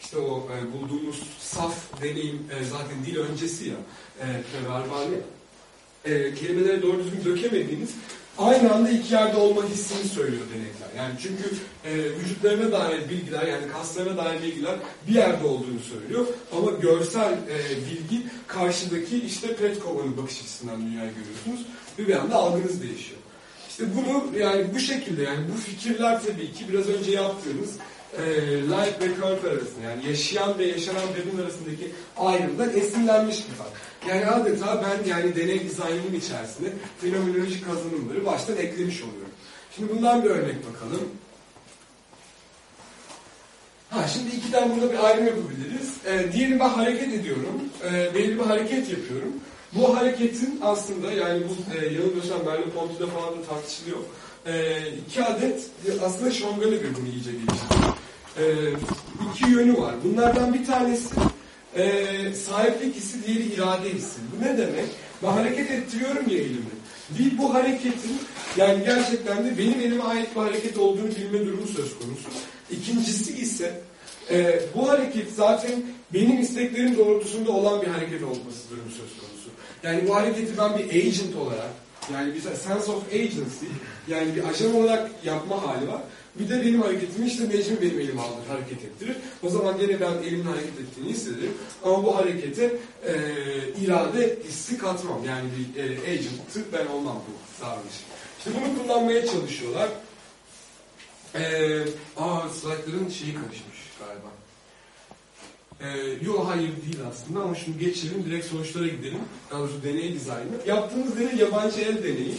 işte o e, bulduğumuz saf deneyim e, zaten dil öncesi ya e, preverbal ya e, kelimeleri doğru düzgün dökemediğiniz aynı anda iki yerde olma hissini söylüyor denekler. Yani çünkü e, vücutlarına dair bilgiler yani kaslarına dair bilgiler bir yerde olduğunu söylüyor. Ama görsel e, bilgi karşıdaki işte Petkova'nın bakış açısından dünyayı görüyorsunuz ve bir anda algınız değişiyor. İşte bunu yani bu şekilde yani bu fikirler tabii ki biraz önce yaptığımız e, life ve curve arasında yani yaşayan ve yaşanan beden arasındaki ayrımdan esinlenmiş bir fark. Yani adeta ben yani deney dizaynının içerisinde fenomenolojik kazanımları baştan eklemiş oluyorum. Şimdi bundan bir örnek bakalım. Ha şimdi iki tane burada bir ayrım yapabiliriz. Ee, diyelim ben hareket ediyorum. Ee, belli bir hareket yapıyorum. Bu hareketin aslında yani bu e, yanılmıyorsam Merleau Ponty'de falan da tartışılıyor. Ee, iki adet aslında Şongale bunu iyice geliştiriyor. Ee, iki yönü var. Bunlardan bir tanesi e, sahiplik hissi, diğeri irade hissi. Bu ne demek? Ben hareket ettiriyorum ya elimi. Bir bu hareketin yani gerçekten de benim elime ait bir hareket olduğunu bilme durumu söz konusu. İkincisi ise e, bu hareket zaten benim isteklerim doğrultusunda olan bir hareket olması durumu söz konusu. Yani bu hareketi ben bir agent olarak yani bir sense of agency yani bir ajan olarak yapma hali var. Bir de benim hareketimi işte Necmi benim elime alır, hareket ettirir. O zaman gene ben elimin hareket ettiğini hissederim. Ama bu harekete e, irade hissi katmam. Yani bir e, agent'ı ben olmam bu davranış. İşte bunu kullanmaya çalışıyorlar. E, aa slaytların şeyi karışmış galiba. E, yok hayır değil aslında ama şunu geçelim direkt sonuçlara gidelim. Daha doğrusu deney dizaynı. Yaptığımız deney yabancı el deneyi.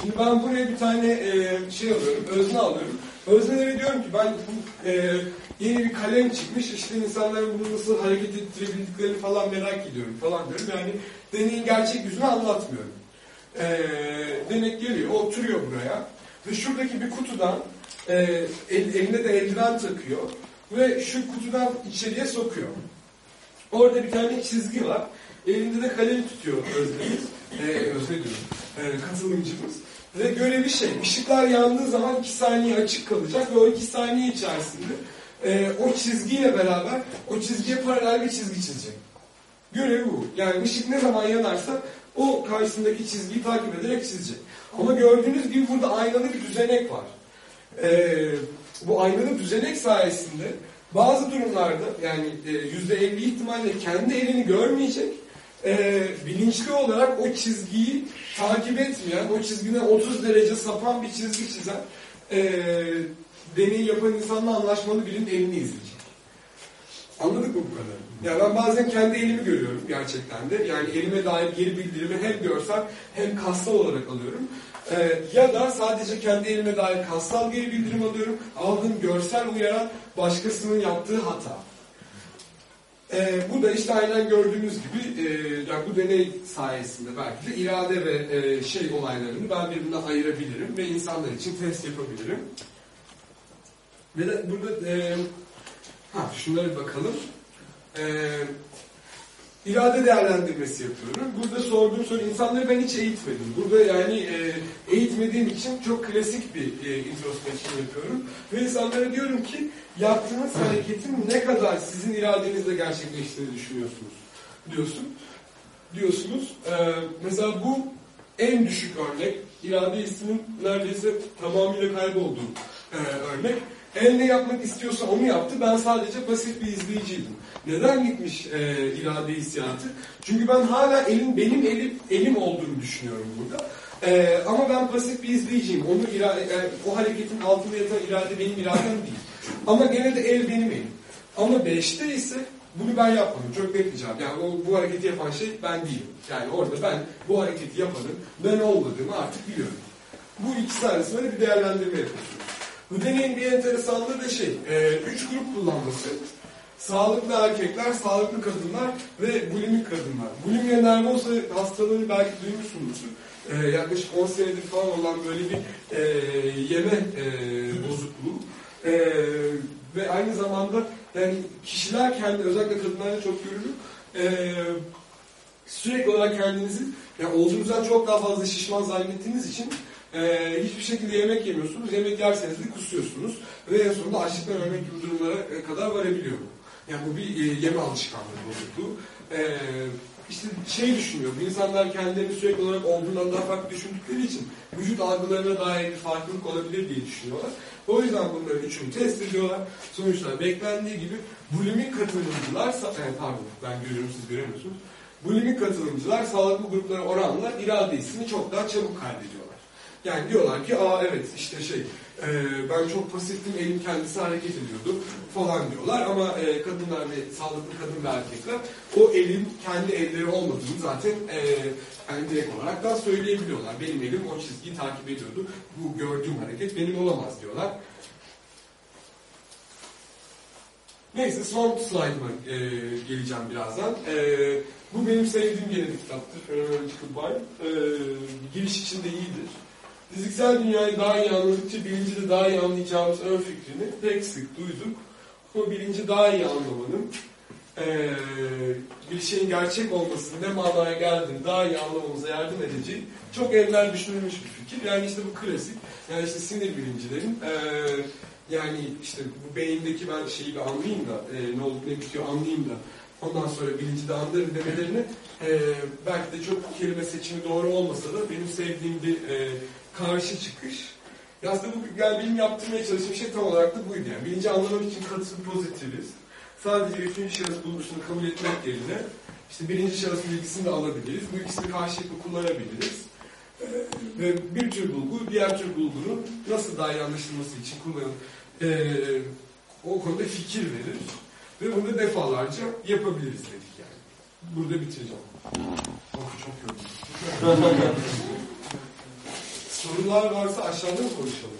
Şimdi ben buraya bir tane e, şey alıyorum, özne alıyorum. Öznelere diyorum ki ben bu, e, yeni bir kalem çıkmış işte insanların bunu nasıl hareket ettirebildiklerini falan merak ediyorum falan diyorum. Yani deneyin gerçek yüzünü anlatmıyorum. E, denek geliyor, oturuyor buraya ve şuradaki bir kutudan e, el, eline de eldiven takıyor ve şu kutudan içeriye sokuyor. Orada bir tane çizgi var Elinde de kalem tutuyor Özde'miz. Ee, Özde. Ee, katılımcımız. Ve görevi şey, ışıklar yandığı zaman 2 saniye açık kalacak ve o 2 saniye içerisinde e, o çizgiyle beraber o çizgiye paralel bir çizgi çizecek. Görevi bu. Yani ışık ne zaman yanarsa o karşısındaki çizgiyi takip ederek çizecek. Ama gördüğünüz gibi burada aynalı bir düzenek var. Ee, bu aynalı düzenek sayesinde bazı durumlarda yani e, yüzde 50 ihtimalle kendi elini görmeyecek e, bilinçli olarak o çizgiyi takip etmeyen, o çizgiden 30 derece sapan bir çizgi çizen e, deney yapan insanla anlaşmalı birinin elini izleyecek. Anladık mı bu kadar? Yani ben bazen kendi elimi görüyorum gerçekten de. Yani elime dair geri bildirimi hem görsel hem kassal olarak alıyorum. Ee, ya da sadece kendi elime dair kassal geri bildirim alıyorum. Aldığım görsel uyaran başkasının yaptığı hata. Ee, bu da işte aynen gördüğünüz gibi e, yani bu deney sayesinde belki de irade ve e, şey olaylarını ben birbirinden ayırabilirim ve insanlar için test yapabilirim. Ve de burada e, ha şunlara bakalım. E, irade değerlendirmesi yapıyorum. Burada sorduğum soru insanları ben hiç eğitmedim. Burada yani e, eğitmediğim için çok klasik bir e, introspeksiyon yapıyorum. Ve insanlara diyorum ki yaptığınız hareketin ne kadar sizin iradenizle gerçekleştiğini düşünüyorsunuz diyorsun. Diyorsunuz. E, mesela bu en düşük örnek. irade hissinin neredeyse tamamıyla kaybolduğu e, örnek. El ne yapmak istiyorsa onu yaptı. Ben sadece pasif bir izleyiciydim. Neden gitmiş e, irade hissiyatı? Çünkü ben hala elin benim elim elim olduğunu düşünüyorum burada. E, ama ben pasif bir izleyiciyim. Onu irade, yani o hareketin altında yatan irade benim iradem değil. Ama gene de el benim elim. Ama 5'te ise bunu ben yapmadım. Çok bekleyeceğim. Yani o, bu hareketi yapan şey ben değilim. Yani orada ben bu hareketi yapanın ben olmadığımı artık biliyorum. Bu ikisi arasında bir değerlendirme yapıyorsunuz. Bu deneyin bir enteresanlığı da şey, e, üç grup kullanması. Sağlıklı erkekler, sağlıklı kadınlar ve bulimik kadınlar. Bulimia nervosa hastalığını belki duymuşsunuzdur. E, yaklaşık 10 senedir falan olan böyle bir e, yeme e, bozukluğu. E, ve aynı zamanda yani kişiler kendi, özellikle kadınlarda çok görülür. E, sürekli olarak kendinizi yani olduğunuzdan çok daha fazla şişman zannettiğiniz için e, hiçbir şekilde yemek yemiyorsunuz. Yemek yerseniz de kusuyorsunuz. Ve en sonunda açlıktan ölmek gibi durumlara e, kadar varabiliyor bu. Yani bu bir e, yeme alışkanlığı bozukluğu. E, işte şey düşünüyor, insanlar kendilerini sürekli olarak olduğundan daha farklı düşündükleri için vücut algılarına dair bir farklılık olabilir diye düşünüyorlar. O yüzden bunları üçünü test ediyorlar. Sonuçlar beklendiği gibi bulimik katılımcılar, e, pardon ben görüyorum siz göremiyorsunuz. Bulimik katılımcılar sağlıklı gruplara oranla irade hissini çok daha çabuk kaydediyorlar. Yani diyorlar ki aa evet işte şey e, ben çok pasiftim elim kendisi hareket ediyordu falan diyorlar ama e, kadınlar ve sağlıklı kadın ve erkekler o elin kendi elleri olmadığını zaten e, yani direkt olarak da söyleyebiliyorlar. Benim elim o çizgiyi takip ediyordu. Bu gördüğüm hareket benim olamaz diyorlar. Neyse son slide'ıma e, geleceğim birazdan. E, bu benim sevdiğim bir kitaptır. Phenomenological Bible. E, giriş için de iyidir. Fiziksel dünyayı daha iyi anladıkça bilinci de daha iyi anlayacağımız ön fikrini pek sık duyduk. Ama bilinci daha iyi anlamanın e, bir şeyin gerçek olmasının ne manaya geldiğini daha iyi anlamamıza yardım edeceği çok evvel düşünülmüş bir fikir. Yani işte bu klasik, yani işte sinir bilimcilerin e, yani işte bu beyindeki ben şeyi bir anlayayım da e, ne olup ne bitiyor anlayayım da ondan sonra bilinci de anlarım demelerini e, belki de çok kelime seçimi doğru olmasa da benim sevdiğim bir e, karşı çıkış. Ya aslında bu yani benim yaptırmaya çalıştığım şey tam olarak da buydu yani. Bilinci anlamak için katı pozitiviz. Sadece üçüncü şahıs bulgusunu kabul etmek yerine işte birinci şahıs bilgisini de alabiliriz. Bu ikisini karşılıklı kullanabiliriz. Ee, ve bir tür bulgu, diğer tür bulgunun nasıl daha iyi anlaşılması için kullanın ee, o konuda fikir verir. Ve bunu da defalarca yapabiliriz dedik yani. Burada bitireceğim. Oh çok yoruldum. Sorular varsa aşağıda mı konuşalım?